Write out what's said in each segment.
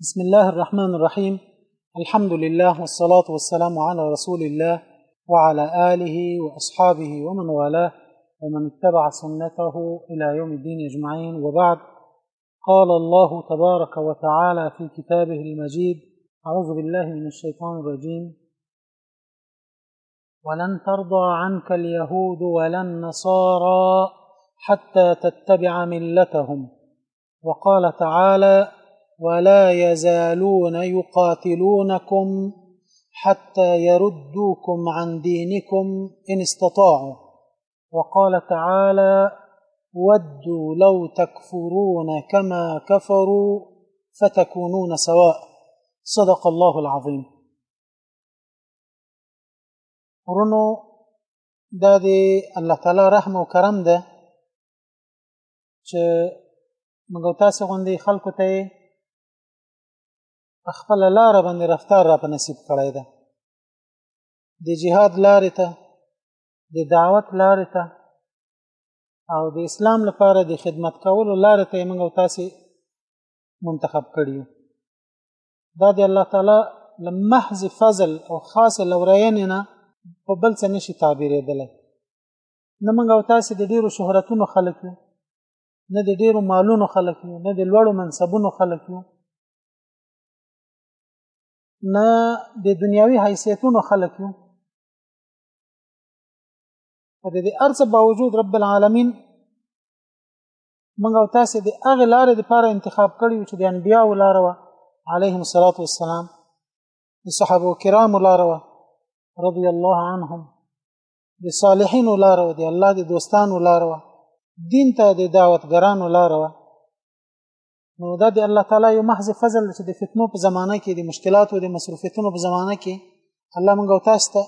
بسم الله الرحمن الرحيم الحمد لله والصلاة والسلام على رسول الله وعلى آله وأصحابه ومن والاه ومن اتبع سنته إلى يوم الدين أجمعين وبعد قال الله تبارك وتعالى في كتابه المجيد أعوذ بالله من الشيطان الرجيم ولن ترضى عنك اليهود ولا النصارى حتى تتبع ملتهم وقال تعالى ولا يزالون يقاتلونكم حتى يردوكم عن دينكم إن استطاعوا وقال تعالى ودوا لو تكفرون كما كفروا فتكونون سواء صدق الله العظيم ورنو دادي الله تعالى رحمة وكرم ده چې موږ تاسو غوندي خلکو ته خپل لار باندې رفتار را په نصیب کړی ده د جهاد لارې ته د دعوت لارې ته او د اسلام لپاره د خدمت کولو لارې ته موږ تاسو منتخب کړی دا د الله تعالی لمحز فضل او خاص لورین نه په بل څه نشي تعبیرېدلی نه موږ او تاسو د ډیرو شهرتونو خلک یو نه د ډیرو مالونو خلک یو نه د لوړو منصبونو خلک یو نه د دنیاوي حیثیتونو خلک یو او د دې ارڅ باوجود رب العالمین موږ او تاسو د هغه لارې لپاره انتخاب کړی چې د انبیانو لار و علیهم الصلاۃ والسلام د صحابه کرامو لار و رضی الله عنهم د صالحینو لار او د الله د دوستانو لار و دین ته د دعوتګرانو لار و نو دا د الله تعالی یو محض فضل چې د فتنو په زمانه کې د مشکلاتو د مصروفیتونو په زمانه کې الله موږ او تاسو ته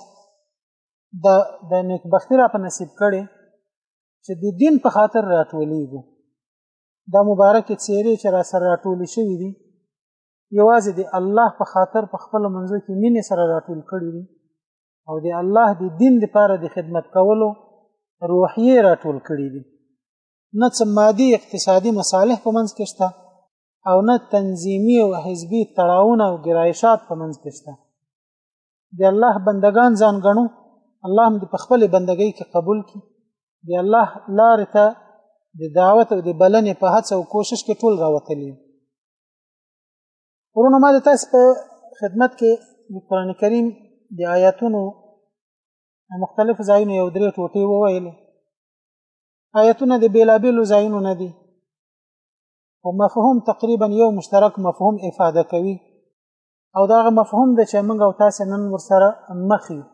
د د نیکبختی را په نصیب کړي چې د دین په خاطر راټولېږو دا مبارکې څېرې چې را سره راټولې شوې دي یوازې د الله په خاطر په خپل منځو کې مینې سره راټول کړي دي او د الله د دین لپاره د خدمت کولو روحیه راټول کړي دي نه څه مادي اقتصادي مصالح په منځ کې شته او نه تنظیمی او حزبی تړاوونه او ګرایشات په منځ کې شته د الله بندگان ځان غنو الله هم د خپل بندګۍ کې قبول کړي د الله لار ته د دعوت او د بلنې په هڅه او کوشش کې ټول راوتلی ورونو ما د تاسو په خدمت کې د قران کریم د آیاتونو مختلف ځایونو یو درې ټوټې وویل آیاتونه د بیلابیلو ځایونو نه دي او مفهوم تقریبا یو مشترک مفهوم افاده کوي او دا مفهوم د چې موږ او تاسو نن ورسره مخ یو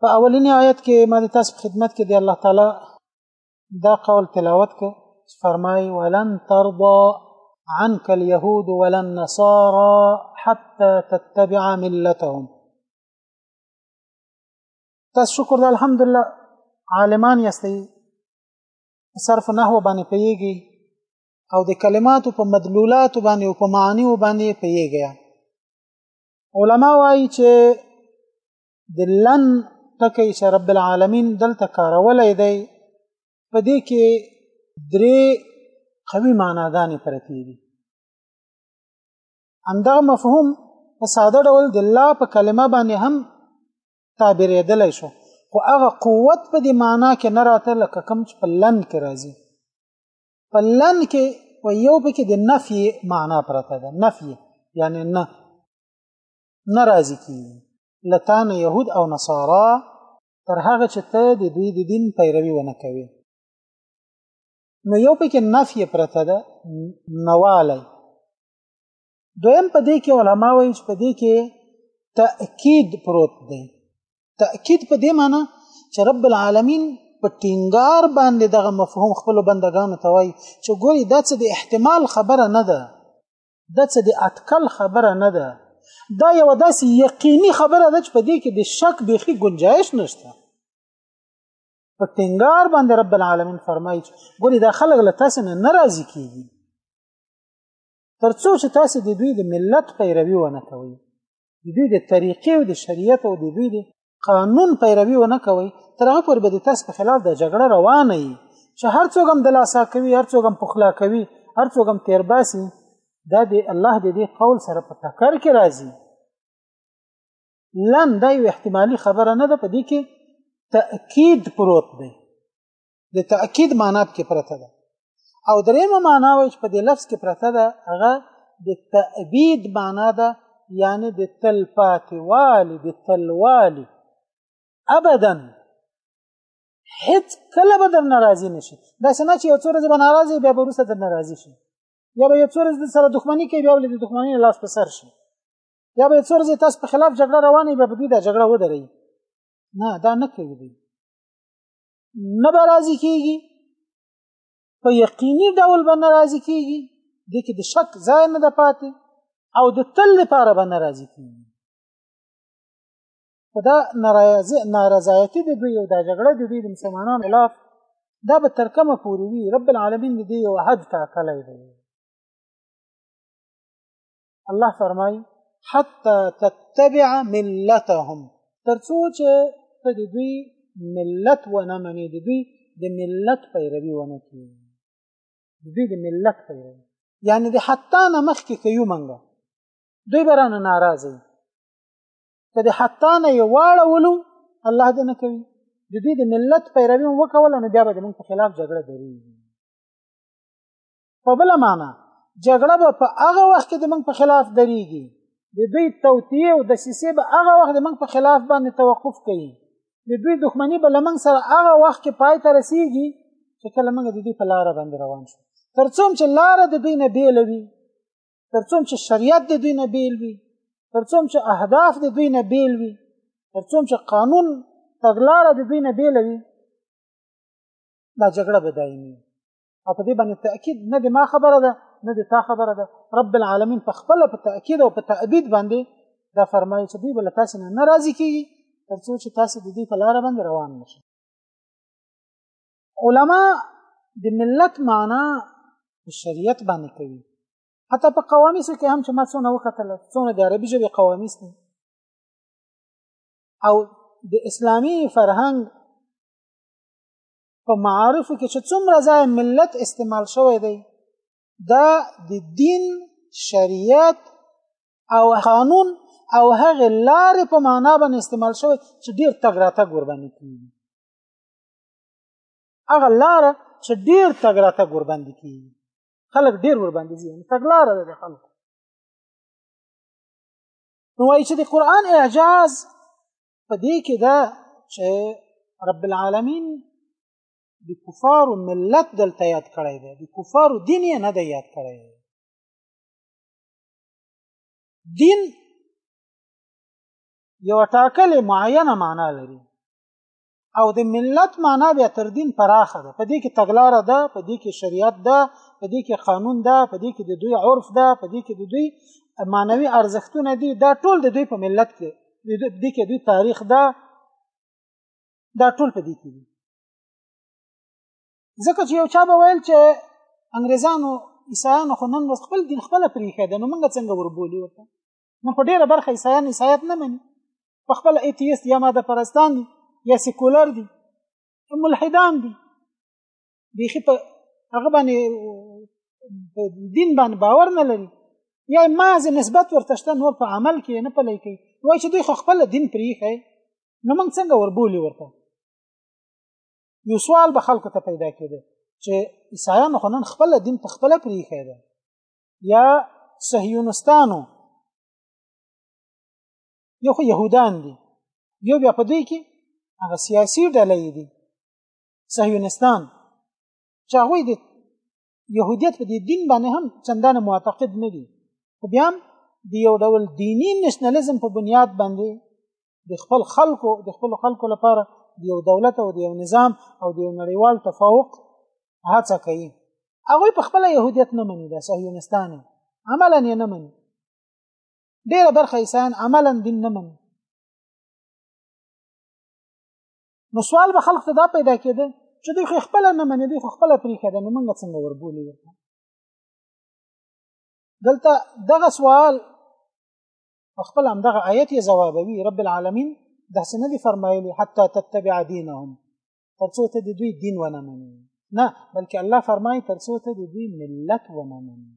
په اولنی آیت کې ما د تاسو خدمت کې دی الله تعالی دا قول تلاوت که فرمای ولن ترضى عنك اليهود ولا النصارى حتى تتبع ملتهم تاسو شکر ده الحمدلله عالمان یاستئ صرف نحو باندې پیږي او د کلماتو په مدلولات باندې او په معنی باندې پیږي علما وایي چې د لن ټکی چې رب العالمین دلته کارولای دی په دې کې درې قوي معناګانې پرتې دي همدا مفهوم په ساده ډول د الله په کلمه باندې هم تعبیرېدلی شو خو هغه قوت په دې معنا کې نه راته لکه کوم چې په لن کې راځي په لن کې و یو پکې د نفي معنا پرته ده نفي یعنی نه ناراضي کیږي لتانه يهود او نصارا تر هغه چې ته د دوی د دین پیروي ونه کوي نو یو پکې نفي پرته ده نواله دویم په دې کې علما وایي چې په دې کې تأکید پروت دی تأکید په دې معنی چې رب العالمین په ټینګار باندې دغه مفهوم خپل بندگانو ته وایي چې ګوري دا څه د احتمال خبره نه ده دا څه د اټکل خبره نه ده دا یو داسې یقیني خبره ده چې په دې کې د شک بيخي گنجائش نشته په ټینګار باندې رب العالمین فرمایي ګوري دا خلک له تاسو نه ناراضي کیږي ترڅو چې تاسو د دوی د ملت پیروي ونه کوئ د دوی د طریقې او د شریعت او د دوی د قانون پیروي ونه کوي تر هغه پورې به د تاسو په خلاف د جګړه روانه وي چې هر څوک هم د لاسا کوي هر څوک هم پخلا کوي هر څوک هم تیرباسي دا د الله د دې قول سره په ټکر کې راځي لن دا یو احتمالي خبره نه ده په دې کې تأکید پروت دی د تاکید معنا کې پرته ده او درېمه معنا وایي چې په دې لفظ کې پرته ده هغه د تأبید معنا ده یعنی د تلپاتوالي د تلوالي ابدا هیڅ کله به در ناراضي نشي دا څنګه چې یو څو ورځې به ناراضي بیا به وروسته در ناراضي شي یا به یو څو ورځې سره دښمني کوي بیا ولې د دښمنۍ لاس په سر شي یا به یو څو ورځې تاسو په خلاف جګړه روانه بیا به دوی دا جګړه ودروي نه دا نه کوي دوی نه به راضي کېږي په یقیني ډول به نه راضي کېږي د کې د شک ځای نه ده پاتې او د تل لپاره به نه راضي کېږي خو دا نارضایتي د دوی او دا جګړه د دوی د مسلمانانو خلاف دا به تر کومه پورې وي رب العالمین د دې یو حد ټاکلی دی الله فرمایي حتی تتبع ملتهم تر څو چې ته د دوی ملت ونه منې د دوی د ملت پیروي ونه کړي د دوی د ملت پیروي یعنی د حتی نه مخکې که یو منګه دوی به رانه ناراضه وي که د حتی نه یې واړولو الله دې نه کوي د دوی د ملت پیروي هم وکوله نو بیا به د موږ په خلاف جګړه درېږي په بل معنا جګړه به په هغه وخت کې د موږ په خلاف درېږي د دوی توطیه او دسیسې به هغه وخت د موږ په خلاف باندې توقف کوي د دوی دښمني به له موږ سره هغه وخت کې پای ته رسیږي چې کله موږ د دوی په لاره باندې روان شو تر څو چې لاره د دوی نه بیله وي تر څو چې شریعت د دوی نه بیل وي تر څو چې اهداف د دوی نه بیل وي تر څو چې قانون تګلاره د دوی نه بیل وي دا جګړه به دایمي او په دې باندې تاکید نه د ما خبره ده نه د تا خبره ده رب العالمین په خپل په تاکید او په تعبید باندې دا فرمایي چې دوی بل تاسو نه ناراضي کیږي ترڅو چې تاسو د دې په لار باندې روان نشئ علما د ملت معنا شریعت باندې کوي حتی په قوامیس کې هم چې ما څونه وکتل څونه د عربي ژبې قوامیس دي او د اسلامی فرهنګ په معارف کې چې څومره ځای ملت استعمال شوی دی دا د دین شریعت او قانون او هغه لارې په معنا باندې استعمال شوی چې ډیر تګ راتګ ور باندې کیږي هغه لار چې ډیر تګ راتګ ور باندې کیږي خلک ډیر ور باندې ځي تګ لار ده د خلکو نو وایي چې د قران اعجاز په دې کې دا چې رب العالمین د کفارو ملت دلته یاد کړی دی د کفارو دین یې نه دی یاد کړی دی دین یو ټاکلې معینه معنا لري او د ملت معنا بیا تر دین پراخه ده په دې کې تګلاره ده په دې کې شریعت ده په دې کې قانون ده په دې کې د دوی عرف ده په دې کې د دوی معنوي ارزښتونه دي دا ټول د دوی په ملت کې د دې کې دوی تاریخ ده دا ټول په دې کې دي ځکه چې یو چا به ویل چې انګریزانو عیسایانو خو نن خپل دین خپل پریښه ده نو موږ څنګه وربولي ورته نو په ډیره برخه عیسایان عیسایت نه مني په خپل ایتیست یا ماده پرستان دي یا سیکولر دي ملحدان دي بیخي په هغه باندې دین باندې باور نه لري یا ماز نسبت ورته شته نور په عمل کې نه پلی کوي وایي چې دوی خو خپل دین پریښی نو موږ څنګه وربولي ورته یو سوال به خلکو ته پیدا کېده چې عیسایانو خو نن خپل دین په خپله پریښی دی یا صهیونستانو یو خو يهودان دي یو بیا په دې کې هغه سیاسي ډلې دي صهیونستان چې هغه د يهودیت په دې دین باندې هم چندان معتقد نه دي خو بیا د یو ډول دینی نشنلیزم په بنیاد باندې د خپل خلکو د خپل خلکو لپاره د یو دولت او د یو نظام او د یو نړیوال تفوق هڅه کوي هغه په خپل يهودیت نه مني د صهیونستان عملا یې نه مني ډیره برخه انسان عملا دین نه مني نو سوال به خلق ته دا پیدا کېده چې دوی خو خپل نه مني دوی خو خپل پریخه ده نو موږ څنګه وربولې ورته دلته دغه سوال خپل همدغه آیت یې ځوابوي رب العالمین داسې نه دي فرمایلي حتی تتبع دینهم تر څو ته د دوی دین ونه مني نه بلکې الله فرمایي تر څو ته د دوی ملت ونه مني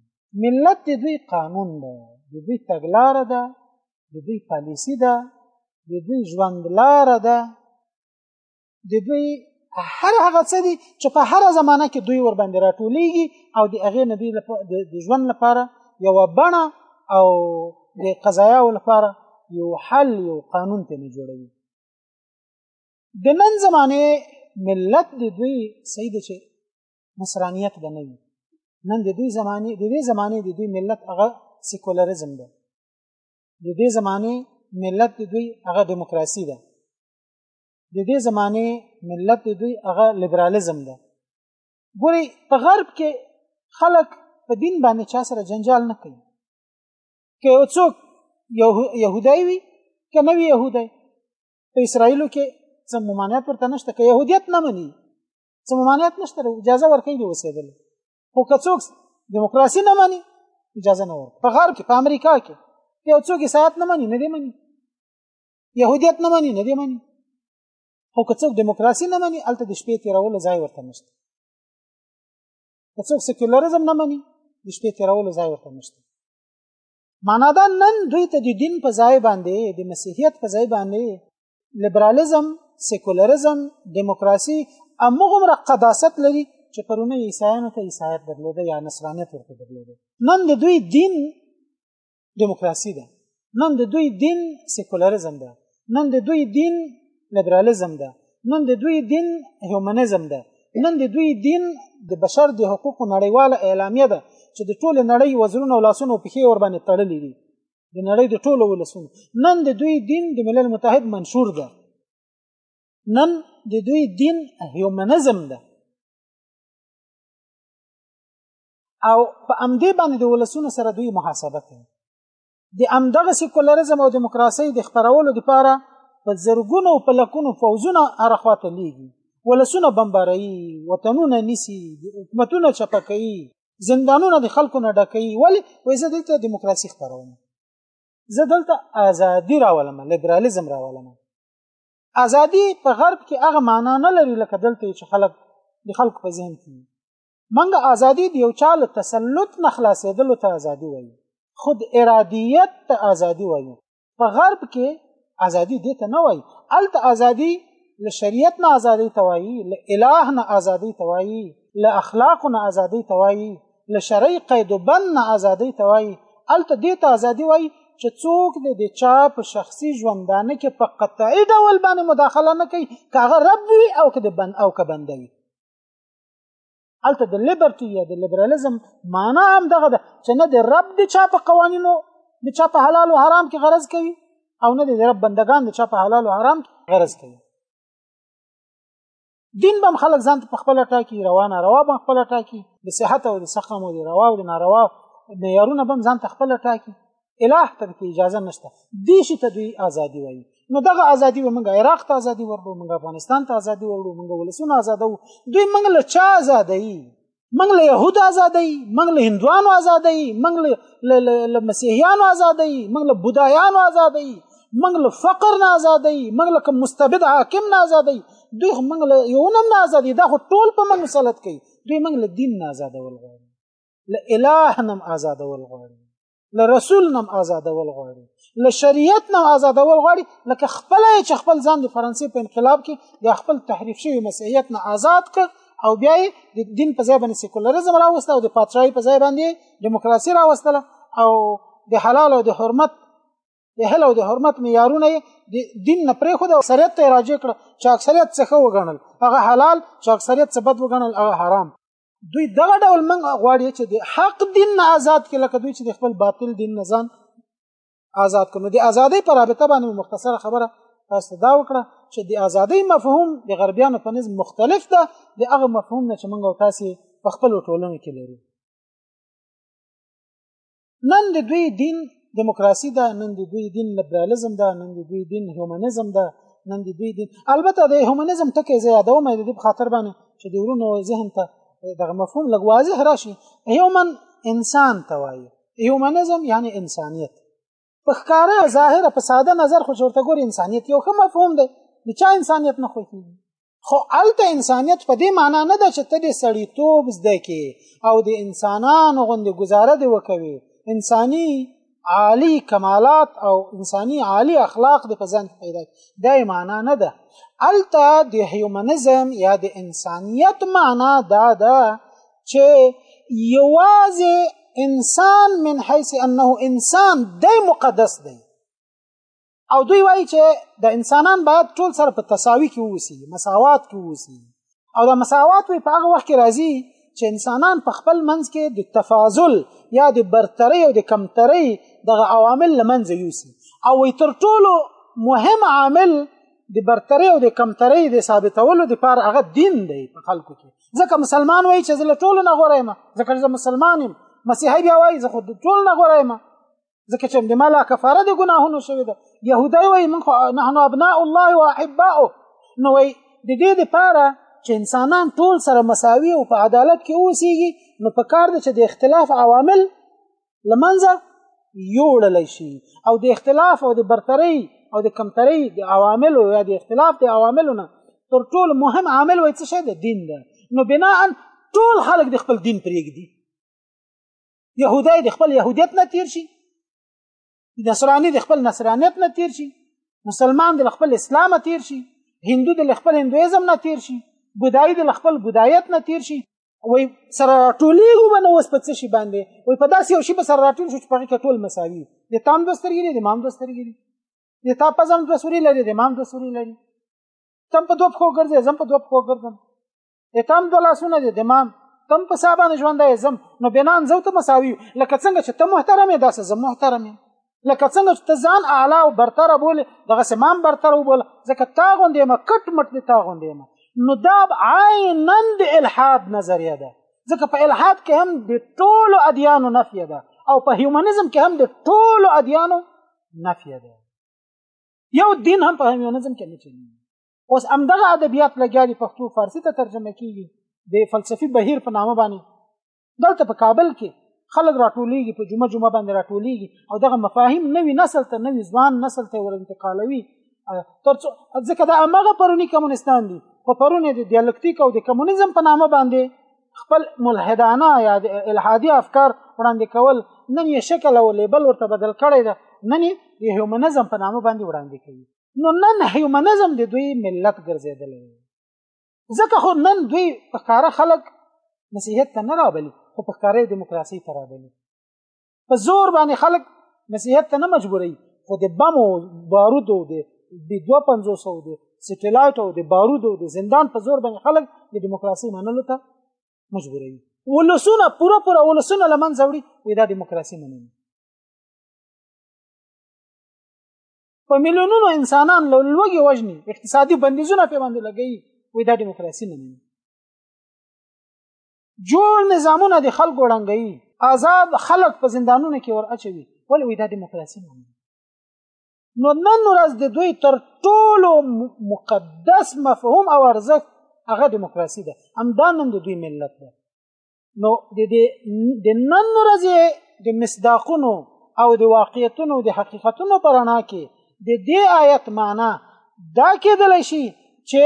ملت د دوی قانون ده د دوی تګلاره ده د دوی پالیسی ده د دوی ژوندلاره ده د دوی هر هغه څه دي چې په هر زمانه کې دوی ور باندې راټولېږي او د هغې نه دوی د ژوند لپاره یوه بڼه او د قضایاو لپاره یو حل یو قانون ته نه جوړوي د نن زمانه ملت د دوی سید چې نصرانیت به نه وي نن د دوی زمانه د دې زمانه د دوی ملت هغه سیکولریزم ده د دې زمانه ملت د دوی هغه دیموکراسي ده د دې زمانه ملت دوی هغه لیبرالیزم ده ګوري په غرب کې خلک په دین باندې چا سره جنجال نه کوي که یو څوک یهودای وي که نه وي یهودای په اسرایلو کې څه ممانعت ورته نشته که یهودیت نه مني څه ممانعت نشته اجازه ورکوي د اوسېدل خو که څوک دیموکراسي نه مني اجازه نه ورکوي په غرب کې په امریکا کې که یو څوک عیسایت نه مني نه دی مني يهوديت نه مانی نه دی مانی خو که څوک دیموکراسي نه مانی الته د شپې تیرولو ځای ورته نشته که څوک سیکولریزم نه مانی د شپې تیرولو ځای ورته نشته معنا دا نن دوی ته د دین په ځای باندې د مسیحیت په ځای باندې لیبرالیزم سیکولریزم دیموکراسي امغه قداست لري چې پرونه عیسایانو ته عیسایت درلوده یا نصرانیت ورته درلوده نن د دوی دین دیموکراسي ده نن د دوی دین سیکولریزم ده نن د دوی دین لیبرالیزم ده نن د دوی دین هیومنزم ده نن د دوی دین د بشر د حقوقو نړیواله اعلامیه ده چې د ټول نړۍ وزرونه او لاسونه او پښې ور باندې تړلې دي د نړۍ د ټولو ولسونو نن د دوی دین د ملل متحد منشور ده نن د دوی دین هیومنزم ده او په امدې باندې د ولسونو سره دوی محاسبه کوي د امدغه سیکولریزم او دیموکراسي د خبرولو لپاره په زرګونو په لکونو فوزونه ارخواته لیږي ولسونه بمباري وطنونه نیسي حکومتونه چپه کوي زندانونه د خلکو نه ډکوي ولی وای زه دلته دیموکراسي خبروم زه دلته ازادي راولم لیبرالیزم راولم ازادي په غرب کې هغه معنا نه لري لکه دلته چې خلک د خلکو په ذهن کې منګه ازادي د یو چا له تسلط نه خلاصېدلو ته ازادي وایي خود ارادیت ته ازادي وایي په غرب کې ازادي دې ته نه وایي الته ازادي له شریعت نه ازادي ته وایي له اله نه ازادي ته وایي له اخلاق نه ازادي ته وایي له شرعي قید و بند نه ازادي ته وایي الته دې ته ازادي وایي چې څوک دې د چا په شخصي ژوندانه کې په قطعي ډول باندې مداخله نه کوي که هغه رب وي او که د بند او که بنده وي الته د لیبرټي یا د لیبرالیزم معنا هم دغه ده چې نه د رب د چا په قوانینو د چا په حلال او حرام کې غرض کوي او نه د رب بندگان د چا په حلال او حرام کې غرض کوي دین بم خلک ځان په خپل ټاکی روانه روا بم خپل ټاکی د صحت او د سقم او د روا او د ناروا معیارونه بم ځان ته خپل ټاکی اله ته کې اجازه نشته دې شي ته دوی ازادي وایي نو دغه ازادي به موږ عراق ته ازادي ورکړو موږ افغانستان ته ازادي ورکړو موږ ولسونه آزادو دوی موږ له چا آزادي موږ له يهود آزادي موږ له هندوانو آزادي موږ له مسیحیانو آزادي موږ له بودایانو آزادي موږ له فقر نه آزادي موږ له مستبد حاکم نه آزادي دوی موږ له یو نه آزادي دا خو ټول په موږ مسلط کوي دوی موږ له دین نه آزادول غواړي له الٰه نم آزادول غواړي له رسول نم آزادول غواړي له شریعت نم آزادول غواړي لکه خپل چې خپل ځان د فرانسې په انقلاب کې یا خپل تحریف شوی مسیحیت نه آزاد کړ او بیا د دین په ځای باندې سیکولریزم راوسته او د پاتشاهي په ځای باندې دیموکراسي راوستله او د حلال او د حرمت د حل او د حرمت معیارونه د دین نه پرې خو د اکثریت ته راجع کړ چې اکثریت څه خو وګڼل هغه حلال چې اکثریت څه بد وګڼل هغه حرام دوی دغه ډول موږ غواړي چې د حق دین نه آزاد کړي لکه دوی چې د خپل باطل دین نه ځان آزاد کړي نو د ازادۍ پر رابطه باندې مختصره خبره تاسو دا وکړه چې د ازادۍ مفهوم د غربیانو په نسبت مختلف ده د هغه مفهوم نه چې موږ تاسو په خپل ټولنه کې لرو نن د دوی دین دیموکراسي ده نن د دوی دین لیبرالیزم ده نن د دوی دین هیومنزم ده نن د دوی دین البته د هیومنزم ټکی زه یادوم د دې په خاطر باندې چې د ورونو ذهن ته دغه مفهوم لږ واضح راشي هیومن انسان ته وایي هیومنزم یعنی انسانیت په ښکاره ظاهر په ساده نظر خو چورته ګور انسانیت یو ښه مفهوم دی د چا انسانیت نه خوښیږي خو الته انسانیت په دې معنی نه ده چې ته دې سړیتوب زده کې او د انسانانو غوندې گزاره دې وکوي انساني عالی کمالات او انساني عالی اخلاق دې په ځان کې پیدا کړي دا یې معنی نه ده الته د هیومنزم یا د انسانیت معنی دا ده چې یوازې انسان من حیث انه انسان دی مقدس دی او دوی وایي چې د انسانان باید ټول سره په تساوي کې ووسی مساوات کې ووسی او د مساوات په هغه وخت کې راځي چې انسانان په خپل منځ کې د تفاضل یا د برتری او د کمتری دغه عوامل لمنځه یوسي او وي تر ټولو مهم عامل د برتری او د کمتری د ثابتولو د پار هغه دین دی په خلکو کې ځکه مسلمان وایي چې زه له ټولو نه غوړم ځکه زه مسلمان یم مسیحي بیا وایي زه خو د ټولو نه غوړم ځکه چې د مالا کفاره د ګناهونو شوی ده يهودي وایي من خو نحن ابناء الله واحباؤه نو وایي د دې لپاره چې انسانان ټول سره مساوي او په عدالت کې اوسېږي نو په کار ده چې د اختلاف عوامل لمنځه یوړل شي او د اختلاف او د برتری او د کمتری د عواملو یا د اختلاف د عواملو نه تر ټولو مهم عامل وایي څه شی د دین ده نو بناا ټول خلک د خپل دین پرېږدي يهودي د خپل يهوديت نه تیر شي نصراني د خپل نصرانيت نه تیر شي مسلمان د خپل اسلام تیر شي هندو د خپل هندویزم نه تیر شي بودایی د خپل بودایت نه تیر شي وای سره ټولیږو باندې اوس په څه شي باندې وای په داسې یو شی به سره راټول شو چې په کې ټول مساوي د تام دوسترګي دي د مام دوسترګي دي د تا په ځان دوسوري لري د مام دوسوري لري تم په دوه خو ګرځي زم په دوه خو ګرځم د تم د لاسونه د دمام تم په صاحبانه ژوند دی زم نو بنان زو ته مساوي لکه څنګه چې ته محترمه داسې زم محترمه لکه څنګه چې ته ځان اعلی او برتر بوله دغه سمام برتر وبوله ځکه تا غوندې ما کټ مټ دي تا غوندې ما نو دا عینا د الحاد نظریه ده ځکه په الحاد کې هم د ټولو ادیانو نفی ده او په هیومنزم کې هم د ټولو ادیانو نفی ده یو دین هم په هیومنزم کې نه چلیږي اوس همدغه ادبیات لګیا دي پښتو فارسی ته ترجمه کیږي د فلسفي بهیر په نامه باندې دلته په کابل کې خلک راټولېږي په جمعه جمعه باندې راټولېږي او دغه مفاهیم نوي نسل ته نوي ځوان نسل ته ور انتقالوي ترڅو ځکه دا هغه پرونی کمونستان دي په پرونی د دیالکتیک او د کمونیزم په نامه باندې خپل ملحدانه یا الحادي افکار وړاندې کول نن یې شکل او لیبل ورته بدل کړی دی نن یې هیومنزم په نامه باندې وړاندې کوي نو نن هیومنزم د دوی ملت ګرځیدل ځکه خو نن دوی په کار خلک مسیحیت ته نه راولي خو په کار دیموکراسي ته راولي په زور باندې خلک مسیحیت ته نه مجبوري خو د بمو بارودو د د 2500 د سټلایټ او د بارودو د زندان په زور باندې خلک د دیموکراسي منلو ته مجبوري ولسونه پوره پوره ولسونه لمن زوري وې دا دیموکراسي منلي په میلیونونو انسانان له لوږې وژني اقتصادي بندیزونه پرې باندې لګوي وایي دا دیموکراسي نه مني جوړ نظامونه د خلکو ړنګوي آزاد خلک په زندانونو کې ور اچوي ولې وایي دا دیموکراسي نه مني نو نن ورځ د دوی تر ټولو مقدس مفهوم او ارزښت هغه دیموکراسي ده همدا نن د دوی ملت ده نو د دې د نن ورځې د مصداقونو او د واقعیتونو د حقیقتونو پر انا کې د دې آیت معنا دا کېدل شي چې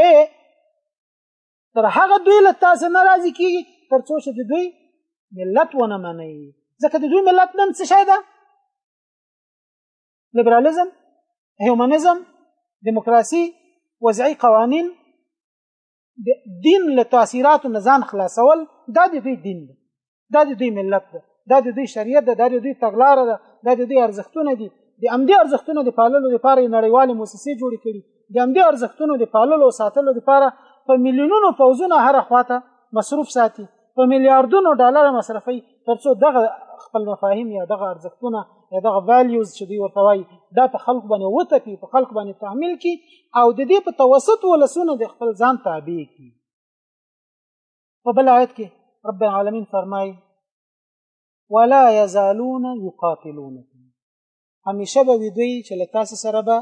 تر هغه دوی له تاسو نه راضي کیږي تر څو چې د دوی ملت ونه مني ځکه د دوی ملت نن څه شی ده لیبرالیزم هیومنزم دیموکراسي وضعي قوانین دین له تاثیراتو نه ځان خلاصول دا د دوی دین دی دا د دوی ملت دی دا د دوی شریعت ده دا د دوی تګلاره ده دا د دوی ارزښتونه دي د همدې ارزښتونو د پاللو لپاره یې نړیوالې موسسې جوړې کړي د همدې ارزښتونو د پاللو او ساتلو لپاره په میلیونونو پوځونه هره خواته مصروف ساتي په میلیارډونو ډالر مصرفي ترڅو دغه خپل مفاهیم یا دغه ارزښتونه یا دغه ویلیوز چې دوی ورته وایي دا په خلق باندې وتپي په خلق باندې تعمیل کی او د دې په توسط ولسونه د خپل ځان تابع کی په بل آیت کې رب العالمین فرمایي ولا يزالون يقاتلونكم همیشه به دوی چې له تاسو سره به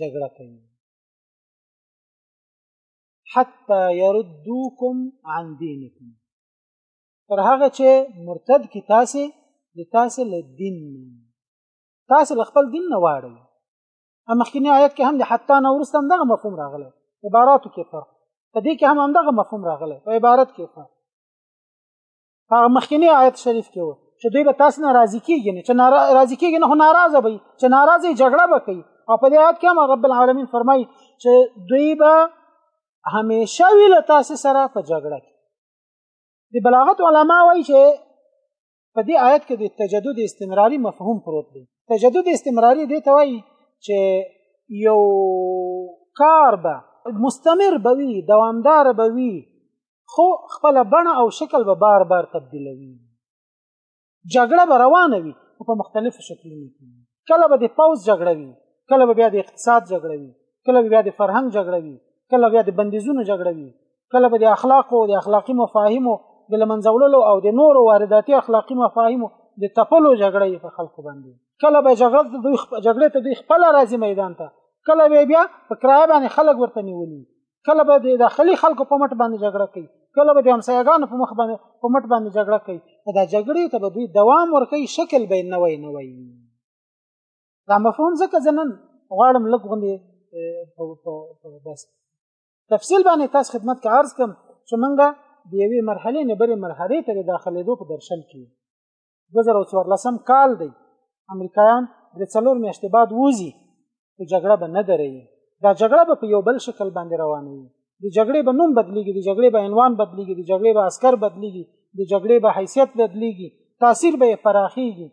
جګړه کوي حتى يردوكم عن دينكم تر هغه چې مرتد کی تاسو د تاسو له دین تاسو له خپل دین نه واړی هم مخکینی آیت کې هم د حتی نه ورسته هم دغه مفهوم راغلی عباراتو کې فرق په دې کې هم هم دغه مفهوم راغلی په عبارت کې فرق هغه مخکنی آیت شریف کې و چې دوی به تاسو نه راضي کیږي نه چې راضي کیږي نه ناراضه وي چې ناراضي جګړه وکړي او په دې آیت کې هم رب العالمین فرمایي چې دوی به همیشه وی له تاسو سره په جګړه کې د بلاغت علما وایي چې په دې آیت کې د تجدد استمراری مفهوم پروت دی تجدد استمراری دی ته وایي چې یو کار به مستمر به وي دوامدار به وي خو خپل بڼه او شکل به بار بار تبدیلوي جګړه به روانه وي خو په مختلفو شکلونو کې کله به د پوز جګړه وي کله به بیا د اقتصاد جګړه وي کله به بیا د فرهنګ جګړه وي کله بیا د بندیزونو جګړه وي کله به د اخلاقو د اخلاقی مفاهیمو د لمنځولو او د نورو وارداتي اخلاقی مفاهیمو د تپلو جګړه په خلکو باندې کله به جګړه ته دوی جګړه ته دوی خپل راځي میدان ته کله به بیا په کرایه باندې خلک ورته نیولي کله به د داخلي خلکو په مټ باندې جګړه کوي کله به د همسایګانو په مخ باندې په مټ باندې جګړه کوي دا جګړې ته به دوی دوام ورکوي شکل به نه وای نه وای دا مفهوم ځکه زنن غواړم لږ غوندې بس تفصیل باندې تاسو خدمت کې عرض کوم چې مونږه د یوې مرحلې نه بلې مرحلې ته د داخلېدو په درشل کې 2014 کال دی امریکایان د څلور میاشتې بعد ووځي په جګړه به نه درېږي دا جګړه به په یو بل شکل باندې روانه وي د جګړې به نوم بدلیږي د جګړې به عنوان بدلیږي د جګړې به عسکر بدلیږي د جګړې به حیثیت بدلیږي تاثیر به یې پراخیږي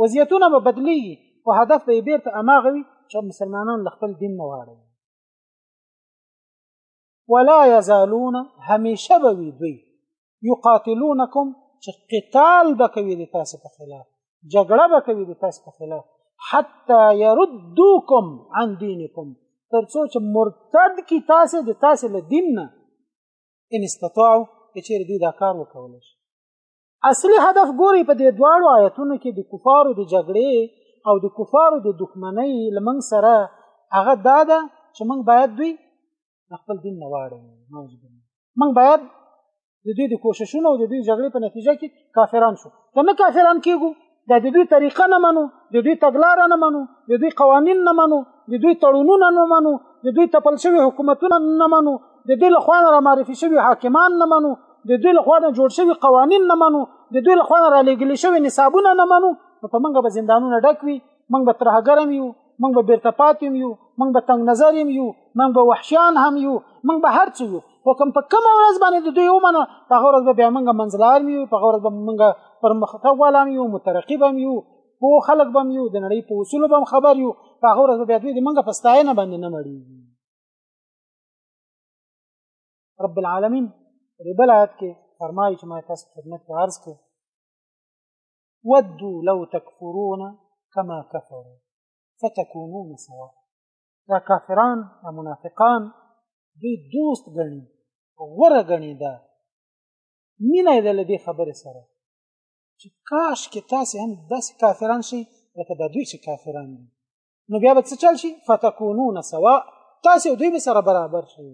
وضعیتونه به بدلیږي خو هدف به یې بېرته هماغه وي چې مسلمانان له خپل دین نه واړوي ولا يزالون هميشه به وي دوی يقاتلونکم چې قتال به کوي د تاسو په خلاف جګړه به کوي د تاسو په خلاف حتى يردوكم عن دينكم ترڅو چې مرتد کی تاسو د تاسو له دین نه ان استطاعوا چې دوی دا کار وکول شي اصلي هدف ګوري په دې دواړو آیتونو کې د کفارو د جګړې او د کفارو د دښمنۍ لمنګ سره هغه دا ده چې موږ باید دوی خپل دین نه واړو موږ باید د دوی د کوششونو او د دوی جګړې په نتیجه کې کافران شو که نه کافران کېږو دا د دوی طریقه نه منو د دوی تګلاره نه منو د دوی قوانین نه منو د دوی تړونونه نه منو د دوی تپل شوي حکومتونه نه منو د دوی لخوا نه رامعرفي شوي حاکمان نه منو د دوی لخوا نه جوړ شوي قوانین نه منو د دوی لخوا نه رالیږل شوي نصابونه نه منو نو په موږ به زندانونه ډک وي موږ به ترهګرم یو موږ به بیرته پاتې یو موږ به تنگ نظر یو موږ به وحشیان هم یو موږ به هر څه یو خو کوم په کوم ورځ باندې د دوی ومنه په هغه ورځ به بیا موږ منځلار یو په هغه ورځ به موږ پر مختګ ولام یو مترقب هم یو په خلک به یو د نړۍ په اصول به خبر یو په هغه ورځ به دوی د موږ په ستاینه باندې نه مړي رب العالمین ربل آیت کې فرمایي چې ما تاسو خدمت ته عرض کړ ودو لو تکفرون کما کفروا فتكونون سواء دا کافران دا منافقان دوی دوست ګڼي غوره ګڼي دا مینه یې له دې خبرې سره چې کاش کې تاسې هم داسې کافران شئ لکه دا دوی چې کافران دي نو بیا به څه چل شي فتکونون سوا تاسې او دوی به سره برابر شئ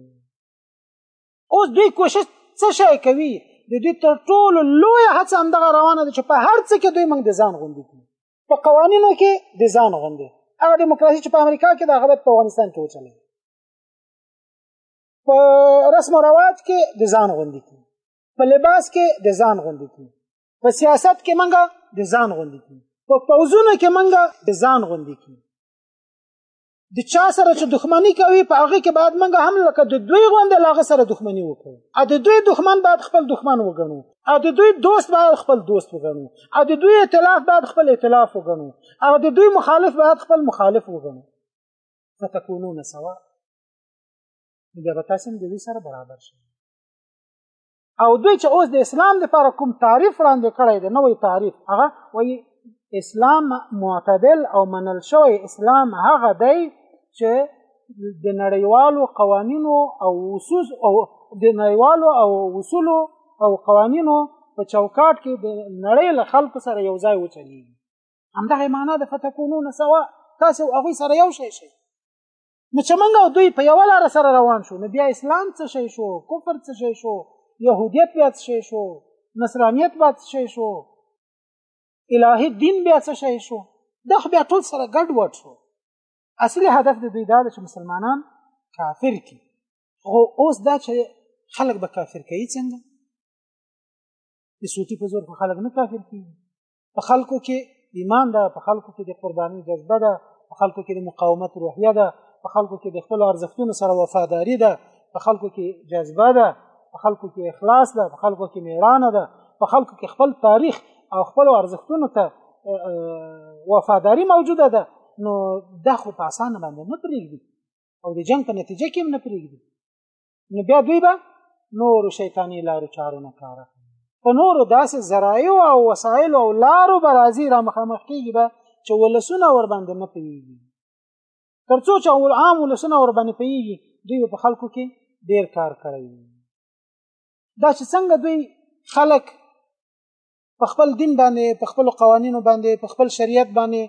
اوس دوی کوشش څه شي کوي د دوی تر ټولو لوی هڅه هم دغه روانه ده چې په هر څه کې دوی موږ د ځان غوندي کړي په قوانینو کې د ځان غوندي هغه دیموکراسي چې په امریکا کې د هغه په افغانستان کې وچلې په رسم او رواج کې د ځان غوندي کړي په لباس کې د ځان غوندي کړي په سیاست کې منګه د ځان غوندي کړي په پوزونو کې منګه د ځان غوندي کړي د چا سره چې دښمنی کوي په هغه کې باید موږ هم لکه د دوی غوندې لاغه سره دښمنی وکړو ا د دوی دښمن باید خپل دښمن وګڼو ا د دوی دوست باید خپل دوست وګڼو ا د دوی ائتلاف باید خپل ائتلاف وګڼو ا د دوی مخالف باید خپل مخالف وګڼو فتكونون سوا بیا به تاسو د دوی سره برابر شئ او دوی چې اوس د اسلام لپاره کوم تعریف وړاندې کړی دی نوې تعریف هغه وایي اسلام معتدل او منل شوی اسلام هغه دی چې د نړیوالو قوانینو او اصول او د نړیوالو او اصول او قوانینو په چوکاټ کې د نړۍ له خلکو سره یو ځای وچلیږي همدغه معنا د فتکونو سوا تاسو هغه سره یو شی شي نو چې موږ او دوی په یوه لار سره روان شو نو بیا اسلام څه شي شو کفر څه شي شو يهودیت بیا څه شي شو نصرانیت بیا څه شي شو الهي دین بیا څه شي شو دغه بیا ټول سره ګډ وډ شو اصلي هدف د دوی دا چې مسلمانان کافر کی خو اوس دا چې خلک به کافر کوي څنګه د سوتی په زور خلک نه کافر کیږي په خلکو کې ایمان ده په خلکو کې د قرباني جذبه ده په خلکو کې د مقاومت روحیه ده په خلکو کې د خپل ارزښتونو سره وفاداری ده په خلکو کې جذبه ده په خلکو کې اخلاص ده په خلکو کې میړانه ده په خلکو کې خپل تاریخ او خپل ارزښتونو ته وفاداری موجوده ده نو دا خو په اسانه باندې نه پرېږدي او د جنگ په نتیجه کې هم نه پرېږدي نو بیا دوی به نور شیطانی لارو چارو نه کار اخلي په نورو داسې ذرایع او وسایل او لارو به راځي را مخامخ کېږي به چې ولسونه ورباندې نه پوهېږي تر څو چې عام ولسونه ورباندې پوهېږي دوی په خلکو کې ډېر کار کړی دا چې څنګه دوی خلک په خپل دین باندې په خپل قوانینو باندې په خپل شریعت باندې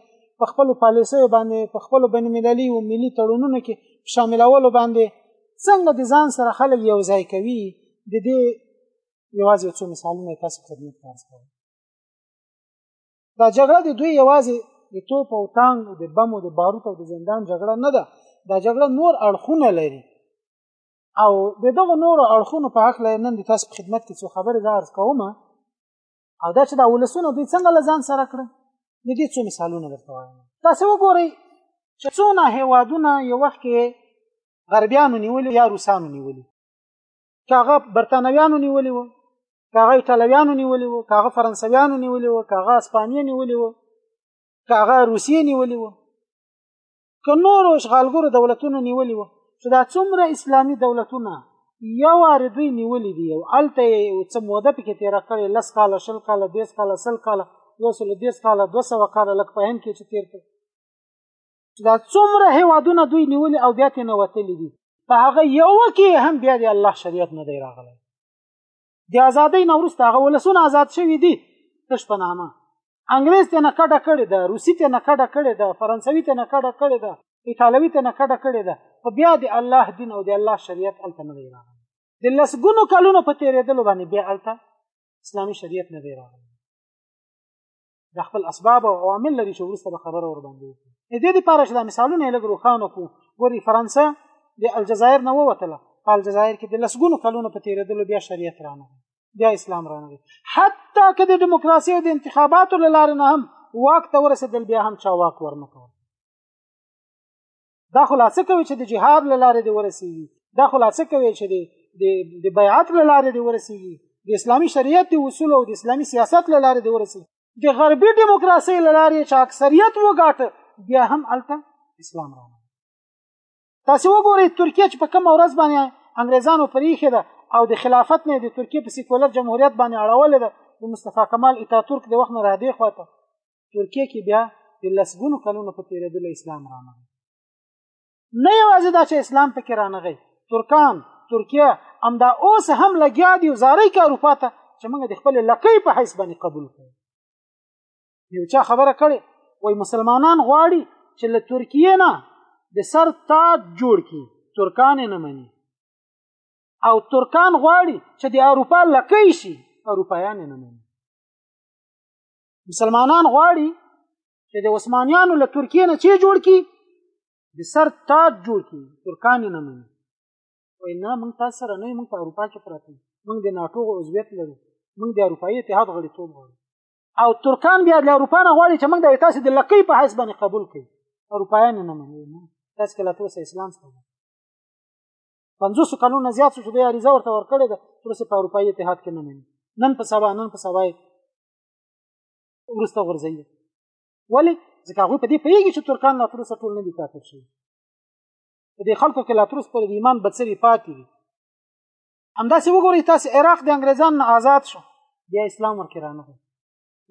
په خپل پالیسیو باندې په خپل بین المللي او ملي تړونونو کې شاملولو باندې څنګه د ځان سره خلک یو ځای کوي د دې یوازې یو څو مثالونه تاسو خدمت ته عرض کوم دا جګړه د دوی یوازې د توپ او تانګ د بم او د باروت او د زندان جګړه نه ده دا جګړه نور اړخونه لري او د دغه نورو اړخونو په حق له نن د تاسو په خدمت کې څو خبرې دا عرض کوم او دا چې دا ولسونه دوی څنګه له ځان سره کړل د دې څو مثالونه درته وایم تاسو وګورئ چې څونه هیوادونه یو وخت کې غربیانو نیولي یا روسانو نیولي که هغه برتانویانو نیولي وو که هغه ایټالویانو نیولي وو که هغه فرانسویانو نیولي وو که هغه اسپانیا نیولي وو که هغه روسیې نیولي وو که نور اشغالګرو دولتونه نیولي وو چې دا څومره اسلامي دولتونه یو وارې دوی نیولي دي او هلته یې څه موده پکې تېره کړې لس کاله شل کاله دېرش کاله سل کاله یو سل دېرش کاله دوه سوه کاله لږ په هند کې چې تېر کړ چې دا څومره هیوادونه دوی نیولي او بیا ترې نه وتلي دي په هغه یوه کې هم بیا د الله شریعت نه دی راغلی د ازادۍ نه وروسته هغه ولسونه آزاد شوي دي تش په نامه انګريز ته نه کډه کړې ده روسي ته نه کډه کړې ده فرانسوي ته نه کډه کړې ده ایتالوي ته نه کډه کړې ده خو بیا د الله دین او د الله شریعت هلته نه دی راغلی د لسګونو کلونو په تېرېدلو باندې بیا هلته اسلامي شریعت نه دی راغلی د خپل اسباب او عوامل لري چې ورسته به خبره ور باندې وکړي د دې لپاره چې دا مثالونه لږ روښانه کو ګوري فرانسه د الجزایر نه ووتله په الجزایر کې د لسګونو کلونو په تیرېدلو بیا شریعت رانه بیا اسلام رانه حتی که د دیموکراسي او د انتخاباتو لاره نه هم واک ته ورسېدل بیا هم چا واک ورنکول دا خلاصه کوي چې د جهاد له لارې دی ورسیږي دا خلاصه کوي چې د د بیعت له لارې دی ورسیږي د اسلامي شریعت د اصول او د اسلامي سیاست له لارې دی ورسیږي د غربي دیموکراسي له لارې چې اکثریت وګاټه بیا هم الته اسلام راغی تاسو وګورئ ترکیه چې په کوم ورځ باندې انګريزانو پریخه ده او د خلافت نه د ترکیه په سیکولر جمهوریت باندې اړول ده د مصطفی کمال اتاتورک د وخت نه را دی خواته ترکیه کې بیا د لسګونو کلونو په تیریدل اسلام رانغی نه یوازې دا چې اسلام پکې رانغی ترکان ترکیه همدا اوس هم لګیا دي زارۍ کې اروپا ته چې موږ د خپل لکۍ په حیث باندې قبول کړو یو چا خبره کړې وای مسلمانان غواړي چې له ترکیه نه د سر تاج جوړ کړي ترکان نه مني او ترکان غواړي چې د اروپا لکۍ شي اروپایان نه مني مسلمانان غواړي چې د عثمانیانو له ترکیې نه چې جوړ کی د سر تاج جوړ کی ترکان نه مني وای نه موږ تاسو سره نه موږ په اروپا کې پراته موږ د ناتو عضویت لرو موږ د اروپایي اتحاد غړیتوب غواړو او ترکان بیا د اروپا نه غواړي چې موږ د تاسو د لکۍ په حساب باندې قبول کړي اروپایان نه مني نه تاسو کله تاسو اسلام څخه 500 کلونه زیات شو د عریضه ورته ورکړې ده تر څه په اروپایي اتحاد کې نه مني نن په سبا نن په سبا وروسته غورځوي ولې ځکه هغوی په دې پوهېږي چې ترکان لا تر اوسه ټول نه دي کافر شوي په دې خلکو کې لا تر اوسه پورې د ایمان بڅري پاتې دي همداسې وګورئ تاسې عراق د انګریزان نه آزاد شو بیا اسلام ورکې رانغی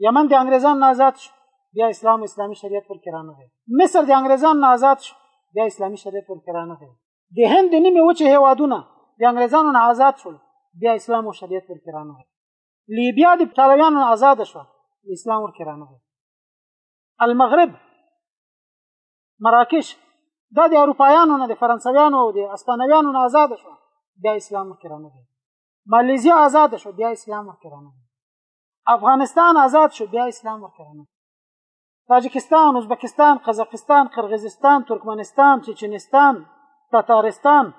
یمن د انګریزان نه آزاد شو بیا اسلام اسلامي شریعت ورکې رانغی مصر د انګریزان نه آزاد شو بیا اسلامي شریعت ورکې رانغی د هند د نیمې وچې هیوادونه د انګریزانو نه آزاد شول بیا اسلام او شریعت ورکې رانغی لیبیا د طالبانو آزاد شو اسلام ورکه رانه المغرب مراکش دا د اروپایانو نه د فرانسویانو او د اسپانویانو نه آزاد شو بیا اسلام ورکه رانه مالیزیا آزاد شو بیا اسلام ورکه رانه افغانستان آزاد شو بیا اسلام ورکه رانه تاجکستان ازبکستان قزاقستان قرغیزستان ترکمنستان چچنستان تاتارستان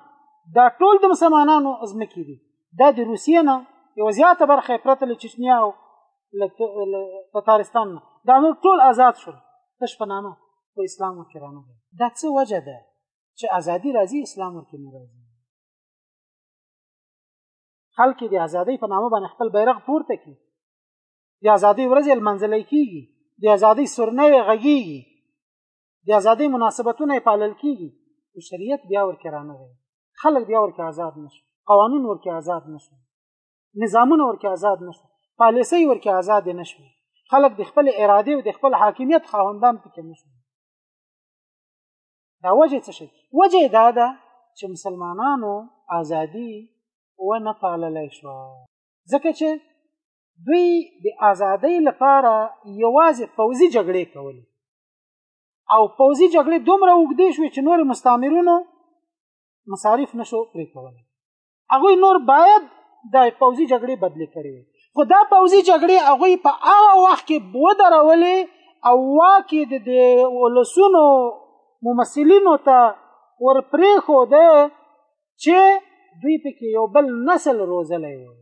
دا ټول د مسلمانانو ځمکې دي دا د روسیې نه یوه زیاته برخه یې پرته له چچنیا او له تاتارستان نه دا نور ټول آزاد شول تش په نامه په اسلام ورکې رانغی دا څه وجه ده چې ازادي راځي اسلام ورکې نه راځي خلک د ازادۍ په نامه باندې خپل بیرغ پورته کړي د ازادۍ ورځې لمانځلی کیږي د ازادۍ سرنۍ غږیږي د ازادۍ مناسبتونه یې پالل کیږي خو شریعت بیا ورکې رانغی خلک بیا ورکې آزاد نشو قوانین ورکې آزاد نشو نظامونه ورکې آزاد نشو پالیسۍ ورکې آزاد نشو خلک د خپل اراده او د خپل حاکمیت خاوندان پکې نشو دا وجه څه شي وجه دا ده چې مسلمانانو ازادي و نه پاللی شو ځکه چې دوی د ازادۍ لپاره یوازې پوځي جګړې کولې او پوځي جګړې دومره اوږدې شوې چې نور مستعمرونو مصارف نشو پرې کولی هغه نور باید د پوځي جګړې بدلې کړې وي خو دا پوځي جګړې هغه په هغه وخت کې بودرولې او واکې د ولسونو ممثلینو ته ورپرې خو ده چې دوی پکې یو بل نسل روزلی وي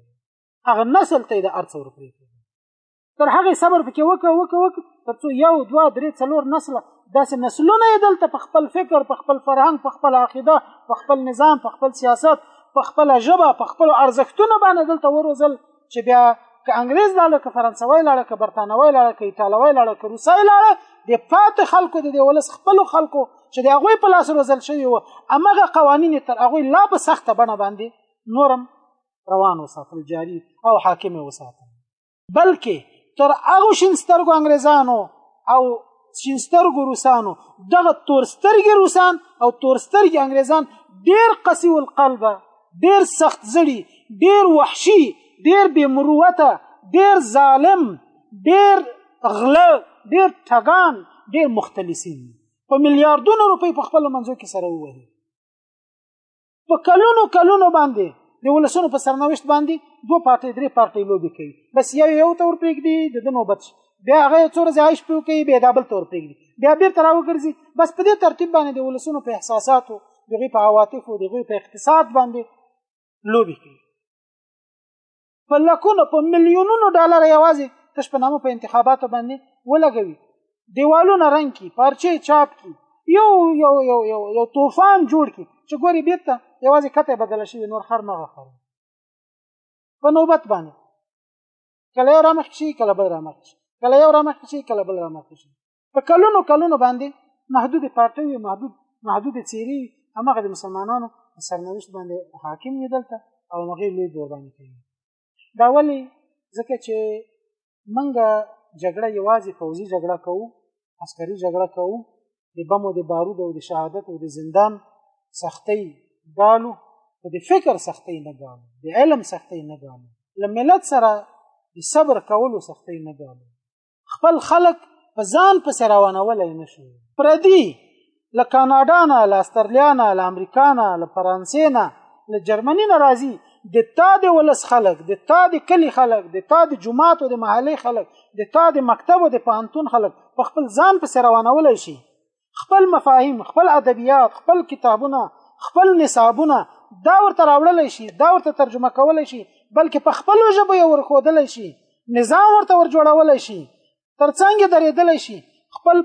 هغه نسل ته د ارڅ ور پرې تر هغه صبر پکې وکه وکه وکه تر څو یو دوا درې څلور نسل داسې نسلونه یې دلته په خپل فکر په خپل فرهنګ په خپل عقیده په خپل نظام په خپل سیاست په خپل ژبه په خپل ارزښتونو باندې دلته وروزل چې بیا که انګريز لاړه که فرانسوي لاړه که برتانوي لاړه که ایتالوي لاړه که روسي لاړه د پات خلکو د ولس خپل خلکو چې د هغه په لاس روزل شوی و امغه قوانين تر هغه لا په سخته بڼه باندې نورم روان وساتل جاری او حاکم وساتل بلکې تر هغه شینسترګو انګريزانو او شینسترګو روسانو دغه تورسترګي روسان او تورسترګي انګريزان ډیر قسی القلب ډیر سخت زړی ډیر وحشي ډیر بې مروته ډیر ظالم ډیر غله ډیر ټګان ډیر مختلسین په میلیارډونو روپۍ په خپل منځو کې سره ووهي په کلونو کلونو باندې د ولسونو په سرنوشت باندې دوه پارټۍ درې پارټۍ لوبې کوي بس یو یو ته ورپرېږدي د ده نوبت شي بیا هغه څو ورځې عایش پرې کوي بیا دا بل ته ورپرېږدي بیا بېرته راوګرځي بس په دې ترتیب باندې د ولسونو په احساساتو د هغوی په عواطفو د هغوی په اقتصاد باندې لوبې کوي په لکونو په میلیونونو ډالر یوازې تش په نامه په انتخاباتو باندې ولګوي دیوالونه رنګ کی پارچې چاپ کی یو یو یو یو یو طوفان جوړ کی چې ګوري بیرته یوازې کته بدل شي نور خر نه غوښره په نوبت باندې کله یو رامخ شي کله بل رامخ شي کله یو رامخ شي کله بل رامخ شي په کلونو کلونو باندې محدود پارټي وي محدود محدود چیرې هغه د مسلمانانو سرنوشت باندې حاکم وي دلته او هغه لوی قرباني کوي دا ولی ځکه چې منګه جګړه یوازې فوزي جګړه کوو عسکري جګړه کوو د بمو د بارود او د شهادت او د زندان سختۍ ګالو خو د فکر سختۍ نه ګالو د علم سختۍ نه ګالو له ملت سره د صبر کولو سختۍ نه ګالو خپل خلک په ځان پسې روانولی نه شي پردي له کاناډا نه له استرلیا نه له امریکا نه له فرانسې نه له جرمني نه راځي د تا د ولس خلک د تا د کلی خلک د تا د جماعت او د محلې خلک د تا د مکتب او د پانتون خلک په خپل ځان پسې روانولی شي خپل مفاهیم خپل ادبیات خپل کتابونه خپل نصابونه دا ورته راوړل شي دا ورته ترجمه کول شي بلکې په خپل ژبه یې ورخودل شي نظام ورته ور جوړول شي ترڅنګ درېدل شي خپل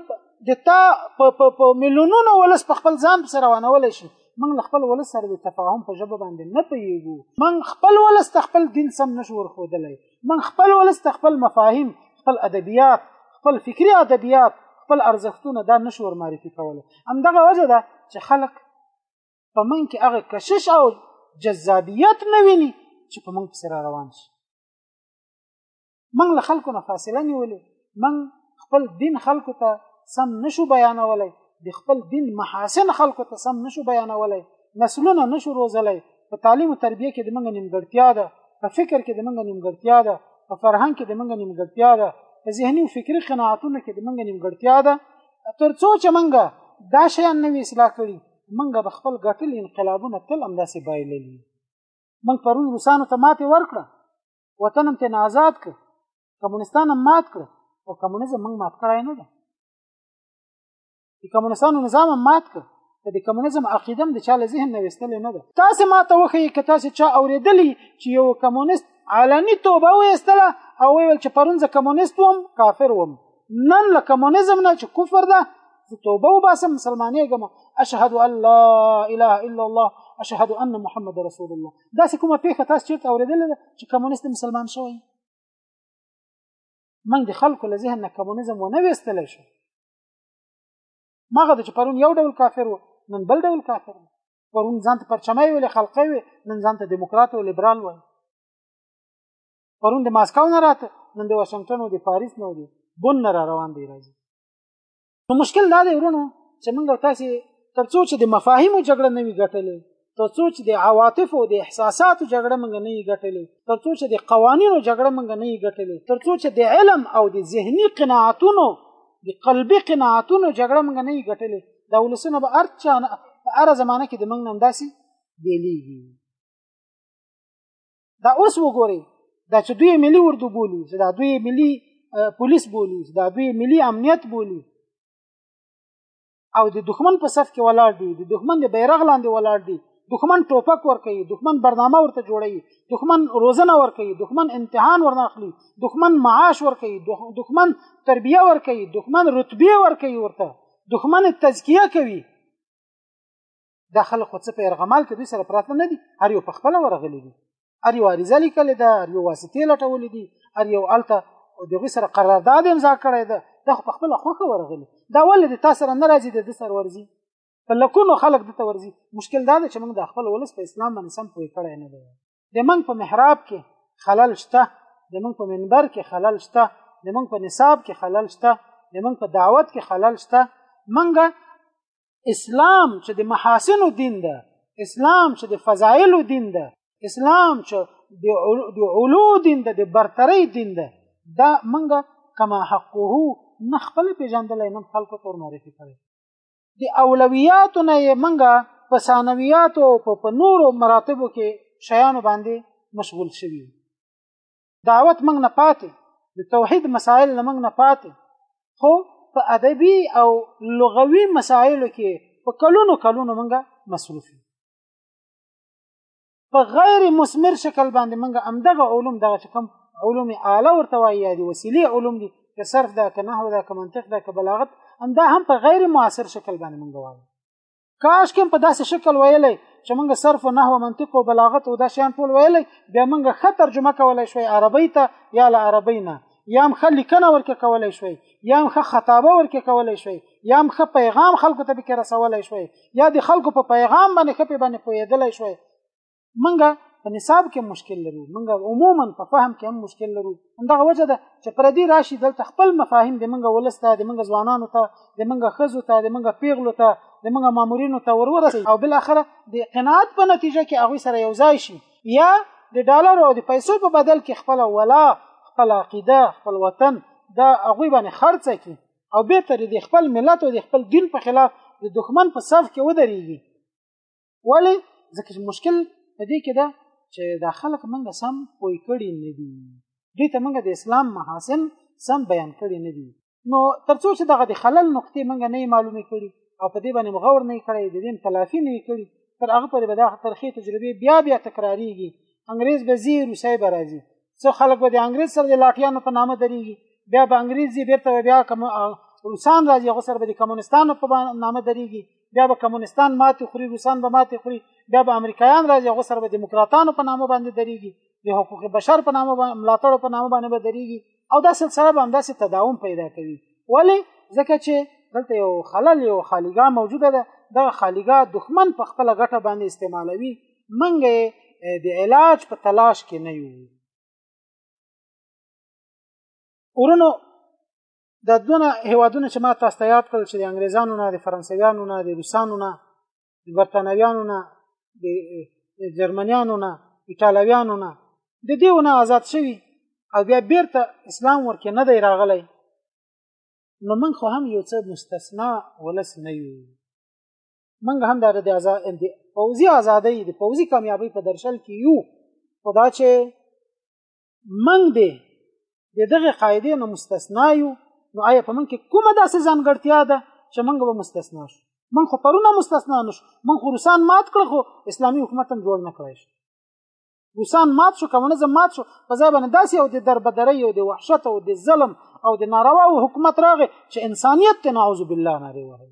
د تا په میلیونونو ولس په خپل ځان سره روانول شي من خپل ولس سره د تفاهم په ژبه باندې نه پیږو من خپل ولس خپل دین سم نشو ورخودلای من خپل ولس ته خپل مفاهیم خپل ادبیات خپل فکری ادبیات خپل ارزښتونه دا نشور معرفي کوله همدغه وجه ده چې خلک په من کې هغه کشش او جذابیت نه ویني چې په من پسې را روان شي من له خلکو نه فاصله نیولې من خپل دین خلکو ته سم نشو بیانولای د خپل دین محاسن خلکو ته سم نشو بیانولای نسلونه نشو روزلای په تعلیم او تربیه کې د منګ نیمګړتیا ده په فکر کې د منګ نیمګړتیا ده په فرهنګ کې د منګ نیمګړتیا ده په ذهني او فکری قناعتونو کې د منګ نیمګړتیا ده ترڅو چې منګ دا شیان نوې اصلاح کړي منګ به خپل ګټل انقلابونه تل همداسې بایللی منګ پرون روسانو ته ماته ورکړه وطن هم ته آزاد کړ کمونستان هم مات کړ او کمونیزم موږ مات کړای نه ده د کمونستانو نظام هم مات کړ ته د کمونیزم عقیده هم د چا له ذهن نه ویستلې نه ده تاسې ما ته وښیي که تاسې چا اورېدلي چې یو کمونیست علني توبه ویستله او ویل چې پرون زه کمونیست وم کافر وم نن له کمونیزم نه چې کفر ده زه توبه وباسم مسلمانېږم اشهد ان لا اله الا الله اشهد ان محمد رسول الله داسې کومه پېښه تاسو چېرته اورېدلې ده چې کمونیست مسلمان شوی موږ د خلکو له ذهن نه کمونیزم ونه ویستلی شو مغه د چې پرون یو ډول کافر و نن بل ډول کافر و پرون ځان ته پرچمای ویلې خلقه وي نن ځان ته دیموکرات او لیبرال وایي پرون د ماسکو نه راته نن د واشنگټن او د پاریس نه دی بن نه را روان دی راځي نو مشکل دا دی ورونو چې موږ تاسو تر څو چې د مفاهیمو جګړه نه وي ګټلې تر څو چې د عواطف او د احساساتو جګړه موږ نه یې ګټلې تر څو چې د قوانینو جګړه موږ نه یې ګټلې تر څو چې د علم او د ذهني قناعتونو د قلبي قناعتونو جګړه موږ نه یې ګټلې دا ولسونه به هر چا په هره زمانه کې د موږ نه همداسې بېلېږي دا اوس وګورئ دا چې دوی ملي اردو بولی چې دا دوی ملي پولیس بولی چې دا دوی ملي امنیت بولی او د دښمن په صف کې ولاړ دي د دښمن د بیرغ لاندې ولاړ دي دښمن ټوپک ور کوي دښمن برنامه ورته جوړي دښمن روزنه ور کوي دښمن امتحان ورنه اخلي دښمن معاش ور کوي دښمن تربیه ور کوي دښمن رتبه ور کوي ورته دښمن تزکیه کوي دا خلک خو څه په ارغمال کې دوی سره پراته نه دي هر یو په خپل ورغلي دي هر یو عریضه لیکلې ده هر یو واسطې لټولې دي هر یو هلته د هغوی سره قرارداد امضا کړی ده دا خو په خپله خوښه ورغلي دا ولې د تا سره نه راځي د ده سره ورځي په لکونو خلک دته ورځي مشکل دا ده چې موږ د خپل ولس په اسلام باندې سم پوه کړی نه دی د موږ په محراب کې خلل شته د موږ په منبر کې خلل شته د موږ په نصاب کې خلل شته د موږ په دعوت کې خلل شته موږ اسلام چې د محاسنو دین ده اسلام چې د فضایلو دین ده اسلام چې د علو دین ده د برتری دین ده دا منګه کما حقه نه خپل پیژندل نه خلکو تور معرفي کړي د اولویات نه یې منګه په ثانویات او په نورو مراتبو کې شیانو باندې مشغول شوی دعوت موږ نه پاتې د توحید مسائل نه موږ نه پاتې خو په ادبي او لغوي مسایلو کې په کلونو کلونو موږ مصروف یو په غیر مسمر شکل باندې موږ امدغه علوم دغه چې کوم علوم اعلی ورته وایي یا دي وسیلې علوم دي که صرف ده که نحو ده که منطق ده که بلاغت همدا هم په غیر معاصر شکل باندې موږ وایو کاش کوم په داسې شکل ویلی چې موږ صرف او نحو منطق او بلاغت او دا شیان ټول ویلی بیا موږ ښه ترجمه کولای شوی عربی ته یا له عربی نه یا هم ښه لیکنه ورکه کولای شوی یا هم ښه خطابه ورکه کولای شوی یا هم ښه پیغام خلکو ته پکې رسولای شوی یا د خلکو په پیغام باندې ښه په باندې پوهېدلی شوی منګه په نصاب کې مشکل لرو منګه عموما په فهم کې هم مشکل لرو همدغه وجه ده چې پر دې راشي دلته خپل مفاهیم د منګه ولسته د منګه ځوانانو ته د منګه خزو ته د منګه پیغلو ته د منګه مامورینو ته ورورسي او بل اخره د قناعت په نتیجه کې هغه سره یو ځای شي یا د ډالر او د پیسو په بدل کې خپل ولا خپل عقیده خپل وطن دا هغه باندې خرڅ کی او به تر دې خپل ملت او د خپل دین په خلاف د دښمن په صف کې ودرېږي ولی ځکه چې مشکل په دې کې ده چې دا خلک موږ سم پوي کړی نه دي دوی ته موږ د اسلام محاسن سم بیان کړی نه دي نو ترڅو چې دغه د خلل نقطې موږ نه معلومې کړي او په دې باندې مغور نه کړی د دې تلافي نه کړي تر هغه پورې به دا ترخی تجربه بیا بیا تکراریږي انګريز به زی روسي به راځي څو خلک به د انګريز سره د لاټيانو په نامه دريږي بیا به انګريز یې بیرته بیا کوم روسان راځي هغه سره به د کمونستانو په نامه دريږي بیا به کمونستان ماتې خوري روسان به ماتې خوري بیا به امریکایان راځي هغه سره به دیموکراتانو په نامه باندې دريږي د حقوق بشر په نامه باندې ملاتړ په نامه باندې به دريږي او دا سلسله به همداسې تداوم پیدا کوي ولی ځکه چې دلته یو خلل یو خالیګا موجوده ده دغه خالیګا دښمن په خپل ګټه باندې استعمالوي منګه د علاج په تلاش کې نه یو ورونو د دونه هیوادونه چې ما تاسو ته یاد کړل چې د انګریزانو نه د فرانسویانو نه د روسانو نه د برتانویانو نه د جرمنیانو نه ایټالویانو نه د دې ونه آزاد شوي او بیا بیرته اسلام ورکې نه دی راغلی نو موږ خو هم یو څه مستثنا ولس نه یو موږ هم دا د آزاد د پوځي ازادۍ د پوځي کامیابی په درشل کې یو خدا چې موږ دې د دغه قاعده نه مستثنا یو نو آیا په موږ کې کومه داسې ځانګړتیا ده چې موږ به مستثنا شو موږ خو پرونه مستثنا نشو موږ خو روسان مات کړ خو اسلامي حکومت هم جوړ نه کړی شو روسان مات شو کمونیزم مات شو په ځای باندې داسې او د دربدرۍ او د وحشت او د ظلم او د ناروا حکومت راغی چې انسانیت ته نعوذ بالله نارې وهي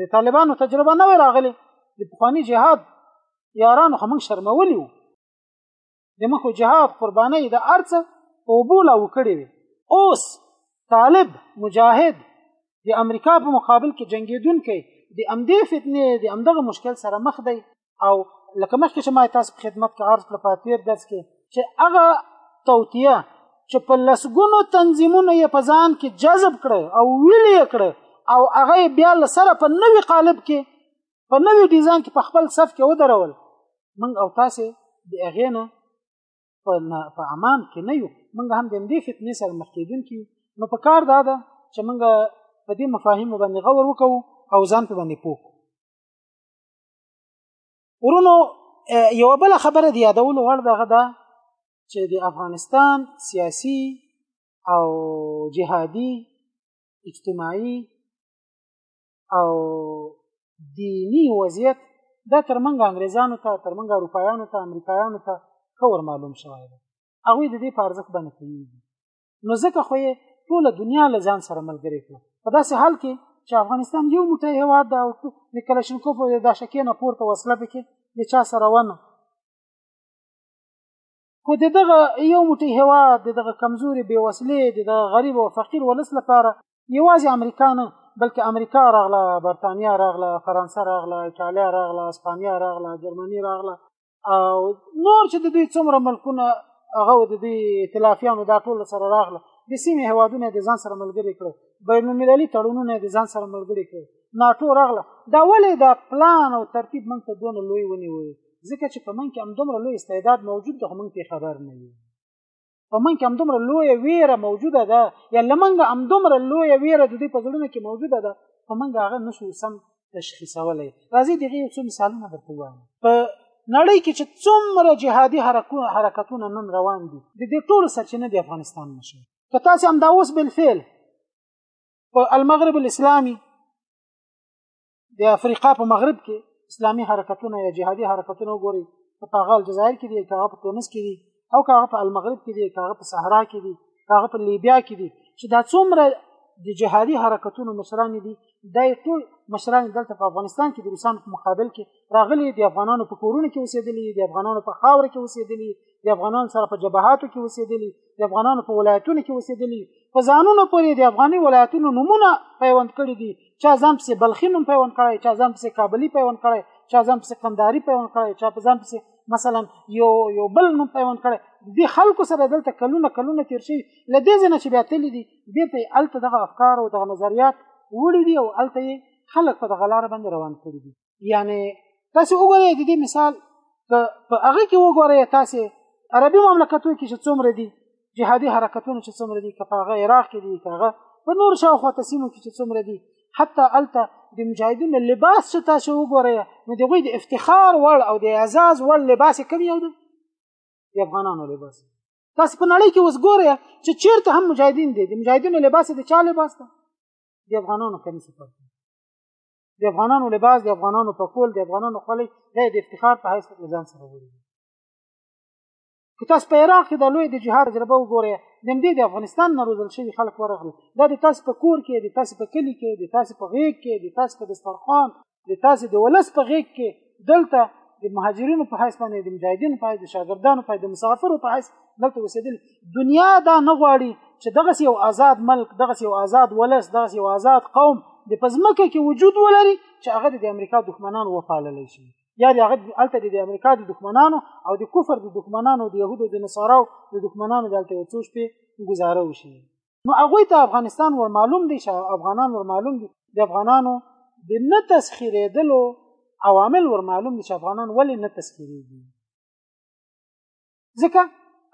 د طالبانو تجربه نه راغلي د پخوانی جهاد یارانو هم شرمولي وو د مخو جهاد قرباني د ارڅ او بولا وکړي وي اوس طالب مجاهد د امریکا په مقابل کې جنگیدونکي د امدې فتنې د امدغه مشکل سره مخ دی او لکه مخکې چې ما تاسو په خدمت کې عرض کړ په تیر درس کې چې هغه توتیه چې په لسګونو تنظیمونه یې په ځان کې جذب کړي او ویلې یې کړي او هغه بیا له سره په نوي قالب کې په نوي ډیزاین کې په خپل صف کې ودرول موږ او تاسو د هغې نه په امان کې نه یو موږ هم د همدې فتنې سره مخ کېدونکي یو نو په کار دا ده چې موږ په دې مفاهیمو باندې غور وکړو او ځان په باندې پوه ورونو یو بل خبره دی یادول وړ دغه ده چې د افغانستان سیاسي او جهادي اجتماعي او دینی وضعیت دا تر منګ انګریزانو ته تر منګ اروپایانو ته امریکایانو ته کور معلوم شوی دی هغوی د دې په ارزښت باندې پوهېږي نو ځکه خو یې ټوله دنیا له ځان سره ملګرې کړه په داسې حال کې چې افغانستان یو موټی هیواد ده او د کلشنکوف او د داشکې نه پورته وسله پکې د چا سره ونه خو د دغه یو موټی هیواد د دغه کمزوري بې وسلې د دغه غریب او فقیر ولس لپاره یوازې امریکا نه بلکې امریکا راغله برتانیا راغله فرانسه راغله ایټالیا راغله اسپانیا راغله جرمني راغله او نور چې د دوی څومره ملکونه هغه د دوی ائتلافیانو دا ټول سره راغله د سیمې هوادونه د ځان سره ملګری کړو بین المللي تړونونه د ځان سره ملګری کړو ناټو راغله دا ولې دا پلان او ترتیب موږ ته دونه لوی ونیو ځکه چې په موږ کې همدومره لوی استعداد موجود دی خو موږ پرې خبر نه یو په من کې همدومره لویه ویره موجوده ده یا له منګه همدومره لویه ویره د دوی په زړونو کې موجوده ده په منګه هغه نشو سم تشخیصولی راځي دغه یو څو مثالونه درته وایم په نړۍ کې چې څومره جهادي حرکتونه نن روان دي د دې ټولو سرچینه د افغانستان نشي که تاسو هم دا اوس بالفعل په المغرب الاسلامي د افریقا په مغرب کې اسلامي حرکتونه یا جهادي حرکتونه وګوري په هغه الجزایر کې دي هغه په تونس کې دي او هغه په المغرب کې دي هغه په صحرا کې دي هغه په لیبیا کې دي چې دا څومره د جهادي حرکتونو مشران دي دا ټول مشران دلته په افغانستان کې د روسانو په مقابل کې راغلي د افغانانو په کورونو کې اوسېدلي د افغانانو په خاور کې اوسېدلي د افغانانو سره په جبهاتو کې اوسېدلي د افغانانو په ولایتونو کې اوسېدلي په ځانونو پورې د افغاني ولایتونو نمونه پیوند کړي دي چا ځان پسې بلخي نوم پیوند کړی چا ځان پسې کابلي پیوند کړی چا ځان پسې قنداري پیوند کړی چا په ځان پسې مثلا یو یو بل نوم پیوند کړی د خلکو سره دلته کلونه کلونه تیر شي له دې ځنه چې بیا تللی دي بیرته الته دغه افکار او دغه نظریات وړي دي او الته خلک په دغه لار باندې روان کړي دي یعنی تاسو وګورئ د دې مثال که په هغه کې وګورئ تاسو عربي مملکتونو کې چې څومره دي جهادي حرکتونه چې څومره دي که په هغه عراق کې دي که هغه په نور شاوخوا تسیمو کې چې څومره دي حتی الته د مجاهدینو لباس چې تاسو وګورئ نو د غوی د افتخار وړ او د اعزاز وړ لباس کوم یو دی د افغانانو لباس تاسو په نړۍ کې اوس ګورئ چې چیرته هم مجاهدین دي د مجاهدینو لباس د چا لباس دی د افغانانو کمیس پاتې د افغانانو لباس د افغانانو پکول د افغانانو خولۍ دا د افتخار په حیث له ځان سره وړي که تاسو په عراق کې د لوی د جهاد تجربه وګورئ د دې د افغانستان نه روزل شوي خلک ورغلي دا د تاسو په کور کې د تاسو په کلی کې د تاسو په غیږ کې د تاسو په دسترخوان د تاسو د ولس په غیږ کې دلته د مهاجرینو په حیث باندې د مجاهدینو په حیث د شاګردانو په حیث د مسافرو په حیث دلته اوسېدل دنیا دا نه غواړي چې دغه یو آزاد ملک دغه یو آزاد ولس دغه یو آزاد قوم د پزمکه کې وجود ولري چې هغه د امریکا دښمنان وپالل شي یا د هغه الته د امریکا د دښمنانو او د کفر د دښمنانو د يهودو د نصاراو د دښمنانو دلته یو څو شپې گزاره وشي نو هغه ته افغانستان ور معلوم دي چې افغانان ور معلوم دي د افغانانو د نه تسخیرېدلو عوامل ور معلوم دي چې افغانان ولې نه تسخیرېږي ځکه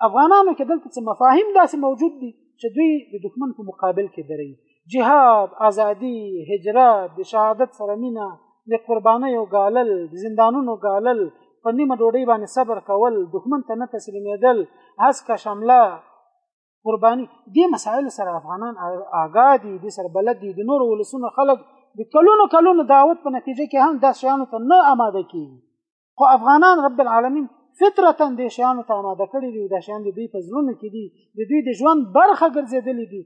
افغانانو کې دلته څه مفاهیم داسې موجود دي چې دوی د دښمن په مقابل کې دري جهاد ازادي هجرت د شهادت سره مینه د قربانیو ګالل د زندانونو ګالل په نیمه ډوډۍ باندې صبر کول دښمن ته نه تسلیمېدل هسکه شمله قرباني دې مسایل سره افغانان آګا دي د سر بلد دي د نور ولسونو خلک د کلونو کلونو دعوت په نتیجه کې هم د شیانو ته نه آماده کیږي خو افغانان رب العالمین فطرتا د شیانو ته آماده کړي دي د شیان د دوی په زړونو کې دي د دوی د ژوند برخه ګرځېدلې دي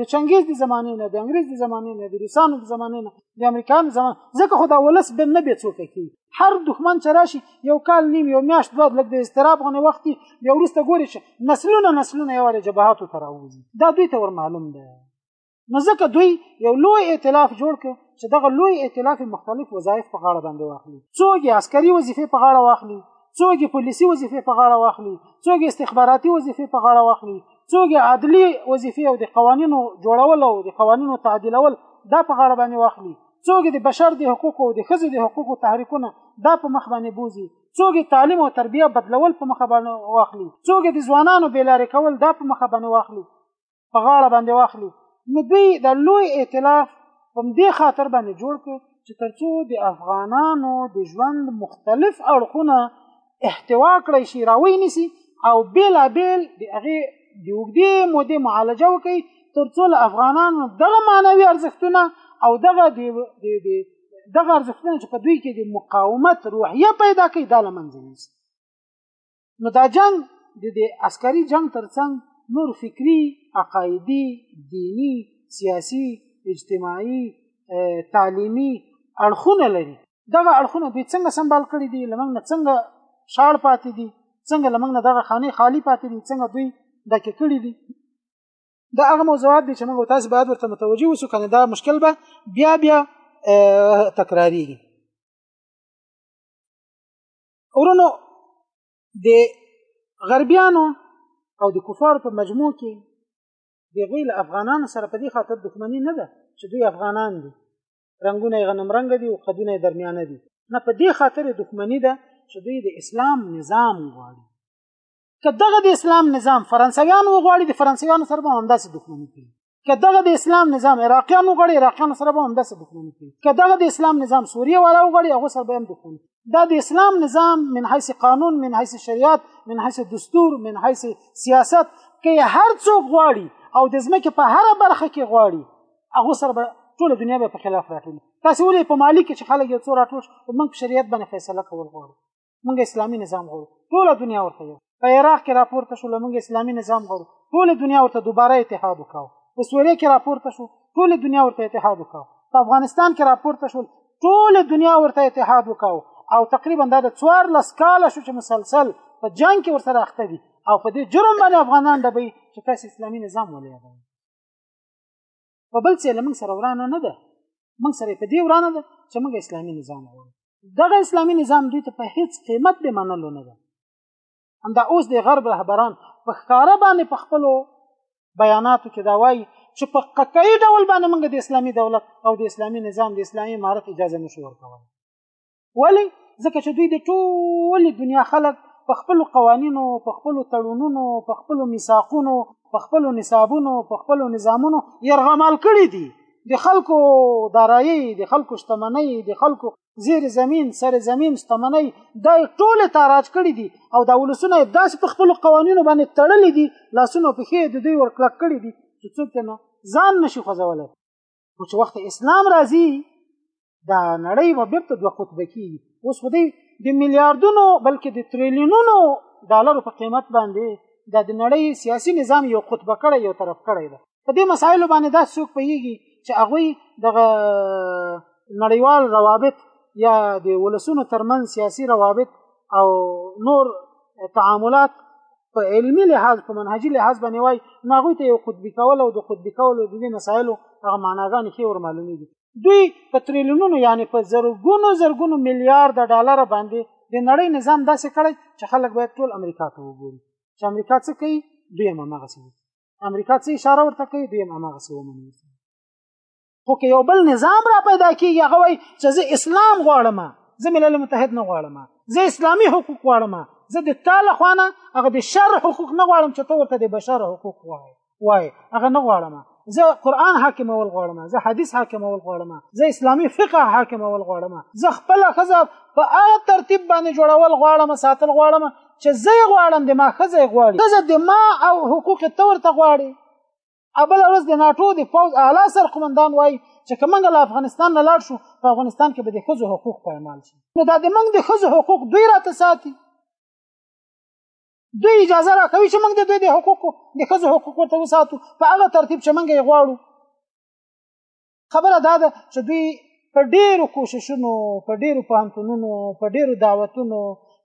د چنګیز د زمانې نه د انګریز د زمانې نه د روسانو د زمانې نه د امریکا د زمانې ځکه خو دا ولس به نه به څوک کوي هر دښمن چې راشي یو کال نیم یو میاشت دوه لږ د اضطراب غونې وخت بیا وروسته ګوري چې نسلونه نسلونه یوارې جبهاتو ته راوځي دا دوی ته ور معلوم دی نو ځکه دوی یو لوی ائتلاف جوړ کړ چې دغه لوی ائتلاف مختلف وظایف په غاړه باندې واخلي څوک یې عسکري وظیفې په غاړه واخلي څوک یې پولیسي وظیفې په غاړه واخلي څوک یې استخباراتي وظیفې په غاړه واخلي څوک یې عدلي وظیفې او د قوانینو جوړول او د قوانینو تعدیلول دا په غاړه باندې واخلي څوګ د بشر د حقوقو د خزې د حقوقو تحریکونه دا په مخ باندې بوزي څوګ تعلیم او تربیه بدلول په مخ باندې واخلي څوګ د ځوانانو بیلارې کول دا په مخ باندې واخلي په غاړه باندې واخلي نو دوی د لوی ائتلاف په دې خاطر باندې جوړ کړ چې ترڅو د افغانانو د ژوند مختلف اړخونه احتوا کړی شي راوي نسی او بلا بیل د هغه د وګدي مودې معالجه وکړي ترڅو له افغانانو دغه معنوي ارزښتونه او دغه د دغه ارزښتونه چې په دوی کې د مقاومت روحیه پیدا کړي دا لمنځه نیسي نو دا جنگ د دې عسکري جنگ ترڅنګ نور فکری عقایدی دینی سیاسی اجتماعي تعلیمي اړخونه لري دغه اړخونه دوی څنګه سمبال کړي دي لمنګ نه څنګه شاړ پاتې دي څنګه لمنګ نه دغه خانه خالی پاتې دي څنګه دوی دکې کړي دي دا هغه موضوعات دي چې موږ تاسو باید ورته متوجي اوسو کنه دا مشکل به بیا بیا تکرارېږي ورونو د غربیانو او د کفارو په مجموع کې د غوی له افغانانو سره په دې خاطر دښمني نه ده چې دوی افغانان دي رنگونه یې غنم رنګ دي او قدونه یې درمیانه دي نه په دې خاطر دښمنی ده چې دوی د اسلام نظام غواړي که دغه د اسلام نظام فرانسویان وغواړي د فرانسویانو سره به همداسې دښمني کوي که دغه د اسلام نظام عراقیان وغواړي عراقیانو سره به همداسې دښمني کوي که دغه د اسلام نظام سوریه والا وغواړي هغه سره به هم دښمني دا د اسلام نظام من حیث قانون من حیث شریعت من حیث دستور من حیث سیاست که هر څوک غواړي او د ځمکې په هر برخه کې غواړي هغه سره به ټول دنیا به په خلاف راټول تاسو ولې په مالی کې چې خلک یو څو راټول او موږ شریعت باندې فیصله کول غواړو موږ اسلامي نظام غواړو ټول دنیا ورته یو په عراق کې راپورته شو موږ اسلامي نظام غواړو ټول دنیا ورته دوباره اتحاد وکاو په سوریه کې راپورته شو ټول دنیا ورته اتحاد وکاو په افغانستان کې راپورته شو ټول دنیا ورته اتحاد وکاو او تقریبا دا د 14 کال شو چې مسلسل په جنگ کې ورسره اخته دي او په دې جرم باندې افغانان دبي چې تاسو اسلامي نظام ولې په بل څه لمن سره ورانه نه ده موږ سره په دې ورانه ده چې موږ اسلامي نظام غواړو دغه اسلامي نظام دوی ته په هیڅ قیمت به منلو نه ده همدا اوس د غرب رهبران په ښکاره باندې په خپلو بیاناتو کې دا وایي چې په قطعي ډول باندې موږ د اسلامي دولت او د اسلامي نظام د اسلامي امارت اجازه نشو ورکولی ولی ځکه چې دوی د ټول دنیا خلک په خپل قوانینو په خپل تړونونو په خپل میثاقونو په خپل نصابونو په خپل نظامونو يرغمال کړی دي د خلکو دارایی د خلکو شتمنۍ د خلکو زیر زمین سر زمین شتمنۍ دا ټول تاراج کړی دي او دا ولسونه داس په خپل قوانینو باندې تړلې دي لاسونو په خې د دوی ورکلک کړی دي چې څوک نه ځان نشي خوځولای خو چې وخت اسلام راځي دا نړۍ به بیرته دوه قطبه کیږي اوس خو دی د میلیارډونو بلکې د تریلیونونو ډالرو په قیمت باندې دا د نړۍ سیاسي نظام یو قطبه کړی یو طرف کړی ده په دې مسایلو باندې دا څوک پوهیږي چې هغوی دغه نړیوال روابط یا د ولسونو ترمن سیاسي روابط او نور تعاملات په علمي لحاظ په منهجي لحاظ باندې وای نو هغه ته یو خطبه کول او د خطبه کول د دې مسایلو هغه معناګان هي ور معلومیږي دوی په تریلیونونو یعنی په زرګونو زرګونو میلیارډ ډالر باندې د نړۍ نظام داسې کړی چې خلک باید ټول امریکا ته وګوري چې امریکا څه کوي دوی هم هغه څه امریکا څه اشاره ورته کوي دوی هم هغه څه ومني خو که یو بل نظام را پیدا کیږي هغه وایي چې زه اسلام غواړم زه ملل متحد نه غواړم زه اسلامي حقوق غواړم زه د تعالی خوانه هغه د شر حقوق نه غواړم چې ته ورته د بشر حقوق وایي وای هغه نه غواړم زه قران حاکم اول غواړم زه حدیث حاکم اول غواړم زه اسلامي فقه حاکم اول غواړم زه خپل خزه په هغه ترتیب باندې جوړول غواړم ساتل غواړم چې زه غواړم د ما خزه غواړي زه د ما او حقوق تور ته غواړي ابل ورځ د ناتو د فوج اعلی سر قومندان وای چې کومنګ له افغانستان نه لاړ شو په افغانستان کې به د خزو حقوق پایمال شي نو دا د منګ د خزو حقوق دوی راته ساتي دوی اجازه راکوي چې موږ د دوی د حقوقو د خزو حقوق ورته وساتو په هغه ترتیب چې موږ یې غواړو خبره دا ده چې دوی په ډیرو کوششونو په ډیرو پوهنتونونو په ډیرو دعوتونو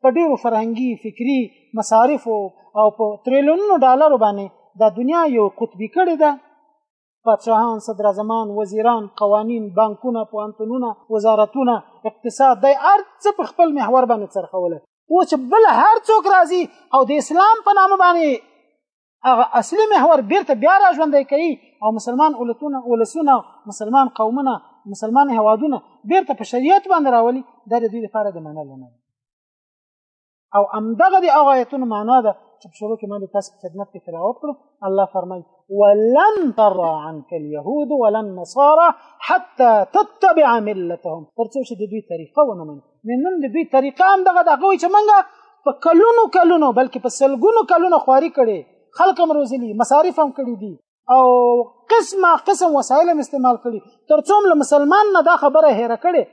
په ډیرو فرهنګي فکری مصارفو او په تریلیونونو ډالرو باندې دا دنیا یو قطبي کړې ده پادشاهان صدراعظمان وزیران قوانین بانکونه پوهنتونونه وزارتونه اقتصاد د هر څه په خپل محور باندې څرخوله اوس بل هر څوک راځي او د اسلام په نامه باندې هغه اصلي محور بیرته بیا را ژوندی کوي او مسلمان ولتونه ولسونه مسلمان قومونه مسلمان هوادونه بیرته په شریعت باندې راولي دا د دوی لپاره د منلو نه او امدغه د هغه آیتونو معنا ده چې په شروع کې ما د تاسو خدمت کې تلاوت کړو الله فرمایي ولن ترى عنك اليهود ولا النصارى حتى تتبع ملتهم ترڅو چې د دوی طریقه ونه مني نن د دوی طریقه هم دغه دغه وي چې منګه په کلونو کلونو بلکې په سلګونو کلونو خواري کړي خلک هم روزلي مصارف هم کړي دي او قسمه قسم وسایل هم استعمال کړي ترڅو له مسلمان نه دا خبره هېره کړي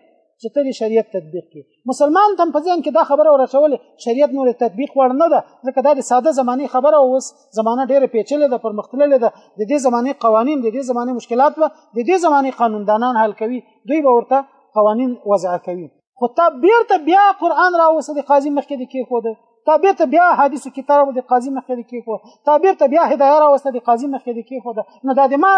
چې ته شریعت تطبیق کړي مسلمان تم په ځین کې دا خبره ورچول شریعت نور تطبیق وړ نه ده ځکه دا د ساده زماني خبره اوس زمانه ډیره پیچلې ده پرمختللې ده د دې زماني قوانین د دې زماني مشکلات و د دې زماني قانوندانان حل کوي دوی به ورته قوانین وضع کوي خو تا بیرته بیا قران راوسه د قاضي مخکې د کې خو ده تا بیرته بیا حدیث کتاب د قاضي مخکې د کې خو تا بیرته بیا هدايه راوسه د قاضي مخکې د کې خو ده نو دا د ما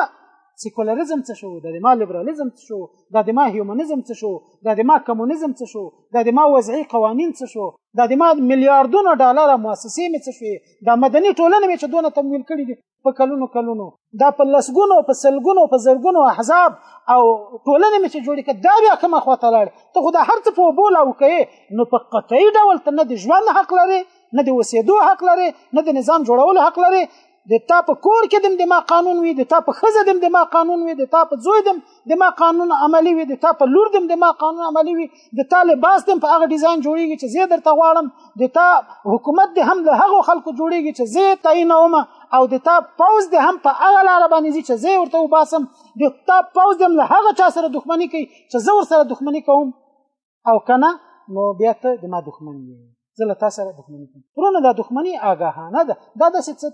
سیکولریزم څه شو د ما لیبرالیزم څه شو د ما هیومنزم څه شو د ما کمونیزم څه شو د ما وضعي قوانین څه شو د ما میلیارډونو ډالر مؤسسې مې څه شوې د مدني ټولنې مې چې دونه تمویل کړي دي په کلونو کلونو دا په لسګونو په سلګونو په زرګونو احزاب او ټولنې مې چې جوړې کړه دا بیا کومه خواته لاړ ته خو دا هر څه په اوبو لاو کوې نو په قطعي ډول ته نه د ژوند حق لرې نه د اوسېدو حق لرې نه د نظام جوړولو حق لرې د تا په کور کې دم د ما قانون وي د تا په خزه دم د ما قانون وي د تا په زوی دم د ما قانون عملی وي د تا په لور دم د ما قانون عملی وي د تا لباس دم په هغه ډیزاین جوړیږي چې زه درته غواړم د تا حکومت د هم له هغه خلکو جوړیږي چې زه تعینوم او د تا پوز د هم په هغه لار باندې چې زه ورته وباسم د تا پوز دم له هغه چا سره دښمنی کوي چې زه ور سره دښمنی کوم او کنه نو بیا ته د ما دښمن یې زه له تاسو سره دښمنی کوم پرونه دا دښمنی آگاهانه ده دا د څه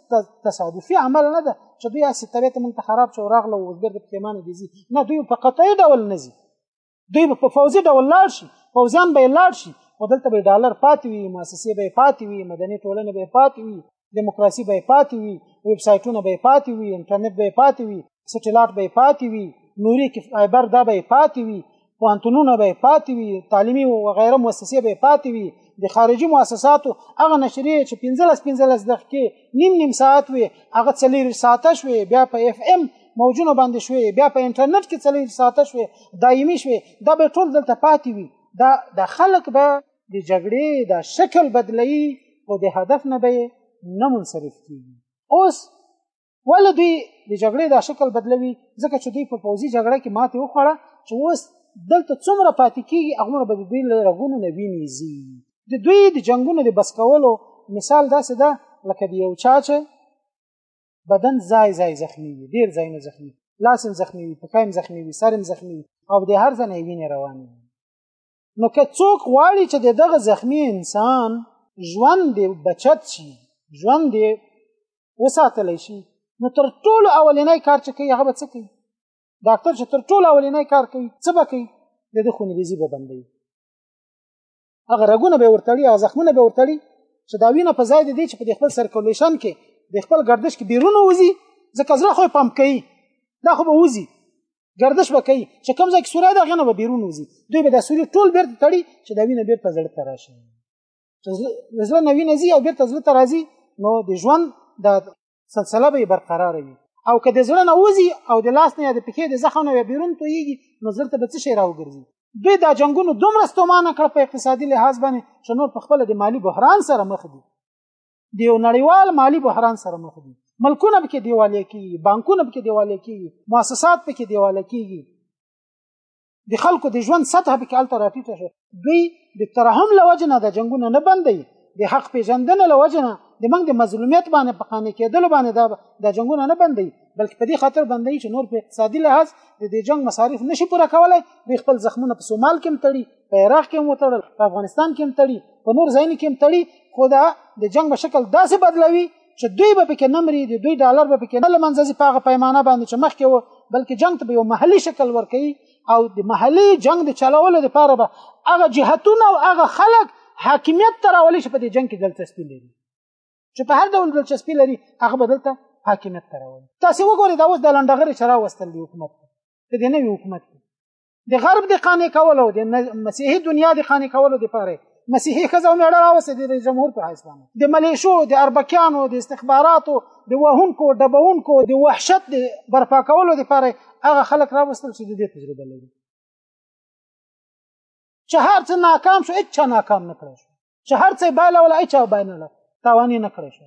تصادفي عمل نه ده چې دوی هسې طبیعت موږ ته خراب شو راغله او وزګر د پښیمانه دي نه دوی په قطعي ډول نه ځي دوی په فوزي ډول لاړ شي فوزیان به لاړ شي او دلته به ډالر پاتې وي مؤسسې به پاتې وي مدني ټولنه به پاتې وي دیموکراسي به پاتې وي ویب سایټونه به پاتې وي انټرنیټ به پاتې وي سټیلات به پاتې وي نوري کې فایبر دا به پاتې وي پوهنتونونه به پاتې وي تعلیمي او غیره مؤسسې به پاتې وي د خارجي مؤسساتو هغه نشریې چې 15 15 دقیقې نیم نیم ساعت وي هغه څلور ساعته شوي بیا په اف ام موجونه باندې شوي بیا په انټرنیټ کې څلور ساعته شوي دایمي شوي دا به ټول دلته پاتې وي دا د خلک به د جګړې د شکل بدلوي او د هدف نه به نه منصرف کیږي اوس ولې دوی د جګړې د شکل بدلوي ځکه چې دوی په پوځي جګړه کې ماتې وخوړه چې اوس دلته څومره پاتې کیږي هغومره به دوی له رغونو نه وینیزي د دوی د جنگونو د بس کولو مثال داسې ده لکه د یو چا چې بدن ځای ځای زخمی وي ډیر ځایونه زخمی لاس هم زخمی وي پښه هم زخمی وي سر هم زخمی وي او د هر ځای وینې روانې وي نو که څوک غواړي چې د دغه زخمی انسان ژوند دی بچت شي ژوند دی وساتل شي نو تر ټولو اولنې کار چې کوي هغه به څه کوي ډاکټر چې تر ټولو اولنې کار کوي څه به کوي د دې خونریزي به بندوي هغه رګونه به ورتړي هغه زخمونه به ورتړي چې دا وینه په ځای د دې چې په خپل سرکولیشن کې د خپل گردش کې بیرونه وځي ځکه زړه خو پمپ کوي دا خو به وځي گردش به کوي چې کوم ځای کې سوره ده غنه به بیرونه وځي دوی به د سوري ټول بیرته تړي چې دا وینه بیرته زړه ته راشي چې زړه نه وینه زی او بیرته زړه ته راځي نو د ژوند د سلسله به برقرار وي او که د زړه نه وځي او د لاس نه د پښې د زخم نه بیرون تویږي نو زړه ته به څه شي راوګرځي دوی دا جنگونو دومره ستومانه کړ په اقتصادي لحاظ باندې چې نور په خپل د مالی بحران سره مخ دي د یو نړیوال مالی بحران سره مخ دي ملکونه به کې دیواله کیږي بانکونه به کې دیواله کیږي مؤسسات به کې دیواله کیږي د خلکو د ژوند سطح به کالته راټیټه شو دوی د ترحم لوجه نه د جنگونو نه بندي د حق پیژندنې لوجه نه د موږ د مظلومیت باندې په قانع کېدل باندې دا د جنگونو نه بندي بلکې په دې خاطر بندي چې نور په اقتصادي لحاظ د دې جنگ مصارف نشي پوره کولای د خپل زخمونه په سومال کې متړي په عراق کې متړل په افغانستان کې متړي په نور ځایونو کې متړي خو دا د جنگ په شکل داسې بدلوي چې دوی به پکې نه مري د دوی ډالر به پکې نه لمنځه ځي په هغه پیمانه باندې چې مخکې و بلکې جنګ ته به یو محلي شکل ورکوي او د محلي جنګ د چلولو لپاره به هغه جهتونه او هغه خلک حاکمیت ته راولي چې په دې جنګ کې دلچسپي لري چې په هر ډول دلچسپي لري هغه به دلته حاکمیت ته راولي تاسو وګورئ دا اوس د لنډغرې چې راوستل دی حکومت په دې نوي حکومت کې د غرب د قانع کولو د مسیحي دنیا د قانع کولو لپاره مسیحي ښځه او مېړه راوسته د رئیس جمهور په حیث باندې د ملیشو د اربکیانو د استخباراتو د وهونکو ډبونکو د وحشت د برپا کولو لپاره هغه خلک راوستل چې د دې تجربه لري چې هر څه ناکام شو هیڅ ناکام نه کړی شو چې هر څه بایله ولا هیڅ باینه تاواني نه کړی شو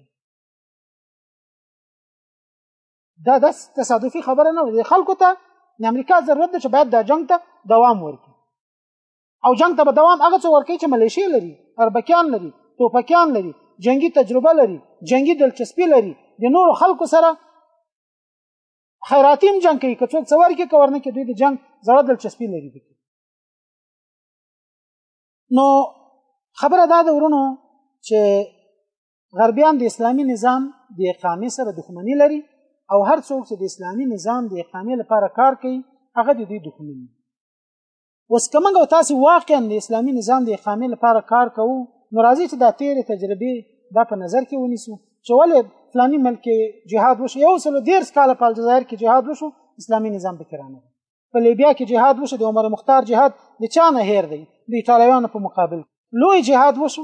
دا د تصادفي خبره نه دی خلکو ته د امریکا ضرورت دی چې باید دا جنگ ته دوام ورکړي او جنگ ته به دوام هغه څه ورکړي چې ملیشي لري اربکیان لري توپکیان لري جنگي تجربه لري جنگي دلچسپي لري د نورو خلکو سره خیراتیم جنگ کوي که څوک څور کې کورنه کې دوی د جنگ زړه دلچسپي لري نو خبره دا ده ورونو چې غربیان د اسلامي نظام د اقامې سره دښمني لري او هر څوک چې د اسلامي نظام د اقامې لپاره کار کوي هغه د دوی دښمن دی اوس که موږ تاسو واقعا د اسلامي نظام د اقامې لپاره کار کوو نو راځي چې دا تیرې تجربې دا په نظر کې ونیسو چې ولې فلاني ملک جهاد وشو یو سل ډیر کال په الجزایر کې جهاد وشو اسلامي نظام پکې رانه په لیبیا کې جهاد وشو د عمر مختار جهاد د چا نه هیر دی د ایتالویانو په مقابل لوی جهاد وشو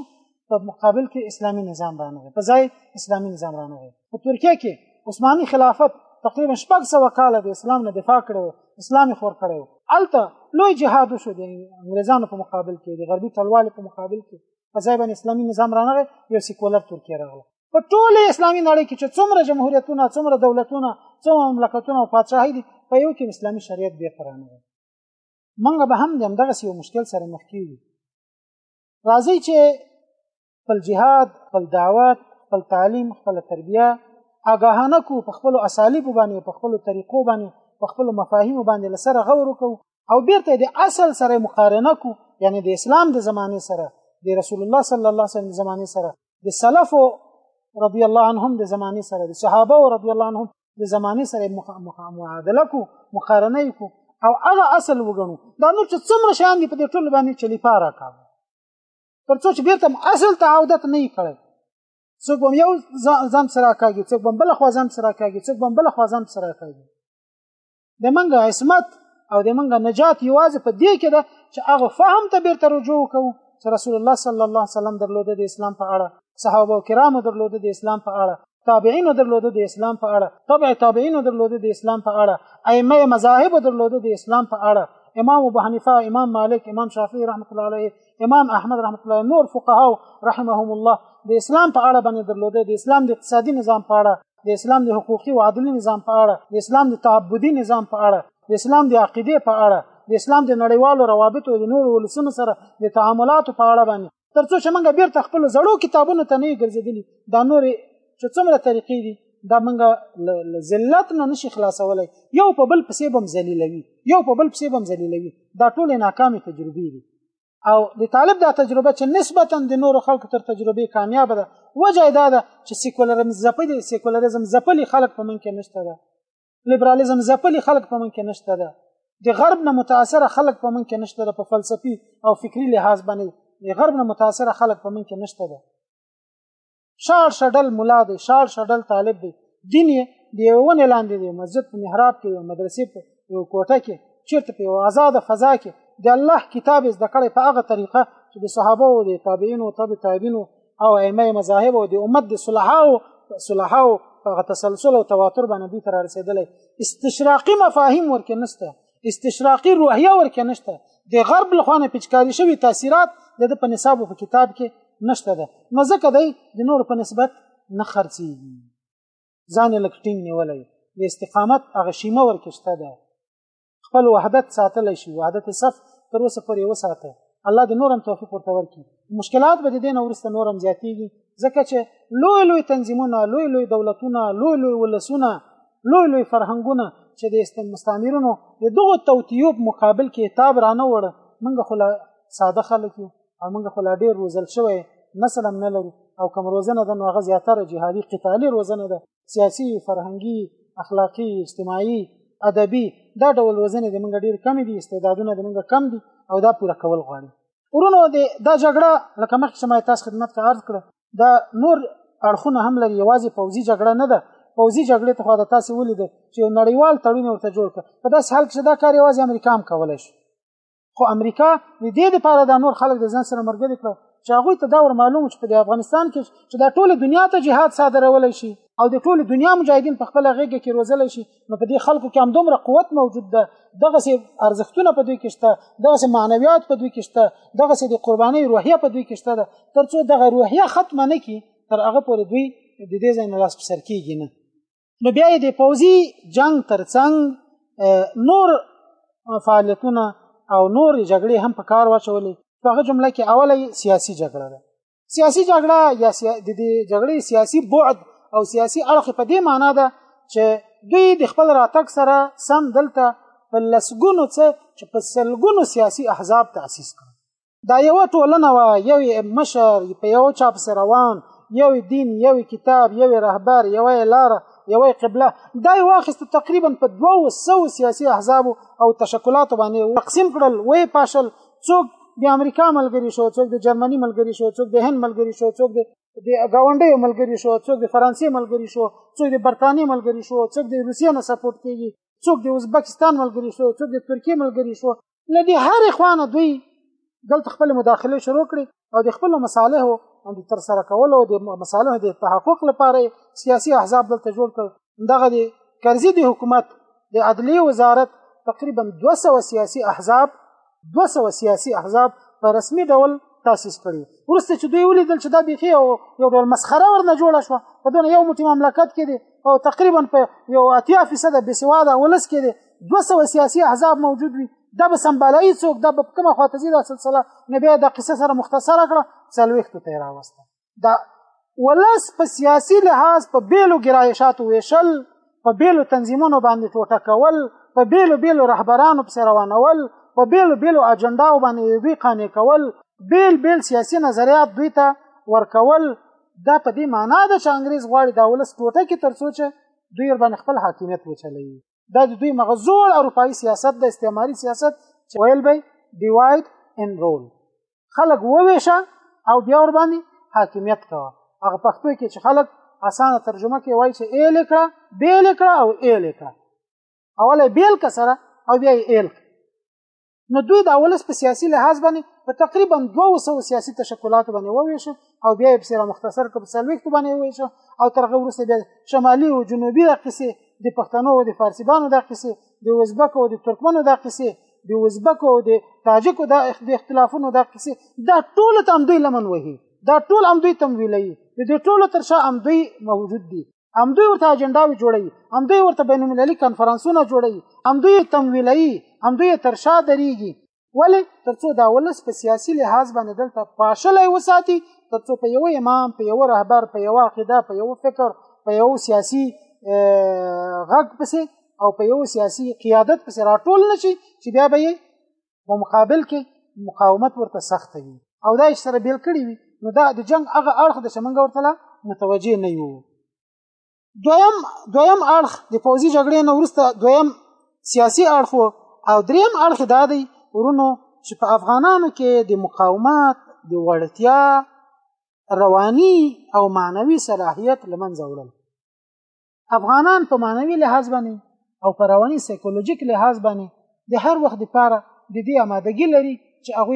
په مقابل کې اسلامي نظام رانغی په ځای اسلامي نظام رانغی په ترکیه کې عثماني خلافت تقریبا شپږ سوه کاله د اسلام نه دفاع کړی و اسلام یې خور کړی و هلته لوی جهاد وشو د انګریزانو په مقابل کې د غربي ټلوالې په مقابل کې په ځای باندې اسلامي نظام رانغی یو سیکولر ترکیه راغله په ټوله اسلامي نړۍ کې چې څومره جمهوریتونه څومره دولتونه څومره مملکتونه او پادشاهۍ دي په یو کې اسلامي شریعت بیا پرانه دی موږ به هم د همدغسې یو مشکل سره مخ کېږو راځئ چې خپل جهاد خپل دعوت خپل تعلیم خپله تربیه آګاهانه کو په خپلو اسالیبو باندې په خپلو طریقو باندې په خپلو مفاهیمو باندې له سره غور وکړو او بیرته د اصل سره مقارنه کو یعنی د اسلام د زمانه سره د رسول الله صلی الله علیه وسلم د زمانه سره د سلف رضی الله عنهم د زمانه سره د صحابه رضی الله عنهم د زمانه سره معادله کو مقارنه کو او هغه اصل وګڼو دا نور چې څومره شان دي په دې ټول باندې چلی پاره کاوه تر څو چې بیرته اصل ته عودت نه کړي څوک بم یو ځان سره کاږي څوک بم بل خو ځان سره کاږي څوک بم بل خو ځان سره کاږي د منګه عصمت او د منګه نجات یوازې په دې کې ده چې هغه فهم ته بیرته رجوع کوو چې رسول الله صلی الله علیه وسلم درلوده د اسلام په اړه صحابه کرامو درلوده د اسلام په اړه تابعین درلوده د اسلام په اړه تبع تابعین درلوده د اسلام په اړه ائمه مذاهب درلوده د اسلام په اړه امام ابو حنیفه امام مالک امام شافعی رحمت الله علیه امام احمد رحمت الله نور فقها رحمهم الله د اسلام په اړه باندې درلوده د اسلام د اقتصادي نظام په اړه د اسلام د حقوقي او عدلي نظام په اړه د اسلام د تعبدي نظام په اړه د اسلام د عقیده په اړه د اسلام د نړیوالو روابطو د نورو ولسونو سره د تعاملاتو په اړه باندې ترڅو چې موږ بیرته خپل زړو کتابونو ته نه ګرځېدلی دا نور چې څومره طریقې دي دا موږ ذلت نه نشي خلاصولای یو په بل پسې بم ذلیلوي یو په بل پسې بم ذلیلوي دا ټول ناکامې تجربې دي او د طالب دا تجربه چې نسبتا د نورو خلکو تر تجربې کامیاب ده وجه دا ده چې سیکولرزم زپلي سیکولرزم زپلي خلک په من کې نشته ده لیبرالیزم زپلي خلک په من کې نشته ده د غرب نه متاثر خلک په من کې نشته ده په فلسفي او فکری لحاظ باندې د غرب نه متاثر خلک په من کې نشته ده شاړ شډل مولا دی شاړ شډل طالب دی دین یې د یوې ونې لاندې دی مسجد په محراب کې یو مدرسې په یو کوټه کې چېرته په یو آزاده فضا کې د الله کتاب زده کړی په هغه طریقه چې د صحابه او د تابعینو تب تابعینو او ائمه مذاهب او د امت د صلحاو صلحاو په تسلسل او تواتر باندې دوی تر رسیدلې استشراقي مفاهیم ورکې نشته استشراقي روحیه ورکه نشته د غرب لخوا نه پچکاری شوی تاثیرات د په نصاب او په کتاب کې نشته ده نو ځکه دی د نور په نسبت نه خرڅيږي ځان لک ټینګ نیولای د استقامت هغه شیمه ورکشته ده خپل وحدت ساتل شي وحدت صف تر اوسه پورې وساته الله د نورم توفیق ورته ورکړي مشکلات به د دې نه وروسته نور هم زیاتېږي ځکه چې لوی لوی تنظیمونه لوی لوی دولتونه لوی لوی ولسونه لوی لوی فرهنګونه چې د استعمارونو د دغو توتیو په مقابل کې تاب رانه وړ موږ خو لا ساده خلک یو او موږ خو لا ډېر روزل شوی نسل هم نه لرو او کوم روزنه ده نو هغه زیاتره جهادي قتالي روزنه ده سیاسي فرهنګي اخلاقي اجتماعي ادبي دا ډول روزنې د موږ ډېر کم دي استعدادونه د موږ کم دي او دا پوره کول غواړي ورونو د دا جګړه لکه مخکې سمه تاسو خدمت ته عرض کړه دا نور اړخونه هم لري یوازې پوځي جګړه نه ده پوځي جګړې ته خو د تاسو ولید چې نړیوال تړون ورته جوړ کړ په داس حال کې دا کار یوازې امریکا هم کولای شي خو امریکا د دې لپاره د نور خلک د ځان سره مرګري کړو چې هغه ته دا ور معلوم چې په افغانستان کې چې دا ټوله دنیا ته جهاد صادرول شي او د ټوله دنیا مجاهدین په خپل غیږ کې روزل شي نو په دې خلکو کې هم دومره قوت موجود ده دغه سي ارزښتونه په دوی کې شته دغه سي معنویات په دوی کې شته دغه سي د قرباني روحیه په دوی کې شته ده ترڅو دغه روحیه ختمه نه کی تر هغه پورې دوی د دې ځای نه لاس په سر کیږي نه نو بیا د پوزي جنگ ترڅنګ نور فعالیتونه او نور جګړې هم په کار واچولې په هغه جمله کې اوله سیاسي جګړه ده سیاسي جګړه یا سیا... د دې جګړې سیاسي بعد او سیاسي اړخ په دې معنی ده چې دوی د خپل راتګ سره سم دلته په لسګونو څه چې په سلګونو سیاسي احزاب تأسیس کړ دا یو ټولنه وا یو مشر په یو چا په روان یو دین یو کتاب یو رهبر یو لار یو قبله دا یو واخست تقریبا په 200 سیاسي احزاب او تشکلات باندې تقسیم کړل وې پاشل څوک د امریکا ملګری شو څوک د جرمني ملګری شو څوک د هند ملګری شو څوک د د گاونډیو ملګری شو څوک د فرانسې ملګری شو څوک د برتانیې ملګری شو څوک د روسیې نه سپورټ کیږي څوک د ازبکستان ملګری شو څوک د ترکیې ملګری شو لدی هر خوانه دوی دلته خپل مداخله شروع کړي او د خپل مصالحو هم تر سره کول او د مصالحو د تحقق لپاره سیاسي احزاب دلته جوړ کړ دغه د کرزي د حکومت د عدلی وزارت تقریبا 200 سیاسي احزاب 200 سیاسي احزاب په رسمي ډول تاسیس کړي ورسته چې دوی ولیدل چې دا بيخي یو یو ډول مسخره ورنه جوړه شو په دونه یو موټی مملکت کې دي او تقریبا په یو اتیا فیصد بسواده ولس کې دي 200 سیاسي احزاب موجود وي دا به سمبالای څوک دا به کومه خواته زیاده سلسله نه بیا د قصه سره مختصره کړه څلويختو ته راوسته دا ولس په سیاسي لحاظ په بیلو ګرایشاتو ویشل په بیلو تنظیمونو باندې ټوټه کول په بیلو بیلو رهبرانو پسې روانول په بیلو بیلو اجنډاو باندې دوی قانع کول بیل بیل سیاسي نظریات دوی ته ورکول دا په دې معنی ده چې انګريز غواړي دا ولس ټوټه کې ترڅو چې دوی باندې خپل حاکمیت وچلوي دا د دوی مغه زوړ اروپایي سیاست د استعماري سیاست چې ویل به ډیواید ان رول خلک وویشه او بیا ور باندې حاکمیت کوه هغه پښتو کې چې خلک اسانه ترجمه کې وایي چې ای لیکړه بی لیکړه او ای لیکړه اوله بیل کسره او بیا ای لیکړه نو دوی د اولس په سیاسي لحاظ باندې په تقریبا 200 سیاسي تشکلات باندې وویشو او بیا یې سره مختصر کړ په سلويختو باندې وویشو او تر هغه وروسته بیا شمالي او جنوبي د قصې د پښتنو او د فارسیبانو د قصې د ازبک او د ترکمنو د قصې د ازبک او د تاجکو د اختلافونو د قصې دا ټول تم دوی لمن وهي دا ټول هم دوی تمویلوي د دې ټولو تر شا هم دوی موجود دي همدوی ورته اجنډاوې جوړوي همدوی ورته بین المللي کنفرانسونه جوړوي همدوی تمویلوي همدوی تر شا درېږي ولې ترڅو دا ولس په سیاسي لحاظ باندې دلته پاشلی وساتي ترڅو په یو امام په یو رهبر په یو عقیده په یو فکر په یو سیاسي غږ پسې او په یو سیاسي قیادت پسې راټول نشي چې بیا به یې په مقابل کې مقاومت ورته سخت وي او دا یې سره بیل کړی وي نو دا د جنگ هغه اړخ د شمنګ ورته متوجه نه یو دویم دویم اړخ د پوزي جګړې نه ورسته دویم سیاسي اړخ او دریم اړخ دا دی ورونو چې په افغانانو کې د مقاومت د وړتیا رواني او معنوي صلاحیت لمنځه وړل افغانان په معنوي لحاظ باندې او په رواني سایکولوژیک لحاظ باندې د هر وخت لپاره د دې آمادګي لري چې هغه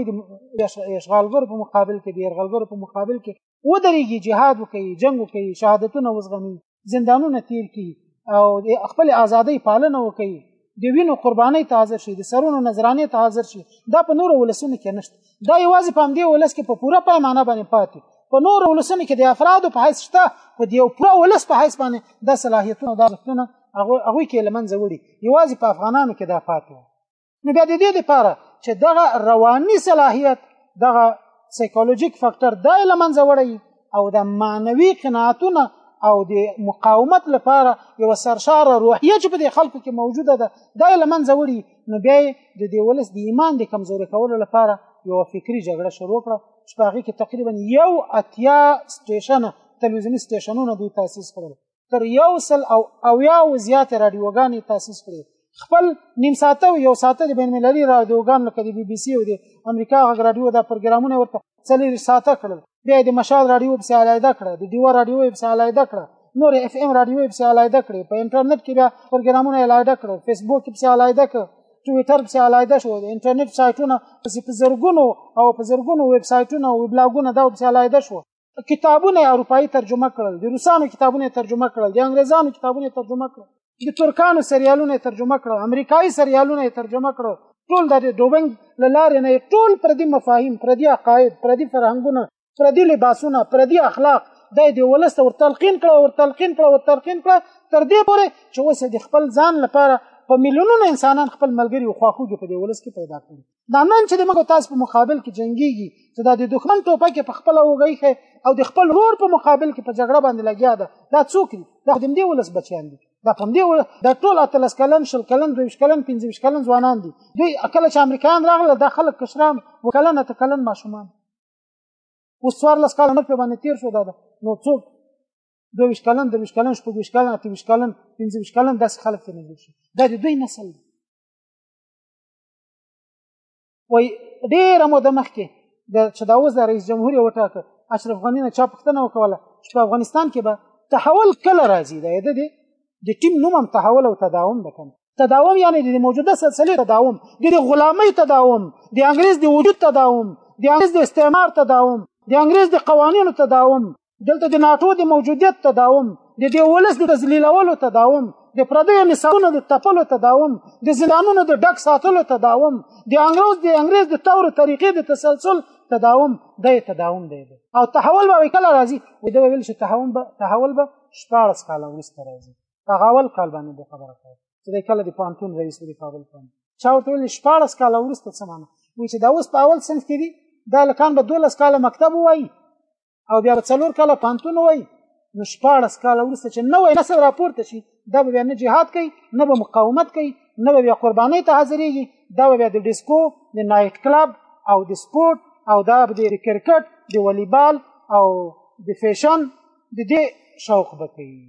د اشغالګر په مقابل کې د يرغلګر په مقابل کې ودرېږي جهاد وکړي جنگ وکړي شهادتونه وزغمي زندانونه تیر کړي او خپل ازادۍ پالنه وکړي د وینو قرباني ته حاضر شي د سرونو نظرانه ته حاضر شي دا په نور ولسونو کې نشته دا یوازې په همدې ولس کې په پوره پیمانه باندې پاتې په نور ولسونو کې د افرادو په حیث شته خو د یو پوره ولس په حیث باندې د صلاحیتونو د ارزښتونه هغه هغه کې لمنځه وړي یوازې په افغانانو کې دا پاتې نو بیا د دې لپاره چې دغه رواني صلاحیت دغه سایکولوژیک فاکټر دا لمنځه وړي او د معنوي قناعتونه او د مقاومت لپاره یو سرشار روحیه چې په دې خلکو کې موجوده ده دا یې لمنځه وړي نو بیا د دې ولس د ایمان د کمزوري کولو لپاره یو فکری جګړه شروع کړه چې په هغه کې تقریبا یو اتیا سټیشن تلویزیوني سټیشنونه دوی تاسیس کړل تر یو سل او اویا او زیاتې رادیوګانې تاسیس کړې خپل نیم ساعته او یو ساعته د بین المللي رادیوګان لکه د بي بي سي او د امریکا غږ رادیو دا پروګرامونه ورته څلور ساعته کړل بیا د مشال رادیو په سیالایده کړه د دیو رادیو په سیالایده کړه نور اف ام رادیو په سیالایده کړې په انټرنیټ کې بیا پروګرامونه الایده کړل فیسبوک په سیالایده کړ ټویټر په سیالایده شو د انټرنیټ سایټونه په زرګونو او په زرګونو ویب سایټونه او ویبلاګونه دا په سیالایده شو کتابونه اروپایي ترجمه کړل د روسانو کتابونه ترجمه کړل د انګريزانو کتابونه ترجمه کړل د ترکانو سریالونه ترجمه کړل امریکایي سریالونه ترجمه کړل ټول د دوبنګ لاره نه ټول پردي مفاهیم پردي عقاید پردي فرهنګونه پردي لباسونه پردي اخلاق د دې ولست ور تلقین کړه ور تلقین کړه ور تلقین کړه تر دې پورې چې اوس د خپل ځان لپاره په میلیونونو انسانان خپل ملګری او خواخوږي په دې ولست کې پیدا کړي دا نن چې موږ تاسو په مقابل کې جنگيږي چې دا د دښمن ټوپک په خپل وګي خي او د خپل ور په مقابل کې په جګړه باندې لګیا ده دا څوک دي دا د دې ولس بچیان دي دا په دې ول دا ټول اتلس کلن شل کلن دویش کلن پنځوش کلن ځوانان دي دوی اکل چې امریکایان راغله دا خلک کشران وکلن ته کلن ماشومان اوس څوار لس کلن په باندې تیر شو دا, دا. نو څوک دویش کلن دویش کلن شپږوش کلن اتوش کلن پنځوش کلن داس خلک ته نه شي دا د دوی نسل دی وای ډېر مو د مخ کې د چې دا اوس د رئیس جمهور یې وټاکه اشرف غني نه چا پوښتنه وکوله چې په افغانستان کې به تحول کله راځي دا د دې د ټیم نوم هم تحول او تداوم ده کنه تداوم یعنی د موجوده سلسله تداوم د غلامۍ تداوم د انګريز د وجود تداوم د انګريز د استعمار تداوم د انګريز د قوانینو تداوم دلته د ناتو د موجودیت تداوم د دې ولس د تذلیلولو تداوم د پردیو نساونو د تپلو تداوم د زندانونو د ډک ساتلو تداوم د انګروز د انګریز د تور طریقې د تسلسل تداوم د تداوم دی او تحول به کله راځي وې دا ویل چې تحول به تحول به 14 کال وروسته راځي هغه اول کال باندې د خبره کوي چې د کله د پانتون رئیس د کابل پان چا ورته ویل 14 کال وروسته څه معنی وې چې دا اوس په اول صنف کې دي دا لکان به 12 کال مکتب وایي او بیا به څلور کاله پانتون وای نو شپاړس کاله وروسته چې نوی نسل راپورته شي دا به بیا نه جهاد کوي نه به مقاومت کوي نه به بیا قربانۍ ته حاضرېږي دا به بیا د ډیسکو د نایټ کلب او د سپورټ او دا به د کرکټ د والیبال او د فیشن د دې شوق به کوي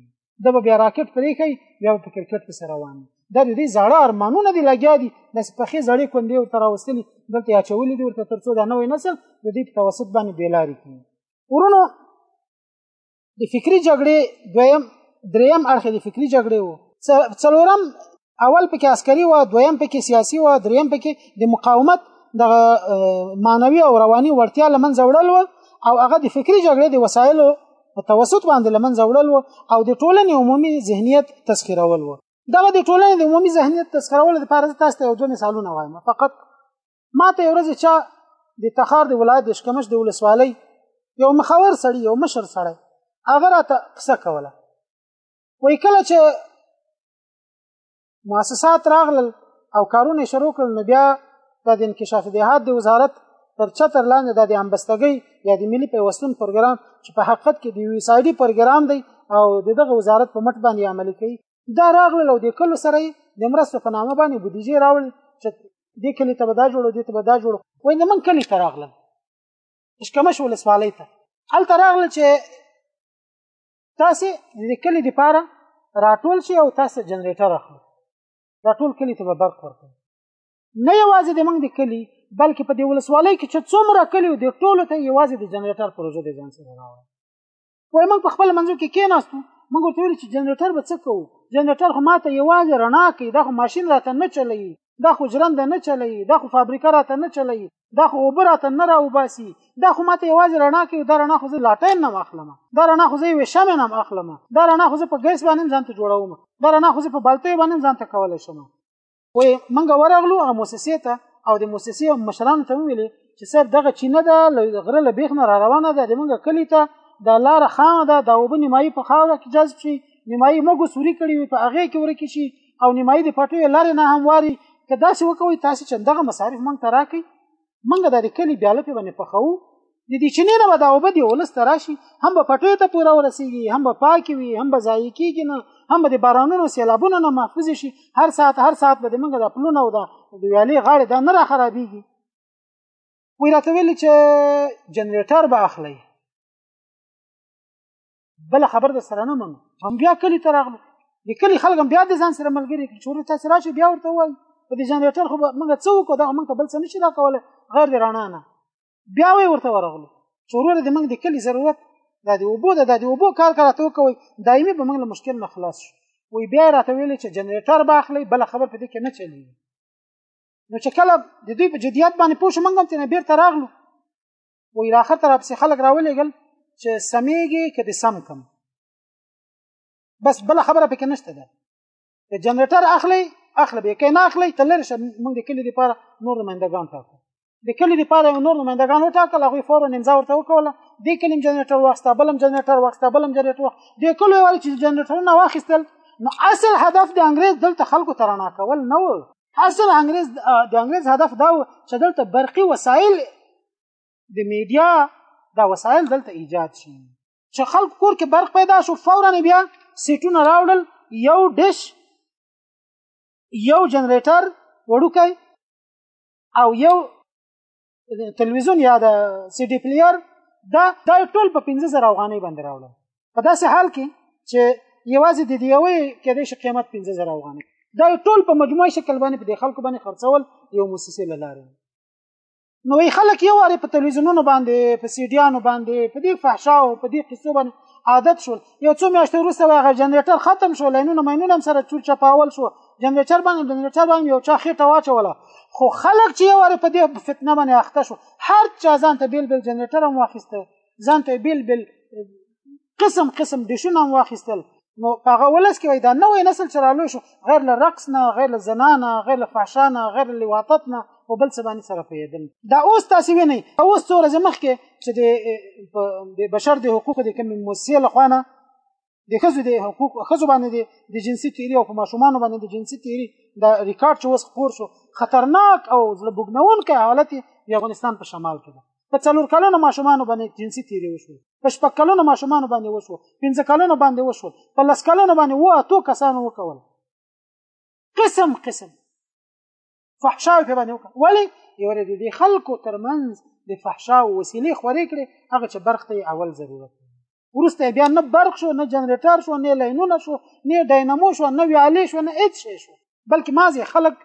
د به بیا راکټ پرې کوي بیا په کرکټ پسې روان دا د دې زاړه ارمانونه دي لګیا دي داسې پخې زړې کندې ورته راوستلي دلته یې اچولي دي ورته تر څو دا نوی نسل د دې په توسط باندې بېلارې کړي ورونو د فکري جګړې دویم دریم اړخ د فکري جګړې و څلورم اول پکې عسکري و دویم پکې سیاسي و دریم پکې د مقاومت د مانوي او رواني وړتیا لمنځه وړل و او هغه د فکری جګړې د وسایلو په توسط باندې لمنځه وړل و او د ټولنې عمومي ذهنیت تسخیرول و دغه د ټولنې د عمومي ذهنیت تسخیرول لپاره تاسو ته یو دوه مثالونه وایم فقط ما ته یو ورځ چا د تخار د ولایت د شکمش د ولسوالۍ یو مخاور سړی یو مشر سړی هغه راته قصه کوله وای کله چې مؤسسات راغلل او کارونه شروع کړل نو بیا د انکشاف دهات د وزارت تر چتر لاندې د امبستګۍ یا د ملي پیوستون پروګرام چې په حقیقت کې د یو سایډي پروګرام دی او دغه وزارت په مټ باندې عملي کوي دا راغلل او د کلو سره د مرستو په نامه باندې بودیجه راول چې دې کلی ته به دا جوړو دې ته به دا جوړو وای نه من کلی ته راغلم اشکمش ولسوالۍ ته هلته راغله چې تاسو د کلی د پاره راټول شي او تاسو جنریټر اخلو راټول کلی ته به برق ورکړي نه یوازې د موږ د کلی بلکې په دې ولسوالۍ کې چې څومره کلی د ټولو ته یوازې د جنریټر پروژه د ځان سره راوړي وای موږ په خپل منځو کې کېناستو موږ ورته ویل چې جنریټر به څه کوو جنریټر خو ماته یوازې رڼا کوي دا خو ماشین راته نه چلوي دا خو ژرنده نه چلوي دا خو فابریکه راته نه چلوي دا خو اوبه راته نه راوباسي دا خو ماته یوازې رڼا کوي دا رڼا خو زه لاټین نه اخلم دا رڼا خو زه یوې شمع نه اخلم دا رڼا خو زه په ګیس باندې ځان ته جوړوم دا رڼا خو زه په بلتۍ باندې ځان ته کولی شم وې موږ ورغلو هغه موسسې ته او د موسسې مشرانو ته ویلې چې صاحب دغه چینه ده له غره له بیخ نه را روانه ده د موږ کلی ته دا لاره خامه ده دا اوبه نیمایي په خاوره کې جذب شي نیمایي موږ سوري کړي وي په هغې کې ورکې شي او نیمایي د پټو یې لارې نه همواري که داسې وکوي تاسو چې دغه مصارف مونږ ته راکړي مونږ د دې کلی بیا لپاره باندې پخوو د دې چینې نه به دا اوبه دی ولس ته راشي هم به پټو ته پوره ورسیږي هم به پاکې وي هم به ضایع کېږي نه هم به د بارانونو سیلابونو نه محفوظ شي هر ساعت هر ساعت به د مونږ د پلونه او د ویالې غاړې دا نه را خرابېږي وی راته ویل چې جنریټر به اخلي بل خبر د سره نه منو هم بیا کلی ته راغلو د کلی خلک بیا د ځان سره ملګری کړي چې تاسو راشي بیا ورته وایي په دې جنریټر خو موږ څه وکړو دا موږ ته بل څه نشي دا کوله غیر د رڼا نه بیا وی ورته ورغلو چې وروره د موږ د کلی ضرورت دا د اوبو د د اوبو کار کړه ته کوي دایمي به موږ له مشکل نه خلاص شو وی بیا راته ویل چې جنریټر باخلی بل خبر په دې کې نه چلی نو چې کله د دوی په جدیت باندې پوه شو موږ هم تنه بیرته راغلو وای را خطر اپ سي خلک راولېګل چې سمېږي کې د سم کم بس بل خبره پکې نشته ده د جنریټر اخلي اخلي به کې نه اخلي تلر شه موږ د کلی لپاره نور نمائندګان ټاکو د کلی لپاره نور نمائندګان وټاکل هغه فورا نمځه ورته وکوله د کلیم جنریټر واخسته بلم جنریټر واخسته بلم جنریټر واخ د کلو ویل چې جنریټرونه واخستل نو اصل هدف د انګريز دلته خلکو ترانه کول نه و اصل انګريز د انګريز هدف دا و چې دلته برقي وسایل د میډیا دا وسایل دلته ایجاد شي چې خلک کور کې برق پیدا شو فورا بیا سیټونه راوړل یو ډش یو جنریټر وړوکی او یو تلویزیون یا د سی ډي پلیئر دا دا ټول په 15000 افغانۍ باندې راوړل په داسې حال کې چې یوازې د دیوې کې د قیمت 15000 افغانۍ دا ټول په مجموعي شکل باندې په خلکو باندې خرڅول یو موسسه لاره نو وی خلک یو واره په تلویزیونونو باندې په سیډیانو باندې په دې فحشا او په دې قصو باندې عادت شول یو څو میاشتې وروسته هغه جنریټر ختم شو لینونه مینونه هم سره چول چپاول شو جنریټر باندې جنریټر باندې یو چا خېټه واچوله خو خلک چې یو واره په دې فتنه باندې اخته شو هر چا ځان ته بیل بیل جنریټر هم واخیسته ځان ته بیل بیل قسم قسم ډیشونه هم واخیستل نو هغه ولس کې وای دا نوې نسل چې رالو شو غیر له رقص نه غیر له زنا نه غیر له فحشا نه غیر له لواطت نه او بل څه باندې سره پیدل دا اوس تاسو وینئ اوس څو ورځې مخکې چې د بشر د حقوقو د کوم موسسې لخوا نه د ښځو د حقوق ښځو باندې د جنسي تیری او په ماشومانو باندې د جنسي تیری د ریکارډ چې اوس خپور شو خطرناک او زړه بوګنونکی حالت د افغانستان په شمال کې ده په څلور کلونو ماشومانو باندې جنسي تیری وشو په شپږ کلونو ماشومانو باندې وشو پنځه کلونو باندې وشو په لس کلونو باندې و اتو کسانو وکول قسم قسم فحشاوي په باندې وکړه ولی یو د دې خلکو ترمنځ د فحشا وسیلې خورې کړې هغه چې برق ته اول ضرورت ورسته بیا نه برق شو نه جنریټر شو نه لاینونه شو نه ډاینامو شو نه ویالې شو نه هیڅ شي شو بلکې مازې خلک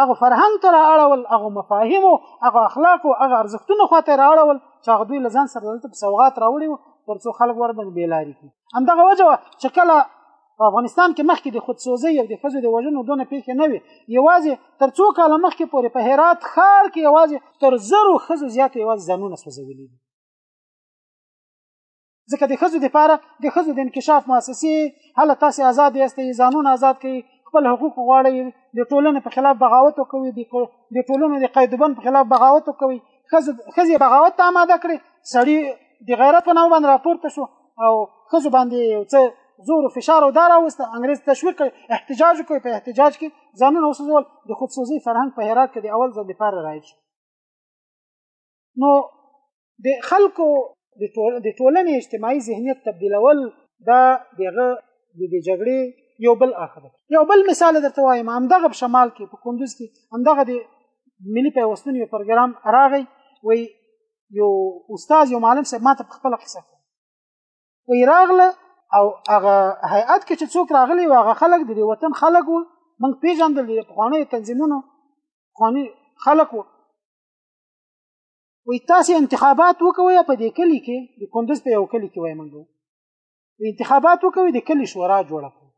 هغه فرهنګ ته راړول هغه مفاهیم او هغه اخلاق او هغه ارزښتونه خواته راړول چې هغه دوی لزان سره دلته په سوغات راوړي ترڅو خلک ور باندې بیلاری کی همدغه وجه چې کله په افغانستان کې مخکې د خودسوزي او د ښځو د وژنو دونه پیښې نه وي یوازې تر څو کاله مخکې پورې په هرات ښار کې یوازې تر زرو ښځو زیات یوازې ځانونه سوځولي دي ځکه د ښځو لپاره د ښځو د انکشاف مؤسسې هله تاسو آزاد یاست ځانونه آزاد کړئ خپل حقوق غواړئ د ټولنې په خلاف بغاوت وکوي د ټولنې د قیدوبن په خلاف بغاوت وکوي ښځې بغاوت ته آماده کړي سړی د غیرت په نامه باندې راپورته شو او ښځو باندې یو څه زور او فشار او دار اوسته انګريز تشویق کړ احتجاج کوي په احتجاج کې ځانونه وسوزول د خودسوزي فرهنګ په هرات کې د اول ځل لپاره راځي نو د خلکو د ټولنې اجتماعي ذهنیت تبدیلول دا دغه د جګړې یو بل اخر یو بل مثال درته وایم همدغه شمال کې په کندوز کې همدغه د ملي پیوستون یو پروګرام راغی وی یو استاد یو معلم صاحب ماته خپل قصه وی راغله او هغه هیئات کې چې څوک راغلی و هغه خلک د وطن خلک وو موږ پیژندل د پخوانیو تنظیمونو پخواني خلک وو وی تاسو انتخابات وکوي په دې کلی کې د کندز په یو کلی کې وای منګو انتخابات وکوي د کلی شورا جوړه کړو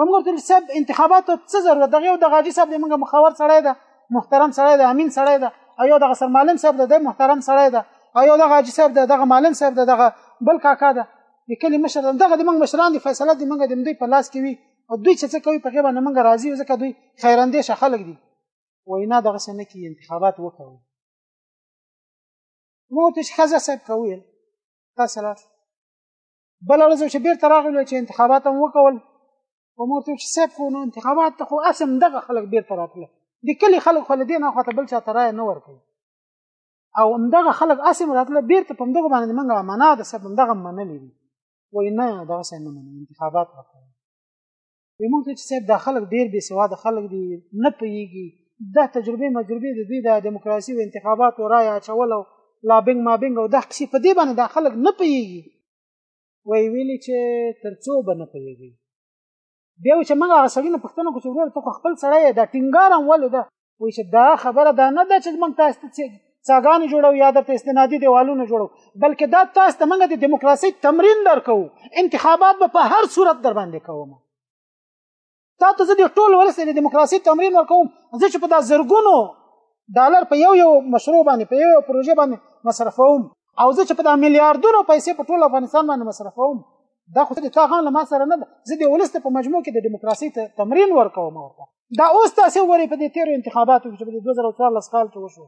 ومغه تل سب انتخابات څه ضرورت دغه د غاجي صاحب دمنګ مخاور سره ده محترم سره ده امین سره ده او یو دغه سرمالم صاحب ده محترم سره ده او یو دغه غاجي صاحب ده دغه مالم صاحب ده دغه بل کاکا ده د کلی مشر دغه د منګ مشران دي فیصله د منګ د مدې په لاس کې وي او دوی چې څه کوي په غیبه نه منګ راضي ځکه دوی خیراندې شخلک دي وینا دغه سنه کې انتخابات وکړي ما ورته چې ښځه صاحب ته وویل تاسو لاړ بله ورځ چې بېرته راغلو چې انتخابات هم وکول خو ما ورته چې صاحب خو نو انتخابات ته خو هسې همدغه خلک بېرته راتله د کلي خلک خو له دې نه خواته بل چا ته رایه نه ورکوي او همدغه خلک هسې هم راتله بېرته په همدغو باندې موږ امنا ده صاحب همدغه منلې دي وایي نه دغسې نه منم انتخابات وکړه موږ ته چې صاحب دا خلک ډېر بې سواده خلک دي نه پوهېږي دا تجربې مجربې د دوی د دیموکراسي او انتخاباتو رایه اچول او لابنګ مابنګ او دا قصې په دې باندې دا خلک نه پوهېږي وایي ویلي چې تر څو به نه پوهېږي بیا چې موږ هغه سړي نه پوښتنه کوو چې ورور ته خو خپل سړی دا ټینګار هم ولې ده وایي چې دا خبره دا نه ده چې موږ تاسو ته څاګانې جوړو یا د استنادي دیوالونه جوړو بلکې دا تاسو ته موږ د دیموکراسي تمرین درکو انتخابات به په هر صورت در باندې کوم تا ته زه د ټول ولس د دیموکراسي تمرین ورکوم زه چې په دا زرګونو ډالر په یو یو مشروع باندې په یو یو پروژه باندې مصرفوم او زه چې په دا میلیارډونو پیسې په ټول افغانستان باندې مصرفوم دا خو د تا غان له ما سره نه ده زه د ولس ته په مجموع کې د دیموکراسي ته تمرین ورکوم ورته دا اوس تاسو ورې په دې تیرو انتخاباتو کې چې په 2014 کال کې وشو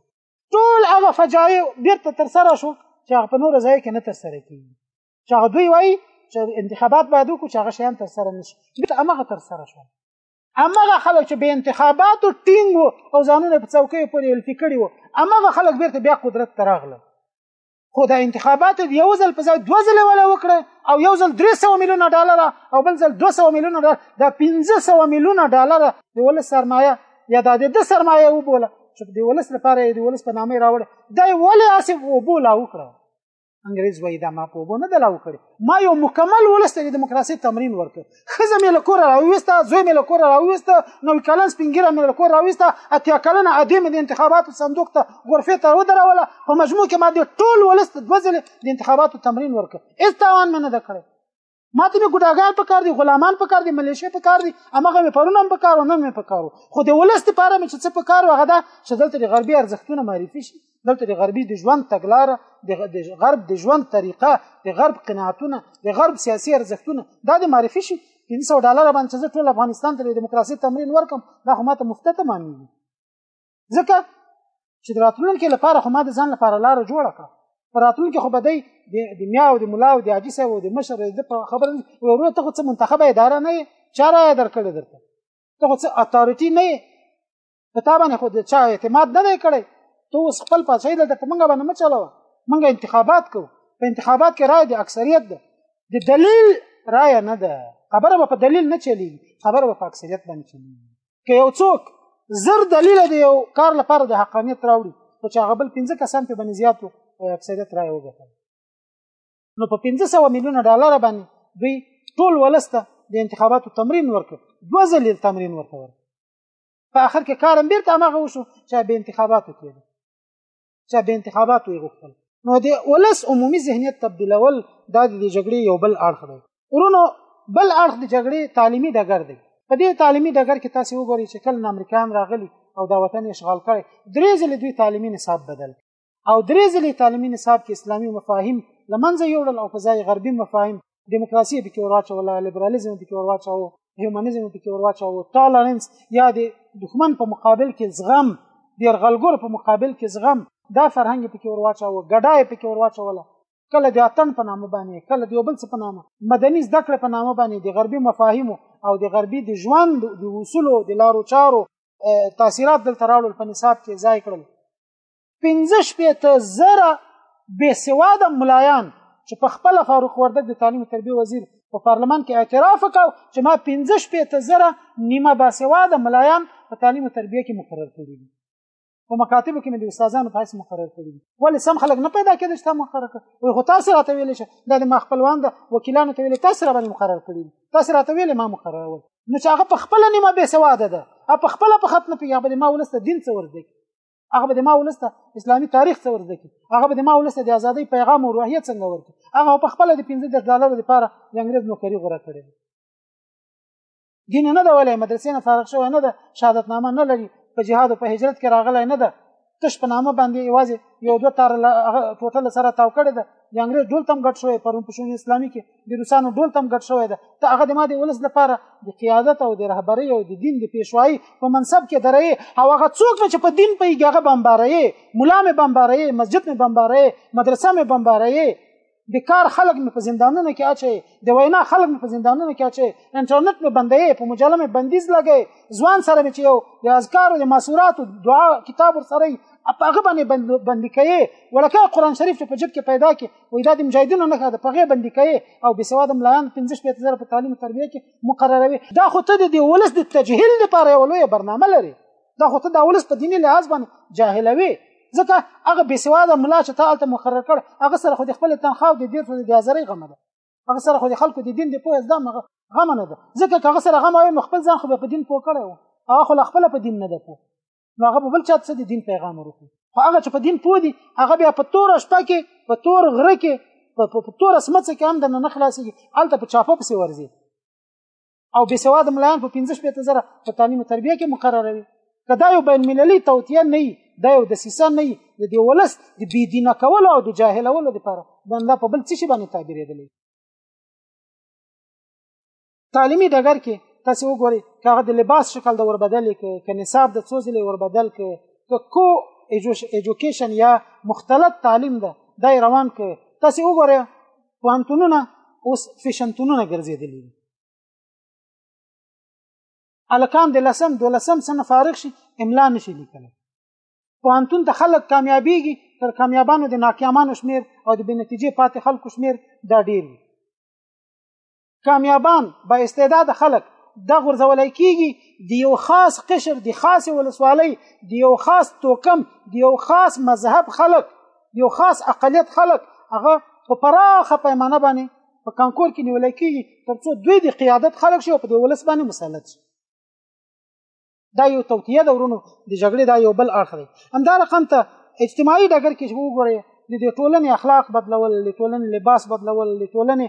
ټول هغه فجایع بیرته تر سره شو چې هغه په نور ځای کې نه تر سره کیږي چې هغه دوی وایي چې انتخابات باید وکړو چې هغه شیان تر سره نشي بیرته هغه تر سره شو امغه خلک چې به انتخاباتو ټینګ او ځانونه په څوکۍ پورې الفی کړي وو امغه خلک بیرته بیا قدرت ته راغله خو دا انتخابات دی یو ځل په ځای دوه ځل ولا وکړه او یو ځل 300 میلیونه ډالر او بل ځل 200 میلیونه ډالر دا 1500 میلیونه ډالر د ولس سرمایه یا د د سرمایه وبوله چې د ولس لپاره د ولس په نامه راوړ دا ولې اسې وبوله وکړه انګريز وای دا ما په وبونه دلا وکړي ما یو مکمل ولس ته د دیموکراسي تمرین ورکړ ښځه مې له کوره راوویسته زوی مې له کوره راوویسته نوي کلن سپینګیره مې له کوره راوویسته اتیا کلنه ادې مې د انتخاباتو صندوق ته غرفې ته ودروله په مجموع کې ما د ټول ولس ته دوه ځلې د انتخاباتو تمرین ورکړ هېڅ تاوان مې نه ده کړی ما ته مې ګډاګان په کار دي غلامان په کار دي ملیشې په کار دي هماغه مې پرون هم په کار و نن مې په کار خو د ولس لپاره مې چې څه په کار و هغه دا چې دلته د غربي ارزښتونه معرفي شي دلته د غربي د ژوند تګلاره د غرب د ژوند طریقه د غرب قناعتونه د غرب سیاسي ارزښتونه دا د معرفي شي 300 ډالر باندې زه ټول افغانستان ته د دیموکراسي تمرین ورکم دا خو ماته مفته تمامېږي ځکه چې د راتلونکي لپاره خو ما د ځان لپاره لار جوړه کړه په راتلونکي خو به دی د میا او د ملا او د حاجي صاحب او د مشر د خبره ورو ته خو څه منتخبه اداره نه چاره درکړې درته ته خو څه اتارټي نه په تا باندې خو د چا اعتماد نه دی کړی ته اوس خپل پاچاهي دلته په موږ باندې مه چلوه موږ انتخابات کوو په انتخابات کې رایه د اکثریت ده د دلیل رایه نه ده خبره به په دلیل نه چلیږي خبره به په اکثریت باندې چلیږي که یو څوک زر دلیل دی یو کار لپاره د حقانیت راوړي خو چې هغه بل پنځه کسان په باندې زیات او اکثریت رایه وګټل نو په 1500 میلیونه ډالر باندې دوی ټول ولسته د انتخاباتو تمرین ورکړ دوه ځلې تمرین ورکړ په اخر کې کارم بیرته هغه وشو چې به انتخاباتو کې چې به انتخاباتو یې غوښتل نو د ولس عمومي ذهنیت تبدیلول دا د جګړې یو بل اړخ دی ورونو بل اړخ د جګړې تعلیمي ډګر دی په دې تعلیمي ډګر کې تاسو وګورئ چې کله امریکایان راغلي او دا وطن اشغال کړي درې ځلې دوی تعلیمي نصاب بدل او درې ځلې تعلیمي نصاب کې اسلامي مفاهیم لمنځه یوړل او په ځای غربي مفاهیم دیموکراسي پکې ورواچوله لیبرالیزم پکې ورواچاوه هیومنزم پکې ورواچاوه ټالرنس یا د دښمن په مقابل کې زغم د یرغلګر په مقابل کې زغم دا فرهنګ پکې ورواچاوه ګډای پکې ورواچوله کله د اتن په نامه باندې کله د یو بل څه په نامه مدني زده کړې په نامه باندې د غربي مفاهیمو او د غربي د ژوند د اصولو د لارو چارو تاثیرات دلته راوړل په نصاب کې ځای کړل پنځه شپېته زره بېسواده ملایان چې په خپله فاروق وردګ د تعلیم تربیه وزیر په پارلمان کې اعتراف وکړ چې ما پنځه شپېته زره نیمه باسواده ملایان په تعلیم او تربیه کې مقرر کړي دي په مکاتبو کې مې د استادانو په حیث مقرر کړي دي ولې سم خلک نه پیدا کېدل چې تا مقرر کړ وایي خو تاسو راته ویلی چې دا د ما خپلوان ده وکیلانو ته ویلې تاسو را باندې مقرر کړي دي تاسو راته ویلې ما مقررول نو چې هغه په خپله نیمه بېسواده ده او په خپله په ختنه پوهېږي هغه به د ما ولس ته دین څه ورزده کړي هغه به د ما ولسته اسلامي تاریخ څه ورزده کی هغه به د ما ولسته د ازادۍ پیغام او روحیه څنګه ورکړي هغه په خپل د 15 ډالر لپاره د انګريز نوکری غوړه کړې دین نه دا ولې مدرسې نه فارغ شوی نه ده شهادت نامه نه لري په جهاد او په هجرت کې راغلی نه ده تش په نامه باندې یوازې یو دوه تار ټوټل سره تاو کړی ده د انګريز ډول تم ګټ شوی پرون په شون اسلامي کې د روسانو ډول تم ګډ شوی ده ته هغه د ما د ولس لپاره د قیادت او د رهبرۍ او د دین د پیشوایی په منصب کې درې او هغه څوک چې په دین په یګه بمبارې مولا مې بمبارې مسجد مې بمبارې مدرسه مې بمبارې د کار خلک مې په زندانونو کې اچي د وینا خلک مې په زندانونو کې اچي انټرنیټ مې بندې په مجله مې بندیز لګي ځوان سره مې چې یو د اذکار او د مسورات او دعا کتاب سره په هغه باندې بند بند کوي ولکه قران شریف په جیب کې پیدا کې وای دا د مجاهدینو نه ده په غي بندي کوي او بسواد ملایان 15 شپه زره په تعلیم تربیه کې مقرروي دا خو ته د ولس د تجهیل لپاره یو لوی برنامه لري دا خو ته د ولس په دیني لحاظ باندې جاهلوي ځکه هغه بسواد ملا چې ته الته مقرر کړ هغه سره خو د خپل تنخواه او د دې څه د ازرې غمه ده هغه سره خو د خلکو د دین د پوهه زده غمه نه ده ځکه هغه سره غمه وي خپل ځان خو په دین پوه کړو هغه خو خپل په دین نه ده پوه نو هغه په بل چا څه د دین پیغام ورکړي خو هغه چې په دین پوه دي هغه بیا په تور شپه کې په تور غره کې په تور اسمڅه کې هم د نه خلاصي الته په چاپه پسې ورځي او بې سواد ملایان په 15 شپته زره په تعلیم او تربیه کې مقرروي کدا یو بین مللي توتیه نه دا یو د سیسه نه د دی ولس د بی دینه کول او د جاهلولو لپاره دا په بل څه شي باندې تعبیرېدلی تعلیمي ډګر کې تاسو وګورئ که هغه د لباس شکل د وربدل کې که نصاب د څو ځلې وربدل کې که کو ایجوکیشن یا مختلط تعلیم ده دای روان کې تاسو وګورئ پوانتونونه اوس فیشنتونونه ګرځېدلي دي الکان د لسم د لسم سنه فارغ شي املا نشي لیکل پوانتون ته خلک کامیابیږي تر کامیابانو د ناکامانو شمیر او د بنتیجې پاتې خلکو شمیر دا ډیر وي کامیابان با استعداد خلک دا غورځولای کیږي د یو خاص قشر د خاص ولسوالۍ د یو خاص توکم د یو خاص مذهب خلک یو خاص اقلیت خلک هغه په پراخه پیمانه باندې په کانکور کې نیول کیږي ترڅو دوی د قیادت خلک شي او په دې ولس باندې مسلط شي دا یو توتیه ده ورونو د جګړې دا یو بل اړخ دی همدا رقم ته اجتماعي ډګر کې چې وګورئ د دې ټولنې اخلاق بدلول د ټولنې لباس بدلول د ټولنې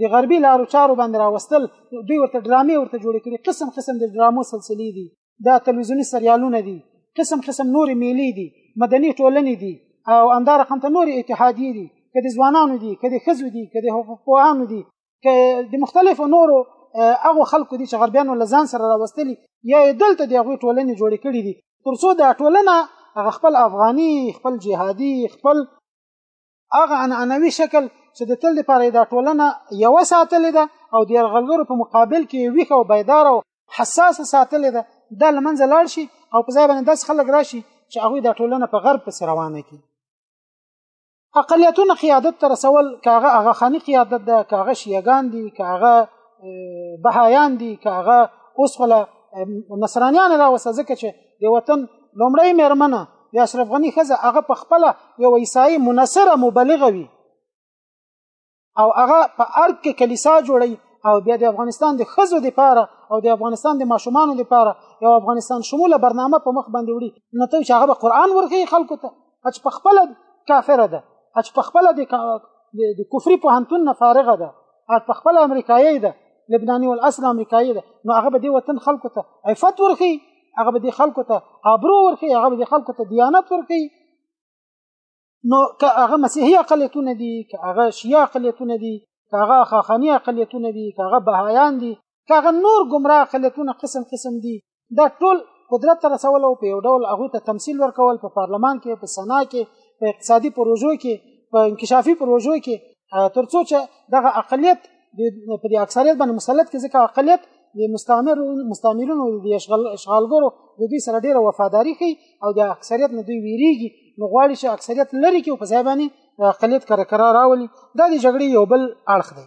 د غربي لارو چارو باندې راوستل دوی ورته ډرامې ورته جوړې کړي قسم قسم د ډرامو سلسلې دي دا تلویزیوني سریالونه دي قسم قسم نورې میلې دي مدني ټولنې دي او همدا رقم ته نورې اتحادیې دي که د ځوانانو دي که د ښځو دي که د حقوقپوهانو دي که د مختلفو نورو هغه خلکو دي چې غربیانو لزان سره راوستلي یا دلته د هغوی ټولنې جوړې کړې دي ترڅو دا ټولنه هغه خپل افغاني خپل جهادي خپل هغه عنعنوي شکل چې د تل لپاره دا ټولنه یو ساتلې ده او د یرغلګرو په مقابل کې ویښه او بیدار او حساس ساتلې ده دا لمنځه لاړ شي او په ځای باندې داس خلک راشي چې هغه دا ټولنه په غرب پس روانه کی اقلیتونه قیادت ته رسول کاغه هغه خاني قیادت ده کاغه شیعګان دي کاغه بهایان دي کاغه اوس ولا نصرانیان را وسه ځکه چې د وطن لومړی مېرمنه د اشرف غني ښځه هغه په خپله یو عیسایي منصره مبلغه وي او هغه په ارګ کې کلیسا جوړي او بیا د افغانستان د خزو د پاره او د افغانستان د ماشومانو د پاره یو افغانستان شموله برنامه په مخ باندې وړي نو ته چې هغه قرآن ورغی خلکو ته اچ په خپل کافر ده اچ په خپل د د کفري په هنتون نه فارغه ده اچ په خپل امریکایي ده لبناني ول اصل امریکایي ده نو هغه به د وطن خلکو ته عفت ورخي هغه به د خلکو ته ابرو ورخي هغه به د خلکو ته دیانت ورخي نو که هغه مسیحي اقلیتونه دي که هغه شیعه اقلیتونه دي که هغه خاخاني اقلیتونه دي که هغه بهایان دي که هغه نور ګمراه اقلیتونه قسم قسم دي دا ټول قدرت ته رسول او په یو ډول هغوی ته تمثیل ورکول په پارلمان کې په سنا کې په اقتصادي پروژو کې په انکشافي پروژو کې ترڅو چې دغه اقلیت په دې اکثریت باندې مسلط کې ځکه اقلیت د مستعمر مستعمرونو د اشغال اشغالګرو د دوی سره ډیره وفاداری کوي او د اکثریت نه دوی ویریږي نو غواړي چې اکثریت لري کې په ځای باندې اقلیت کړه کړه راولي دا د جګړې یو بل اړخ دی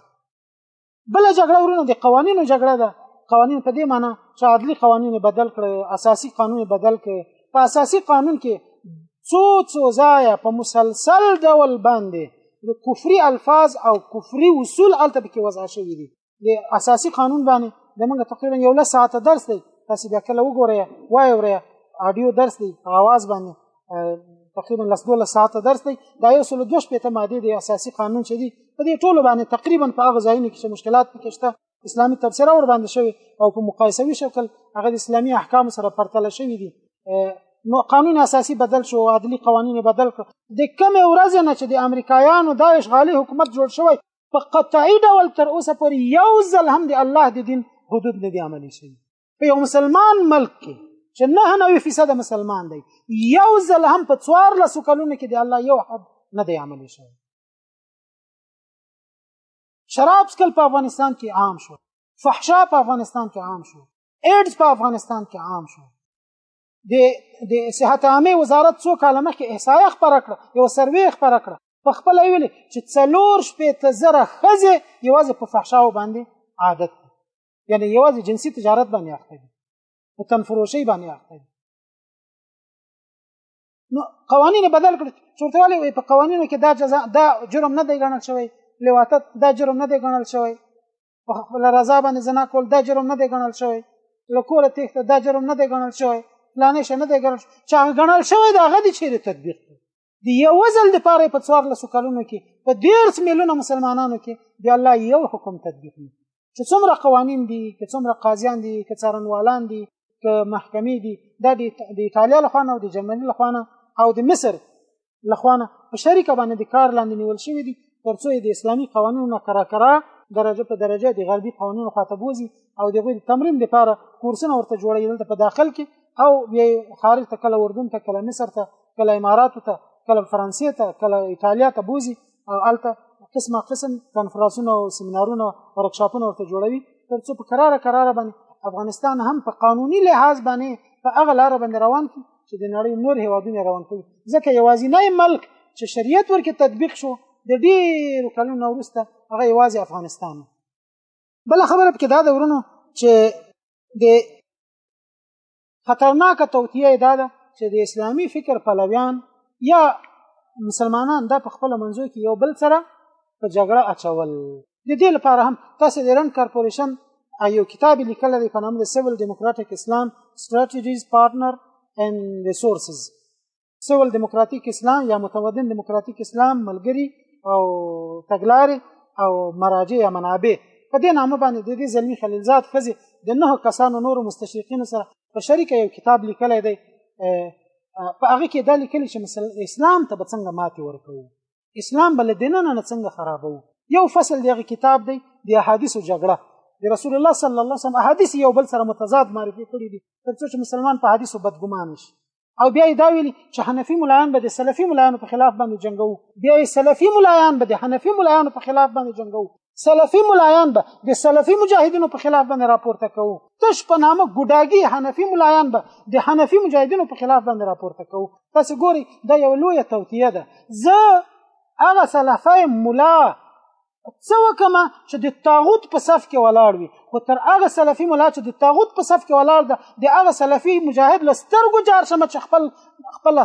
بل جګړه ورونه د قوانینو جګړه ده قوانین په دې معنی چې عدلی قوانین بدل کړي اساسي قانون بدل کړي په اساسي قانون کې څو څو ځایه په مسلسل ډول باندې د کفري الفاظ او کفري اصول الته پکې وضع شوي دي د اساسي قانون باندې د موږ تقریبا یو لس ساعته درس دی تاسو بیا کله وګورئ وای ورئ اډیو درس دی اواز باندې تقریبا لس دوله ساعته درس دی دا یو سل دوه شپېته ماده د اساسي قانون چې دی په دې ټولو باندې تقریبا په هغه ځایونو کې چې مشکلات پکې شته اسلامي تبصره ور باندې شوی او په مقایسوي شکل هغه د اسلامي احکام سره پرتله شوی دي نو قانون اساسي بدل شو عدلي قوانين بدل کړ د کم ورځ نه چې د امریکایانو د اشغالي حکومت جوړ شوی په قطعي ډول تر اوسه پورې یو ځل هم د الله د دین حدود نه دی عملی شوی په یو مسلمان ملک کې چې نه نوي فیصد مسلمان دی یو ځل هم په څوار لسو کلونو کې د الله یو حد نه دی عملی شوی شراب سکل په افغانستان کې عام شو فحشا په افغانستان کې عام شو ایډز په افغانستان کې عام شو د د صحت عامه وزارت څو کاله مخکې احصایه خبره کړه یو سروې خبره کړه په خپل ویل چې څلور شپې ته زره خزه یوازې په فحشاو باندې عادت دي یعنی یوازې جنسي تجارت باندې اخته دي په تنفروشي باندې اخته دي نو قوانین بدل کړ چورته والی وي په قوانینو کې دا جزا دا جرم نه دی ګڼل شوی لواطت دا جرم نه دی ګڼل شوی په خپل رضا باندې زنا کول دا جرم نه دی ګڼل شوی لکور تخت دا جرم نه دی ګڼل شوی پلانې شنه دی ګڼل چا ګڼل شوی دا غدي چیرې تطبیق دی یو ځل د پاره په څوار لسو کلونو کې په 13 میلیونه مسلمانانو کې دی الله یو حکم تطبیق نه چې څومره قوانین دي که څومره قاضیان دي که څارنوالان دي که محکمې دي دا د ایتالیا لخوا نه او د جرمني لخوا نه او د مصر لخوا نه په شریکه باندې د کار لاندې نیول شوي دي ترڅو د اسلامي قوانینو نه کرا کرا درجه په درجه د غربي قوانینو خواته بوزي او د غوی تمرین لپاره کورسونه ورته جوړوي دلته په داخل کې او بیا خارج ته کله اردن ته کله مصر ته کله امارات ته کله فرانسې ته کله ایتالیا ته بوزي او هلته قسمه قسم کنفرانسونه او سیمینارونه ورکشاپونه ورته جوړوي تر څو په قراره قراره باندې افغانستان هم په قانوني لحاظ باندې په هغه لار باندې روان کړي چې د نړۍ نور هیوادونه روان کړي ځکه یوازینی ملک چې شریعت ورکې تطبیق شو د ډیرو کلونو وروسته هغه یوازې افغانستان بل خبره پکې دا د ورونو چې د خطرناکه توتیه یې دا ده چې د اسلامي فکر پلویان یا مسلمانان دا په خپل منځو کې یو بل سره په جګړه اچول د دې لپاره هم تاسو د ایران کارپوریشن یو کتاب لیکل دی په نوم د سیول ډیموکراټیک اسلام ستراتیجیز پارټنر اینډ ریسورسز سول دیموکراتیک اسلام یا متمدن دیموکراتیک اسلام ملګری او تګلارې او مراجع یا منابع په دې نامه باندې د دې زلمی خلیلزاد خزي د نهو کسانو نور مستشرقین سره په شریکه یو کتاب لیکلی دی په هغه کې دا لیکلی چې مثلا اسلام ته به څنګه ماتې ورکوو اسلام بل دینونه نه څنګه خرابوو یو فصل دغه کتاب دی د احادیثو جګړه د رسول الله صلی الله علیه وسلم احادیث یو بل سره متضاد معرفي کړي دي ترڅو چې مسلمان په احادیثو بدګمان شي او بیا یې دا ویلي چې حنفي ملایان به د سلفي ملایانو په خلاف باندې جنګو بیا یې سلفي ملایان به د حنفي ملایانو په خلاف باندې جنګو سلفي ملایان به د سلفي مجاهدینو په خلاف باندې راپورته کوو تش په نامه ګډاګي حنفي ملایان به د حنفي مجاهدینو په خلاف باندې راپورته کوو تاسو ګوري دا یو لوی توتیه ده زه هغه سلفي ملا څه وکمه چې د طاغوت په صف کې ولاړ وي خو تر هغه سلفي مولا چې د طاغوت په صف کې ولاړ ده د هغه سلفي مجاهد له سترګو جار شم چې خپل خپل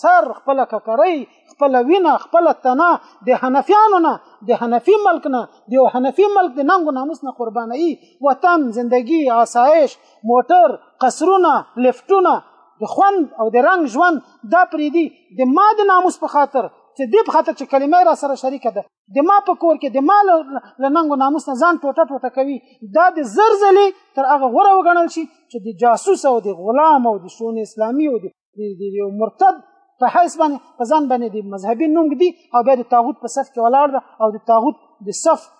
سر خپل ککرۍ خپل وینه خپل تنه د حنفیانو نه د حنفي ملک نه د یو حنفي ملک د ننګو ناموس نه قرباني وطن زندگی آسایش موټر قصرونه لفټونه د خوند او د رنگ ژوند دا پریدي د ما د ناموس په خاطر چې دې په خاطر چې کلمه را سره شریکه ده د ما په کور کې د ما له ننګو ناموس نه ځان ټوټه ټوټه کوي دا د زر ځلې تر هغه غوره وګڼل شي چې د جاسوس او د غلام او د شون اسلامي او د یو مرتد په حیث باندې په ځان باندې د مذهبي نوم ږدي او بیا د تاغوت په صف کې ولاړ ده او د تاغوت د صف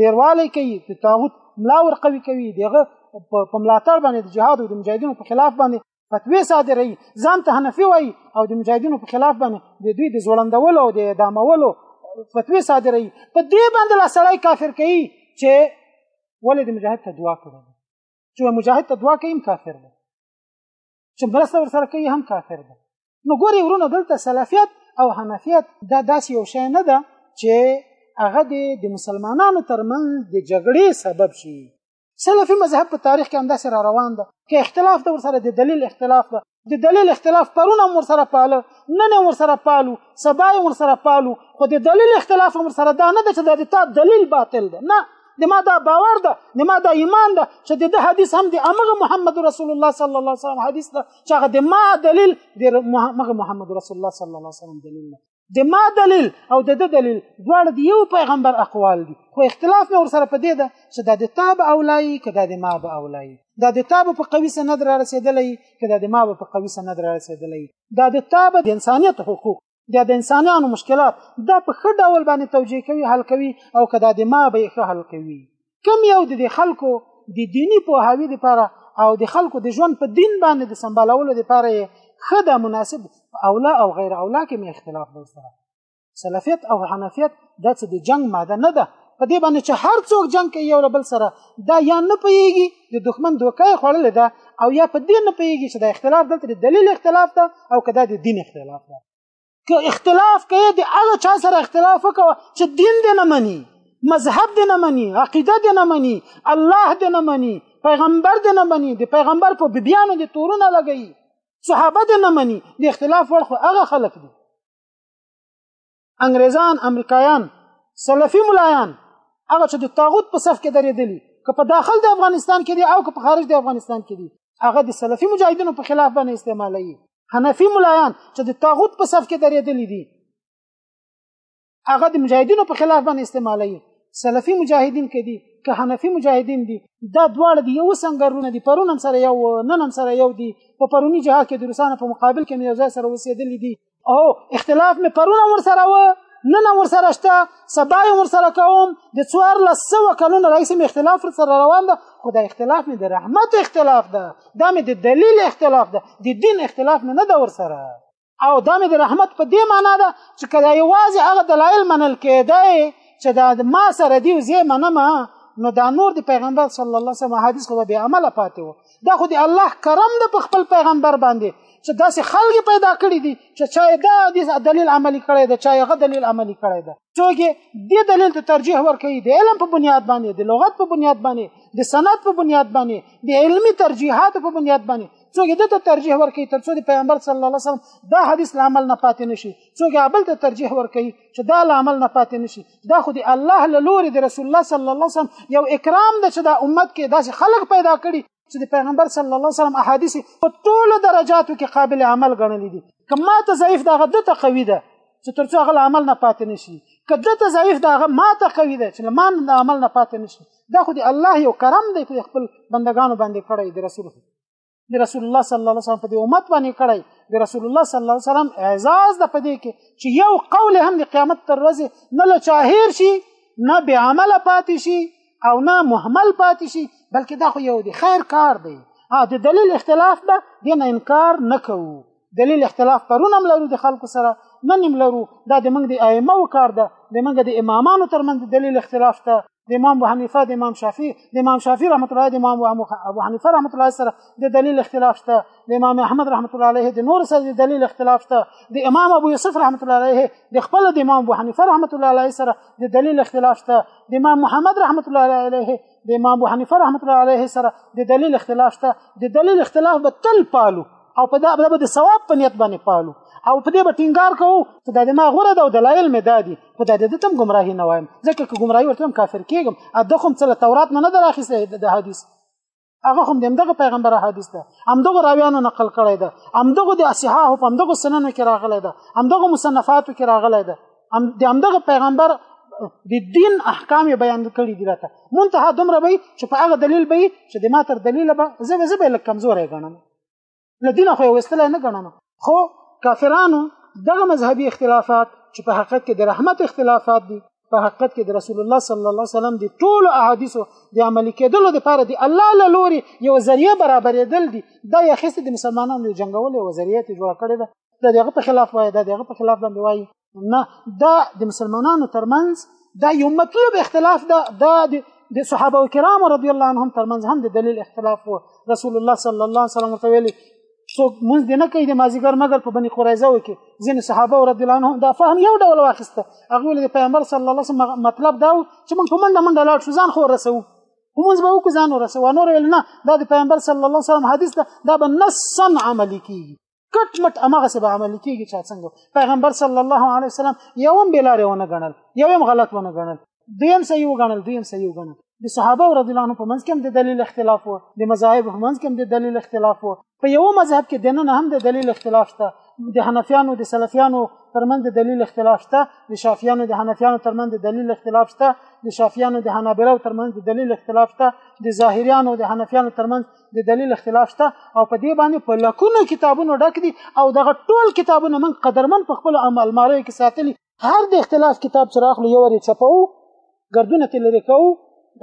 ډیروالی کوي د تاغوت ملا ورقوي کوي دغه په ملاتړ باندې د جهاد او د مجاهدینو په خلاف باندې فتوی صادروي ځان ته حنفي وایي او د مجاهدینو په خلاف باندې د دوی د ځوړندولو او د اعدامولو فتوی صادروي په دې باندې لا سړی کافر کوي چې ولې د مجاهد ته دعا کړې چې مجاهد ته دعا کوي کافر دی چې مرسته ورسره کوي هم کافر دی نو ګوري ورونه دلته سلفیت او حنفیت دا داسې یو شی نه ده چې هغه د مسلمانانو ترمنځ د جګړې سبب شي سلفي مذهب په تاریخ کې همداسې را روان ده که اختلاف د ورسره د دلیل اختلاف ده د دلیل اختلاف پرون هم ورسره پاله نن هم ورسره پالو سبا هم ورسره پالو خو د دلیل اختلاف هم ورسره دا نه ده چې د تا دلیل باطل ده نه د ما دا باور ده د ما دا ایمان ده چې د ده حدیث هم د امغه محمد رسول الله صلی الله علیه وسلم حدیث ده چې هغه د ما دلیل د محمد رسول الله صلی الله علیه وسلم دلیل ده د ما دلیل او د د دلیل دواړه د یو پیغمبر اقوال دي خو اختلاف مې ورسره په دې ده چې دا د تاب اولای که دا د ما به اولای دا د تاب په قوي سند را رسېدلی که دا د ما به په قوي سند را رسېدلی دا د تاب د انسانیت حقوق دا د انسانانو مشکلات دا په ښه ډول باندې توجیه کوي حل کوي او که دا د ما به ښه حل کوي کم یو د خلکو د دینی پوهاوی لپاره او د خلکو د ژوند په دین باندې د سمبالولو لپاره خدا مناسب اولا او غیر اولا کې مې اختلاف دی سره سلفیت او حنفیت د څه د جنگ ماده نه ده په دې باندې چې هر څوک جنگ کوي یو بل سره دا یا نه پیږي د دښمن دوکه خوړل ده او یا په دې نه پیږي چې د اختلاف دلته د دلیل اختلاف ده او کدا د دین اختلاف ده که اختلاف کوي د هغه چا سره اختلاف وکوه چې دین دې نه مني مذهب دې نه مني عقیده دې نه مني الله دې نه مني پیغمبر دې نه مني د پیغمبر په بیانو دې تورونه لګي صحابه دې نه مني د اختلاف وړ خو هغه خلک دي انګریزان امریکایان سلفي ملایان هغه چې د طاغوت په صف کې درېدلي که په داخل د افغانستان کې دي او که په خارج د افغانستان کې دي هغه د سلفي مجاهدینو په خلاف باندې استعمالوي حنفي ملایان چې د طاغوت په صف کې درېدلي دي هغه د مجاهدینو په خلاف باندې استعمالوي سلفي مجاهدین کې دي که حنفي مجاهدین دي دا دواړه د یو سنگرونه دي پرون هم سره یو نن هم سره یو دي په پرونی جهاد کې د روسانو په مقابل کې یو ځای سره وسیدلې دي او اختلاف مې پرون ور سره و نن ور سره شته سبا ور سره کوم د څوار لسو کلونو رئیس مې اختلاف سره روان ده خو دا اختلاف مې د رحمت اختلاف ده دا مې د دلیل اختلاف ده د دین اختلاف مې نه ده ورسره او دا مې د رحمت په دې معنا ده چې کله یوازې هغه دلایل منل کېدای چې دا ما سره دی زه منم نو دا نور د پیغمبر صلی الله علیه وسلم حدیث خو به عمل پاتې وو دا خو د الله کرم ده په خپل پیغمبر باندې چې داسې خلک پیدا کړی دي چې چا دا د دلیل عملی کړی ده چا هغه دلیل عملی کړی ده څوک دې دلیل ته ترجیح ورکوي د علم په بنیاد باندې د لغت په بنیاد باندې د سند په بنیاد باندې د علمي ترجیحات په بنیاد باندې څوک دې ته ترجیح ورکوي ترڅو د پیغمبر صلی الله علیه وسلم دا حدیث لامل نه پاتې نشي څوک ابل ته ترجیح ورکوي چې دا لامل نه پاتې نشي دا خو د الله له لوري د رسول الله صلی الله علیه وسلم یو اکرام ده چې دا امت کې داسې خلک پیدا کړي چې د پیغمبر صلی الله علیه وسلم احادیث په ټولو درجاتو کې قابل عمل ګڼل دي کما ته ضعیف دغه د ته قوی ده چې ترڅو هغه عمل نه پاتې نشي کله ته ضعیف دغه ما ته قوی ده چې مان د عمل نه پاتې نشي دا خو دی الله یو کرم دی چې خپل بندگانو باندې کړی دی رسول دی رسول الله صلی الله علیه وسلم په دې امت باندې کړی دی رسول الله صلی الله علیه وسلم اعزاز د پدې کې چې یو قول هم د قیامت تر ورځې نه لچاهیر شي نه به عمل پاتې شي او نه محمل پاتې شي بلکې دا خو یو دی خیر کار دی ها د دلیل اختلاف به دې نه انکار نه کوو دلیل اختلاف پرون هم لرو د خلکو سره نن هم لرو دا د موږ د ائمه و کار ده د موږ د امامانو ترمنځ دلیل اختلاف ته د امام ابو حنیفه د امام شافعي د امام شافعي رحمت الله د امام ابو حنیفه رحمت الله سره د دلیل اختلاف شته د امام احمد رحمت الله علیه د نور سره د دلیل اختلاف شته د امام ابو یوسف رحمت الله علیه د خپل د امام ابو حنیفه رحمت الله علیه سره د دلیل اختلاف شته د امام محمد رحمت الله علیه د امام ابو حنیفه رحمت الله علیه سره د دلیل اختلاف ته د دلیل اختلاف به تل پالو او په دا به د ثواب په نیت باندې پالو او په دې به ټینګار کوو چې دا د ما غوره ده او دلایل مې دا دي خو دا د ده هم ګمراهي نه وایم ځکه که ګمراهي ورته هم کافر کېږم د خو هم څه له تورات نه نه در اخیستی د حدیث هغه هم دغه پیغمبر حدیث ده همدغه راویانو نقل کړی ده همدغه د اصحاح په همدغه سننو کې راغلی ده همدغه مصنفاتو کې راغلی ده هم د همدغه پیغمبر د دین احکام بیان کړی دی راته منتها دومره به چې په هغه دلیل به چې د ما تر دلیل به زه به زه به لکه کمزورې غنم له دینه خو یې وستلی نه ګڼم خو کافرانو دغه مذهبي اختلافات چې په حقیقت کې د رحمت اختلافات دي په حقیقت کې د رسول الله صلی الله علیه وسلم د ټولو احادیثو د عملي کېدلو لپاره د الله له لوري یو ذریعه برابرېدل دي دا یې اخیستې د مسلمانانو د جنګولو یوه ذریعه ته جوړه کړې ده د هغه په خلاف وایي د هغه په خلاف باندې وایي نه دا د مسلمانانو ترمنځ دا یو مطلوب اختلاف دا دا د صحابه کرام رضی الله عنهم ترمنځ هم د دلیل اختلاف و رسول الله صلی الله علیه وسلم ورته ویلي څوک مونږ دې نه کوي د مازیګر مګر په بني قریظه وکي ځینې صحابه رضی الله عنهم دا فهم یو ډول واخیسته هغه ول د پیغمبر صلی الله علیه وسلم مطلب دا چې مونږ په منډه منډه لاړ شو ځان خو رسو مونږ به وکړو ځان ورسو نور ویل نه دا د پیغمبر صلی الله علیه وسلم حدیث ده دا به نصا عملی کیږي کټ مټ امغه سبا عمل کیږي چې څنګه پیغمبر صلی الله علیه وسلم یوم بلاره ونه غنل یوم غلط ونه غنل دویم صحیح وګڼل دویم صحیح وګڼل د صحابه رضی الله عنهم په منځ کې هم د دلیل اختلاف وو د مذاهب په منځ کې هم د دلیل اختلاف وو په یو مذهب کې دنه هم د دلیل اختلاف شته د حنفیانو د سلفیانو ترمن د دلیل اختلاف شته د شافعیانو د حنفیانو ترمن د دلیل اختلاف شته د شافعیانو د حنابلو ترمن د دلیل اختلاف شته د ظاهریانو د حنفیانو ترمن د دلیل اختلاف شته او په دې باندې په لکونو کتابونو ډک دي او دغه ټول کتابونه من قدرمن په خپل المارۍ کې ساتلي هر د اختلاف کتاب سره اخلو یو ری چپو ګردونه تل لري کو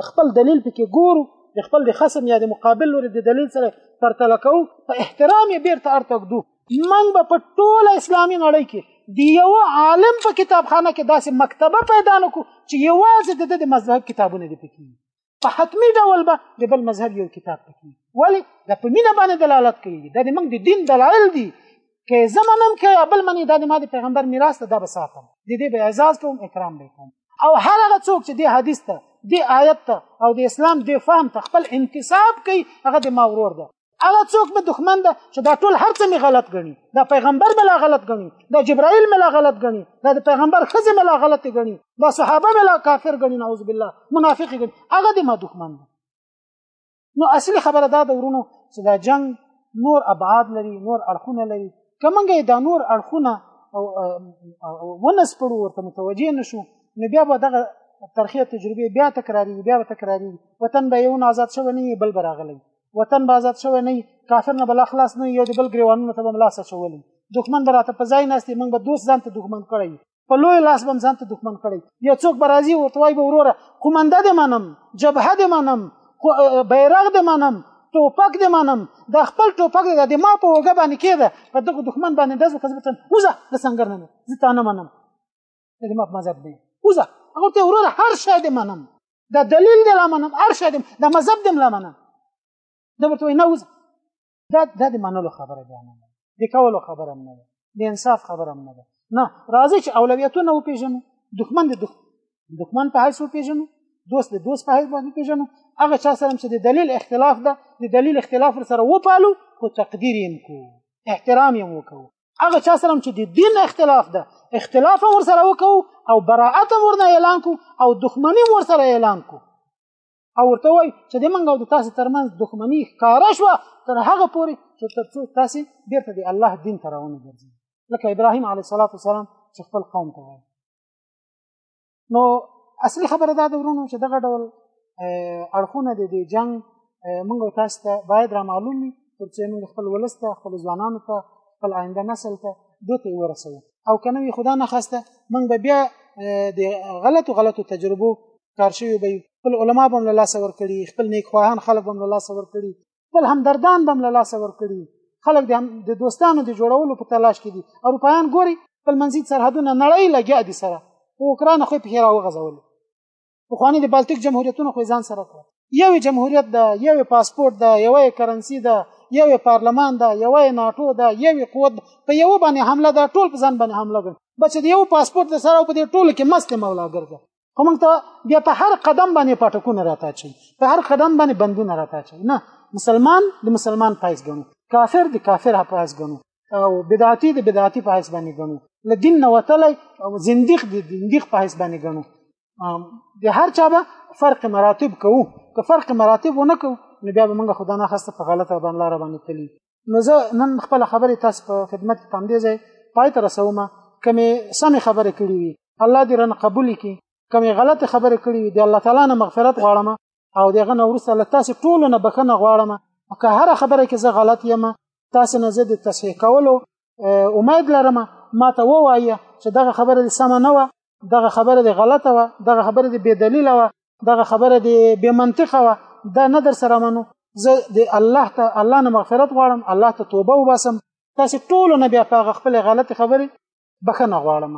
خپل دلیل پکې ګورو د خپل د خصم یا د مقابل لوري د دلیل سره پرتله کو په احترام یې بیرته ارتګ دو من به په ټوله اسلامي نړۍ کې د یو عالم په کتابخانه کې داسې مکتبه پیدا نکو چې یوازې د د مذهب کتابونه دي پکې په حتمی ډول به د بل مذهب یو کتاب پکې ولی دا په مینه باندې دلالت کوي دا موږ د دین دلایل دي که زمونم کې بل منی دا د ما د پیغمبر میراث ته دا به ساتم د دې به اعزاز کوم اکرام به کوم او هر هغه څوک چې د حدیث ته د آیت ته او د اسلام د فهم ته خپل انتساب کوي هغه د ما ورور ده هغه څوک به دښمن ده چې دا ټول هر څه می غلط غني دا پیغمبر ملا غلط غني دا جبرائیل ملا غلط غني دا د پیغمبر خزه ملا غلط غني دا صحابه ملا کافر غني نعوذ بالله منافق غني هغه د ما دښمن ده نو اصلي خبره دا د ورونو چې دا جنگ نور ابعاد لري نور اړخونه لري کمنګه دا نور اړخونه او ونس پر ورته متوجه نشو نو بیا به دغه ترخیه تجربه بیا تکراری بیا تکراری وطن به یو آزاد شوی نه بل براغلی وطن به آزاد شوی نه کافر نه بلا خلاص نه یو د بل ګریوانونو ته به ملا سچولي دښمن به راته په ځای ناستې موږ به دوست ځان ته دښمن کړی په لوی لاس بم ځان ته دښمن کړی یو څوک به راځي ورته وایي به وروره قومنده دې منم جبهه دې منم بیرغ دې منم ټوپک دې منم د خپل ټوپک دې د ما په وګه باندې کېده په دغه دښمن باندې دز وکړم وزه د سنگر نه زه تا نه منم د ما مذهب دی وزه هغه ته وروره هر شی دې منم دا دلیل دې لا منم هر شی دې دا مذهب دې لا منم دا ورته نه وزه دا د دې منلو خبره دی نه د کولو خبره نه ده د انصاف خبره نه ده نه راځي چې اولویتونه وپیژنو دښمن د دښمن په حیث وپیژنو دوست د دوست په حیث باندې پیژنو هغه چا سره چې د دلیل اختلاف ده د دلیل اختلاف سره وپالو او تقدیر یې کو احترام یې وکړو هغه چا سره چې د دین اختلاف ده اختلاف ور سره وکاو او براءت ورنه اعلان کو او دښمنی ور سره اعلان کو او ورته وای چې د منګو د تاسو ترمنځ دښمنی ښکارا شو تر هغه پوري چې تر څو تاسو بیرته د الله دین ته راونه ګرځي لکه ابراهیم علیه السلام چې خپل قوم ته وای نو اصل خبره دا د ورونو چې دغه ډول اړخونه د دې جنگ موږ تاسو ته باید را معلوم وي تر څو موږ خپل ولس ته خپل ځوانانو ته خپل آینده نسل ته دوته ورسو او کنه وي خدا نه خواسته موږ به بیا د غلطو غلطو تجربو کار شوی به خپل علما به له لاسه ورکړي خپل نیکخواهان خلک به له لاسه ورکړي خپل همدردان بم له لاسه ورکړي خلک د د دوستانو د جوړولو په تلاش کې دي اروپایان ګوري خپل منځي سرحدونه نړۍ لګیا دي سره او اوکران خو په هیرا وغځول په خواني د بالټیک جمهوریتونو خو ځان سره کړ یو جمهوریت ده یو پاسپورت ده یو کرنسی ده یو پارلمان ده یو ناتو ده یو قوت په یو باندې حمله ده ټول په ځان باندې حمله ده بچ د یو پاسپورت سره په دې ټول کې مست مولا ګرځي خو موږ ته بیا په هر قدم باندې پټکونه راته چي په هر قدم باندې بندونه راته چي نه مسلمان د مسلمان پایس ګڼو کافر د کافر پایس ګڼو او بدعتي د بدعتي پایس باندې ګڼو له دین نه وتلی او زنديق د زنديق پایس باندې ګڼو د هر چا به فرق مراتب کوو که فرق مراتب ونه کوو نو بیا به موږ خدانه خسته په غلطه باندې لار باندې تللی نو زه نن خپل خبرې تاسو په خدمت کې پام دی ځای پای ته رسوم کمې سمې خبرې کړې وي الله دې رن قبول کړي کمې غلط خبرې کړې وي د الله تعالی نه مغفرت غواړم او دغه نو ورسره له تاسو ټول نه بخنه غواړم که هر خبره کې زه غلط یم تاسو نه زه د تصحیح کولو امید لرم ما ته ووایه چې دغه خبره دې سمه نه وه دغه خبره دې غلطه وه دغه خبره دې بې دلیله وه دغه خبره دې بې منطقه وه دا نه در سره منو زه د الله ته الله نه مغفرت غواړم الله ته توبه وباسم تاسو ټول نه بیا په خپل غلطي خبرې بخنه غواړم